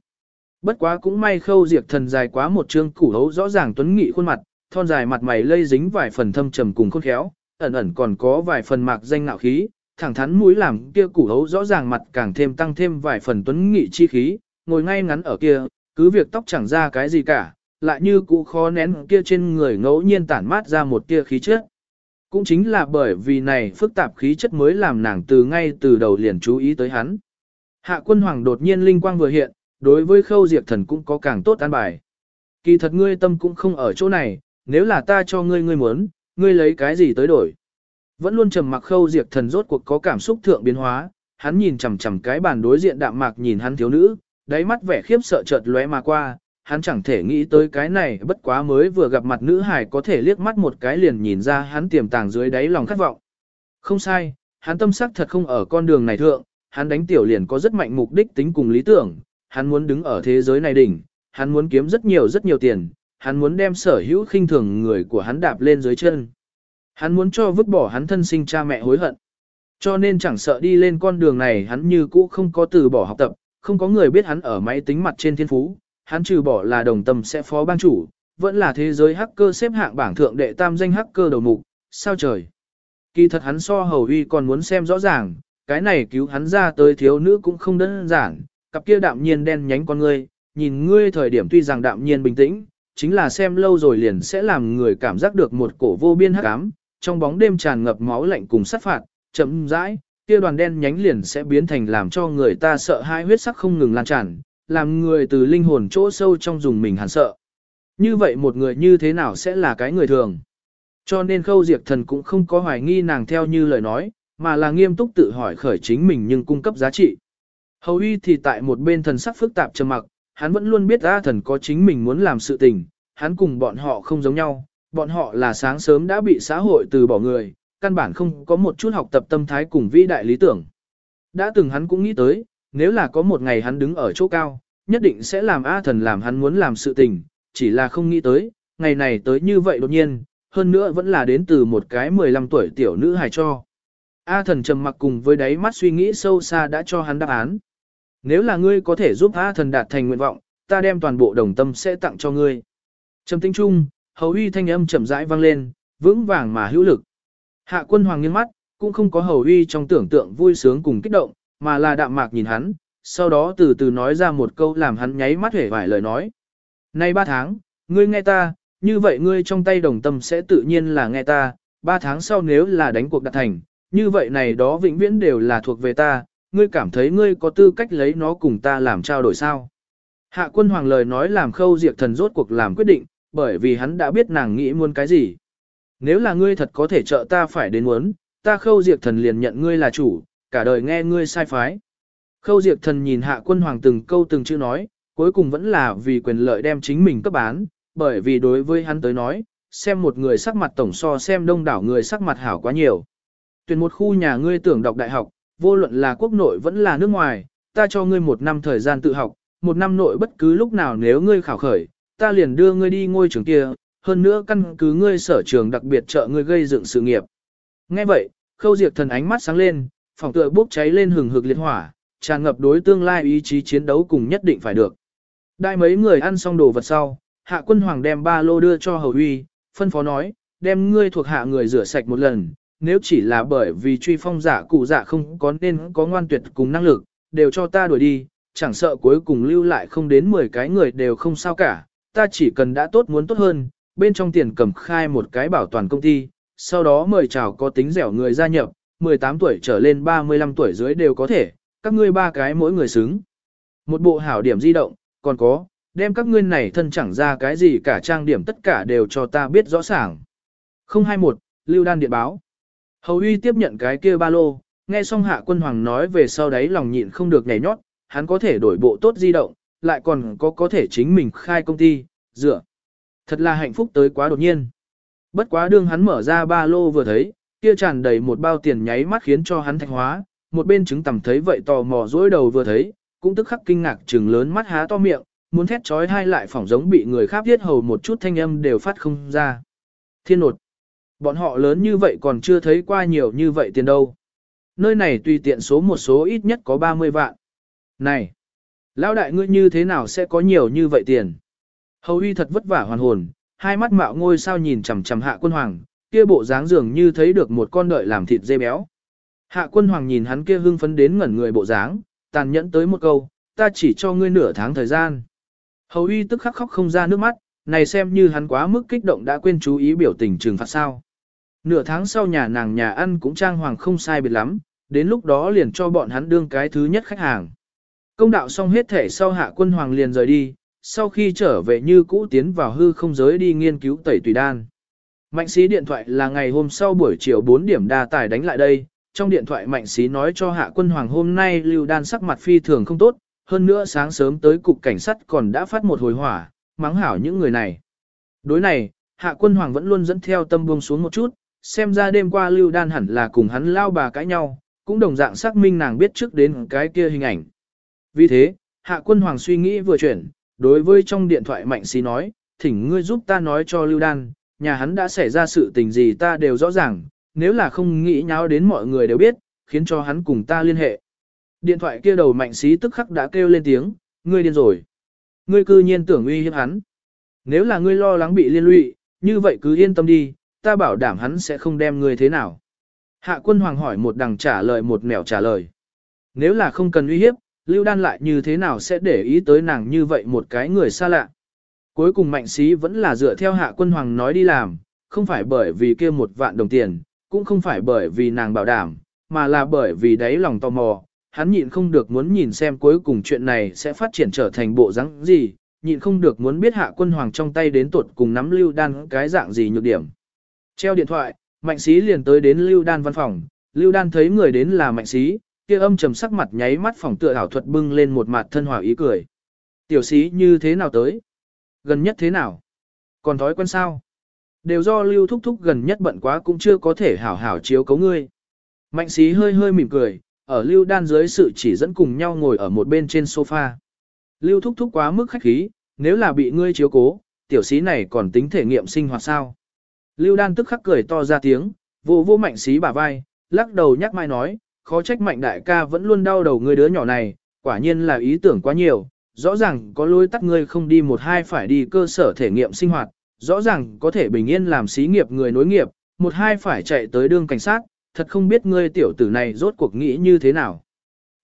Bất quá cũng may khâu diệt thần dài quá một chương củ hấu rõ ràng tuấn nghị khuôn mặt, thon dài mặt mày lây dính vài phần thâm trầm cùng khôn khéo, ẩn ẩn còn có vài phần mạc danh ngạo khí, thẳng thắn mũi làm kia củ hấu rõ ràng mặt càng thêm tăng thêm vài phần tuấn nghị chi khí, ngồi ngay ngắn ở kia, cứ việc tóc chẳng ra cái gì cả, lại như cũ khó nén kia trên người ngẫu nhiên tản mát ra một tia khí chất. Cũng chính là bởi vì này phức tạp khí chất mới làm nàng từ ngay từ đầu liền chú ý tới hắn. Hạ quân hoàng đột nhiên linh quang vừa hiện, đối với khâu diệt thần cũng có càng tốt an bài. Kỳ thật ngươi tâm cũng không ở chỗ này, nếu là ta cho ngươi ngươi muốn, ngươi lấy cái gì tới đổi. Vẫn luôn trầm mặc khâu diệt thần rốt cuộc có cảm xúc thượng biến hóa, hắn nhìn chằm chằm cái bàn đối diện đạm mạc nhìn hắn thiếu nữ, đáy mắt vẻ khiếp sợ chợt lóe mà qua, hắn chẳng thể nghĩ tới cái này bất quá mới vừa gặp mặt nữ hải có thể liếc mắt một cái liền nhìn ra hắn tiềm tàng dưới đáy lòng khát vọng. Không sai, hắn tâm sắc thật không ở con đường này thượng, hắn đánh tiểu liền có rất mạnh mục đích tính cùng lý tưởng, hắn muốn đứng ở thế giới này đỉnh, hắn muốn kiếm rất nhiều rất nhiều tiền, hắn muốn đem sở hữu khinh thường người của hắn đạp lên dưới chân. Hắn muốn cho vứt bỏ hắn thân sinh cha mẹ hối hận. Cho nên chẳng sợ đi lên con đường này hắn như cũ không có từ bỏ học tập, không có người biết hắn ở máy tính mặt trên thiên phú, hắn trừ bỏ là đồng tâm sẽ phó bang chủ, vẫn là thế giới hacker xếp hạng bảng thượng đệ tam danh hacker đầu mục, sao trời. Kỳ thật hắn so hầu uy còn muốn xem rõ ràng, cái này cứu hắn ra tới thiếu nữ cũng không đơn giản, cặp kia đạm nhiên đen nhánh con ngươi, nhìn ngươi thời điểm tuy rằng đạm nhiên bình tĩnh, chính là xem lâu rồi liền sẽ làm người cảm giác được một cổ vô biên hắc ám, trong bóng đêm tràn ngập máu lạnh cùng sát phạt, chậm rãi, kia đoàn đen nhánh liền sẽ biến thành làm cho người ta sợ hai huyết sắc không ngừng lan tràn, làm người từ linh hồn chỗ sâu trong dùng mình hàn sợ. Như vậy một người như thế nào sẽ là cái người thường? Cho nên khâu diệt thần cũng không có hoài nghi nàng theo như lời nói, mà là nghiêm túc tự hỏi khởi chính mình nhưng cung cấp giá trị. Hầu uy thì tại một bên thần sắc phức tạp trầm mặc, hắn vẫn luôn biết A thần có chính mình muốn làm sự tình, hắn cùng bọn họ không giống nhau, bọn họ là sáng sớm đã bị xã hội từ bỏ người, căn bản không có một chút học tập tâm thái cùng vĩ đại lý tưởng. Đã từng hắn cũng nghĩ tới, nếu là có một ngày hắn đứng ở chỗ cao, nhất định sẽ làm A thần làm hắn muốn làm sự tình, chỉ là không nghĩ tới, ngày này tới như vậy đột nhiên, hơn nữa vẫn là đến từ một cái 15 tuổi tiểu nữ hài cho. A thần trầm mặc cùng với đáy mắt suy nghĩ sâu xa đã cho hắn đáp án. Nếu là ngươi có thể giúp A thần đạt thành nguyện vọng, ta đem toàn bộ đồng tâm sẽ tặng cho ngươi. Trầm tinh trung, hầu uy thanh âm chậm rãi vang lên, vững vàng mà hữu lực. Hạ quân hoàng nghiêng mắt, cũng không có hầu uy trong tưởng tượng vui sướng cùng kích động, mà là đạm mạc nhìn hắn, sau đó từ từ nói ra một câu làm hắn nháy mắt hể vài lời nói. Nay ba tháng, ngươi nghe ta, như vậy ngươi trong tay đồng tâm sẽ tự nhiên là nghe ta, ba tháng sau nếu là đánh cuộc đạt thành, như vậy này đó vĩnh viễn đều là thuộc về ta, ngươi cảm thấy ngươi có tư cách lấy nó cùng ta làm trao đổi sao. Hạ quân hoàng lời nói làm khâu diệt thần rốt cuộc làm quyết định, bởi vì hắn đã biết nàng nghĩ muốn cái gì. Nếu là ngươi thật có thể trợ ta phải đến muốn, ta khâu diệt thần liền nhận ngươi là chủ, cả đời nghe ngươi sai phái. Khâu diệt thần nhìn hạ quân hoàng từng câu từng chữ nói, cuối cùng vẫn là vì quyền lợi đem chính mình cấp bán, bởi vì đối với hắn tới nói, xem một người sắc mặt tổng so xem đông đảo người sắc mặt hảo quá nhiều. Tuyển một khu nhà ngươi tưởng đọc đại học, vô luận là quốc nội vẫn là nước ngoài, ta cho ngươi một năm thời gian tự học, một năm nội bất cứ lúc nào nếu ngươi khảo khởi, ta liền đưa ngươi đi ngôi trường kia, hơn nữa căn cứ ngươi sở trường đặc biệt trợ ngươi gây dựng sự nghiệp. Nghe vậy, khâu diệt thần ánh mắt sáng lên, phòng tựa bốc cháy lên hừng hực liệt hỏa, tràn ngập đối tương lai ý chí chiến đấu cùng nhất định phải được. Đại mấy người ăn xong đồ vật sau, hạ quân hoàng đem ba lô đưa cho hầu uy, phân phó nói, đem ngươi thuộc hạ người rửa sạch một lần, nếu chỉ là bởi vì truy phong giả cụ giả không có nên có ngoan tuyệt cùng năng lực, đều cho ta đuổi đi, chẳng sợ cuối cùng lưu lại không đến 10 cái người đều không sao cả, ta chỉ cần đã tốt muốn tốt hơn, bên trong tiền cầm khai một cái bảo toàn công ty, sau đó mời chào có tính dẻo người gia nhập, 18 tuổi trở lên 35 tuổi dưới đều có thể, các ngươi ba cái mỗi người xứng. Một bộ hảo điểm di động, còn có, đem các ngươi này thân chẳng ra cái gì cả trang điểm tất cả đều cho ta biết rõ ràng. 021, Lưu Đan Điện Báo Hầu uy tiếp nhận cái kia ba lô, nghe xong hạ quân hoàng nói về sau đấy lòng nhịn không được nhảy nhót, hắn có thể đổi bộ tốt di động, lại còn có có thể chính mình khai công ty, dựa. Thật là hạnh phúc tới quá đột nhiên. Bất quá đương hắn mở ra ba lô vừa thấy, kia tràn đầy một bao tiền nháy mắt khiến cho hắn thạch hóa, một bên chứng tầm thấy vậy tò mò dối đầu vừa thấy, cũng tức khắc kinh ngạc trừng lớn mắt há to miệng, muốn thét trói hai lại phỏng giống bị người khác thiết hầu một chút thanh âm đều phát không ra. Thiên nột. Bọn họ lớn như vậy còn chưa thấy qua nhiều như vậy tiền đâu. Nơi này tùy tiện số một số ít nhất có 30 vạn. Này! Lão đại ngươi như thế nào sẽ có nhiều như vậy tiền? Hầu uy thật vất vả hoàn hồn, hai mắt mạo ngôi sao nhìn chằm chằm hạ quân hoàng, kia bộ dáng dường như thấy được một con đợi làm thịt dê béo. Hạ quân hoàng nhìn hắn kia hưng phấn đến ngẩn người bộ dáng, tàn nhẫn tới một câu, ta chỉ cho ngươi nửa tháng thời gian. Hầu uy tức khắc khóc không ra nước mắt, này xem như hắn quá mức kích động đã quên chú ý biểu tình trừng phạt sao. Nửa tháng sau nhà nàng nhà ăn cũng trang hoàng không sai biệt lắm, đến lúc đó liền cho bọn hắn đương cái thứ nhất khách hàng. Công đạo xong hết thể sau hạ quân hoàng liền rời đi, sau khi trở về như cũ tiến vào hư không giới đi nghiên cứu tẩy tùy đan. Mạnh sĩ điện thoại là ngày hôm sau buổi chiều 4 điểm đa tải đánh lại đây, trong điện thoại mạnh xí nói cho hạ quân hoàng hôm nay lưu đan sắc mặt phi thường không tốt, hơn nữa sáng sớm tới cục cảnh sát còn đã phát một hồi hỏa, mắng hảo những người này. Đối này, hạ quân hoàng vẫn luôn dẫn theo tâm buông xuống một chút, xem ra đêm qua lưu đan hẳn là cùng hắn lao bà cãi nhau, cũng đồng dạng xác minh nàng biết trước đến cái kia hình ảnh. Vì thế, hạ quân hoàng suy nghĩ vừa chuyển, đối với trong điện thoại mạnh xí nói, thỉnh ngươi giúp ta nói cho lưu đan, nhà hắn đã xảy ra sự tình gì ta đều rõ ràng, nếu là không nghĩ nháo đến mọi người đều biết, khiến cho hắn cùng ta liên hệ. Điện thoại kia đầu mạnh xí tức khắc đã kêu lên tiếng, ngươi điên rồi. Ngươi cư nhiên tưởng uy hiếp hắn. Nếu là ngươi lo lắng bị liên lụy, như vậy cứ yên tâm đi, ta bảo đảm hắn sẽ không đem ngươi thế nào. Hạ quân hoàng hỏi một đằng trả lời một nẻo trả lời. Nếu là không cần uy hiếp, Lưu Đan lại như thế nào sẽ để ý tới nàng như vậy một cái người xa lạ. Cuối cùng mạnh sĩ vẫn là dựa theo hạ quân hoàng nói đi làm, không phải bởi vì kia một vạn đồng tiền, cũng không phải bởi vì nàng bảo đảm, mà là bởi vì đáy lòng tò mò, hắn nhịn không được muốn nhìn xem cuối cùng chuyện này sẽ phát triển trở thành bộ dáng gì, nhịn không được muốn biết hạ quân hoàng trong tay đến tuột cùng nắm lưu đan cái dạng gì nhược điểm. Treo điện thoại, mạnh sĩ liền tới đến lưu đan văn phòng, lưu đan thấy người đến là mạnh sĩ, kia âm trầm sắc mặt nháy mắt phòng tựa ảo thuật bưng lên một mặt thân hòa ý cười. Tiểu sĩ như thế nào tới? Gần nhất thế nào? Còn thói quen sao? Đều do lưu thúc thúc gần nhất bận quá cũng chưa có thể hảo hảo chiếu cấu ngươi. Mạnh sĩ hơi hơi mỉm cười, ở lưu đan dưới sự chỉ dẫn cùng nhau ngồi ở một bên trên sofa. Lưu thúc thúc quá mức khách khí, nếu là bị ngươi chiếu cố, tiểu sĩ này còn tính thể nghiệm sinh hoạt sao. Lưu đan tức khắc cười to ra tiếng, vô vô mạnh sĩ bả vai, lắc đầu nhắc mai nói, khó trách mạnh đại ca vẫn luôn đau đầu người đứa nhỏ này, quả nhiên là ý tưởng quá nhiều, rõ ràng có lối tắt ngươi không đi một hai phải đi cơ sở thể nghiệm sinh hoạt, rõ ràng có thể bình yên làm xí nghiệp người nối nghiệp, một hai phải chạy tới đương cảnh sát, thật không biết ngươi tiểu tử này rốt cuộc nghĩ như thế nào.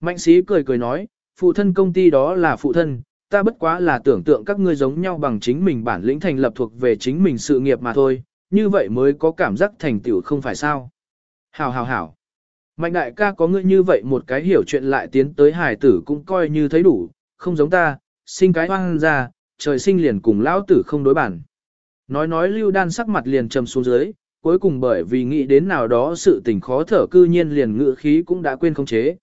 Mạnh sĩ cười cười nói, phụ thân công ty đó là phụ thân, ta bất quá là tưởng tượng các ngươi giống nhau bằng chính mình bản lĩnh thành lập thuộc về chính mình sự nghiệp mà thôi, như vậy mới có cảm giác thành tựu không phải sao. Hảo hảo hảo. Mạnh đại ca có ngươi như vậy một cái hiểu chuyện lại tiến tới hài tử cũng coi như thấy đủ, không giống ta, sinh cái hoang ra, trời sinh liền cùng lão tử không đối bản. Nói nói lưu đan sắc mặt liền trầm xuống dưới, cuối cùng bởi vì nghĩ đến nào đó sự tình khó thở cư nhiên liền ngự khí cũng đã quên không chế.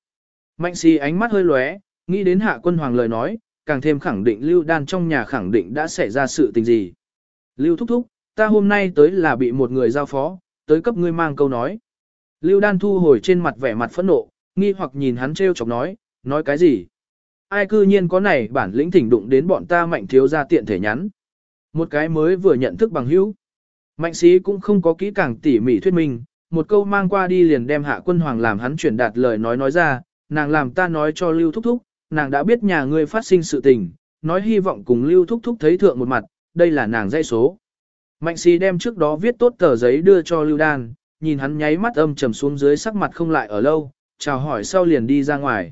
Mạnh si ánh mắt hơi lóe, nghĩ đến hạ quân hoàng lời nói, càng thêm khẳng định lưu đan trong nhà khẳng định đã xảy ra sự tình gì. Lưu thúc thúc, ta hôm nay tới là bị một người giao phó, tới cấp ngươi mang câu nói. Lưu đan thu hồi trên mặt vẻ mặt phẫn nộ, nghi hoặc nhìn hắn trêu chọc nói, nói cái gì? Ai cư nhiên có này bản lĩnh thỉnh đụng đến bọn ta mạnh thiếu ra tiện thể nhắn. Một cái mới vừa nhận thức bằng hữu. Mạnh sĩ cũng không có kỹ càng tỉ mỉ thuyết minh, một câu mang qua đi liền đem hạ quân hoàng làm hắn chuyển đạt lời nói nói ra, nàng làm ta nói cho Lưu Thúc Thúc, nàng đã biết nhà ngươi phát sinh sự tình, nói hy vọng cùng Lưu Thúc Thúc thấy thượng một mặt, đây là nàng dây số. Mạnh sĩ đem trước đó viết tốt tờ giấy đưa cho Lưu Đan, nhìn hắn nháy mắt âm trầm xuống dưới sắc mặt không lại ở lâu, chào hỏi sau liền đi ra ngoài.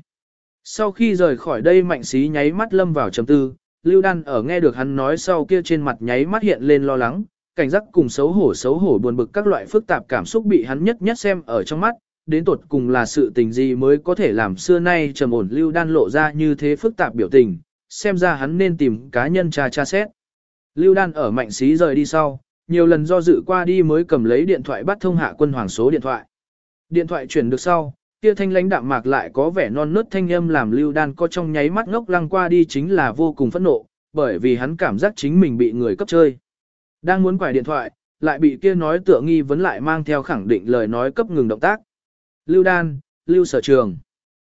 Sau khi rời khỏi đây mạnh sĩ nháy mắt lâm vào trầm tư, Lưu Đan ở nghe được hắn nói sau kia trên mặt nháy mắt hiện lên lo lắng, cảnh giác cùng xấu hổ xấu hổ buồn bực các loại phức tạp cảm xúc bị hắn nhất nhất xem ở trong mắt, đến tột cùng là sự tình gì mới có thể làm xưa nay trầm ổn Lưu Đan lộ ra như thế phức tạp biểu tình, xem ra hắn nên tìm cá nhân tra tra xét. Lưu Đan ở mạnh sĩ rời đi sau, nhiều lần do dự qua đi mới cầm lấy điện thoại bắt thông hạ quân hoàng số điện thoại. Điện thoại chuyển được sau, kia thanh lãnh đạm mạc lại có vẻ non nớt thanh âm làm Lưu Đan có trong nháy mắt ngốc lăng qua đi chính là vô cùng phẫn nộ, bởi vì hắn cảm giác chính mình bị người cấp chơi. Đang muốn quải điện thoại, lại bị kia nói tựa nghi vấn lại mang theo khẳng định lời nói cấp ngừng động tác. Lưu Đan, Lưu Sở Trường.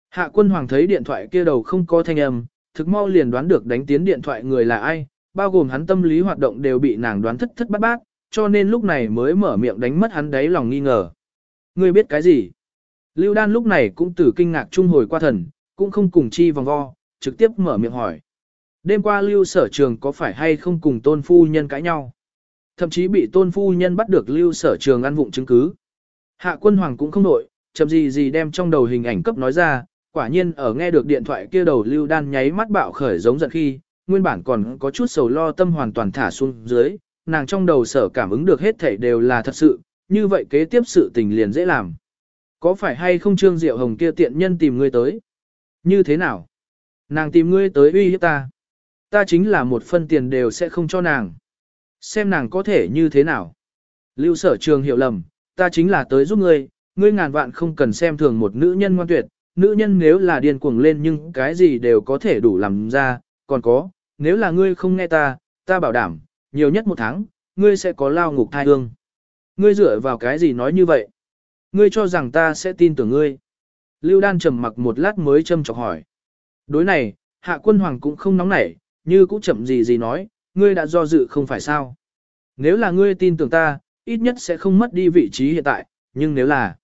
Hạ quân hoàng thấy điện thoại kia đầu không có thanh âm, thực mau liền đoán được đánh tiến điện thoại người là ai, bao gồm hắn tâm lý hoạt động đều bị nàng đoán thất thất bát bát, cho nên lúc này mới mở miệng đánh mất hắn đáy lòng nghi ngờ. Ngươi biết cái gì? Lưu Đan lúc này cũng từ kinh ngạc trung hồi qua thần, cũng không cùng chi vòng vo, trực tiếp mở miệng hỏi. Đêm qua Lưu sở trường có phải hay không cùng tôn phu nhân cãi nhau? Thậm chí bị tôn phu nhân bắt được Lưu sở trường ăn vụng chứng cứ. Hạ quân hoàng cũng không nổi, chậm gì gì đem trong đầu hình ảnh cấp nói ra, quả nhiên ở nghe được điện thoại kia đầu Lưu Đan nháy mắt bạo khởi giống giận khi, nguyên bản còn có chút sầu lo tâm hoàn toàn thả xuống dưới, nàng trong đầu sở cảm ứng được hết thảy đều là thật sự, như vậy kế tiếp sự tình liền dễ làm. Có phải hay không Trương Diệu Hồng kia tiện nhân tìm ngươi tới? Như thế nào? Nàng tìm ngươi tới uy hiếp ta. Ta chính là một phân tiền đều sẽ không cho nàng. Xem nàng có thể như thế nào. Lưu sở trường hiểu lầm, ta chính là tới giúp ngươi, ngươi ngàn vạn không cần xem thường một nữ nhân ngoan tuyệt, nữ nhân nếu là điên cuồng lên nhưng cái gì đều có thể đủ làm ra, còn có, nếu là ngươi không nghe ta, ta bảo đảm, nhiều nhất một tháng, ngươi sẽ có lao ngục thai hương. Ngươi dựa vào cái gì nói như vậy? Ngươi cho rằng ta sẽ tin tưởng ngươi. Lưu Đan trầm mặc một lát mới châm chọc hỏi. Đối này, hạ quân hoàng cũng không nóng nảy, như cũng chậm gì gì nói, ngươi đã do dự không phải sao. Nếu là ngươi tin tưởng ta, ít nhất sẽ không mất đi vị trí hiện tại, nhưng nếu là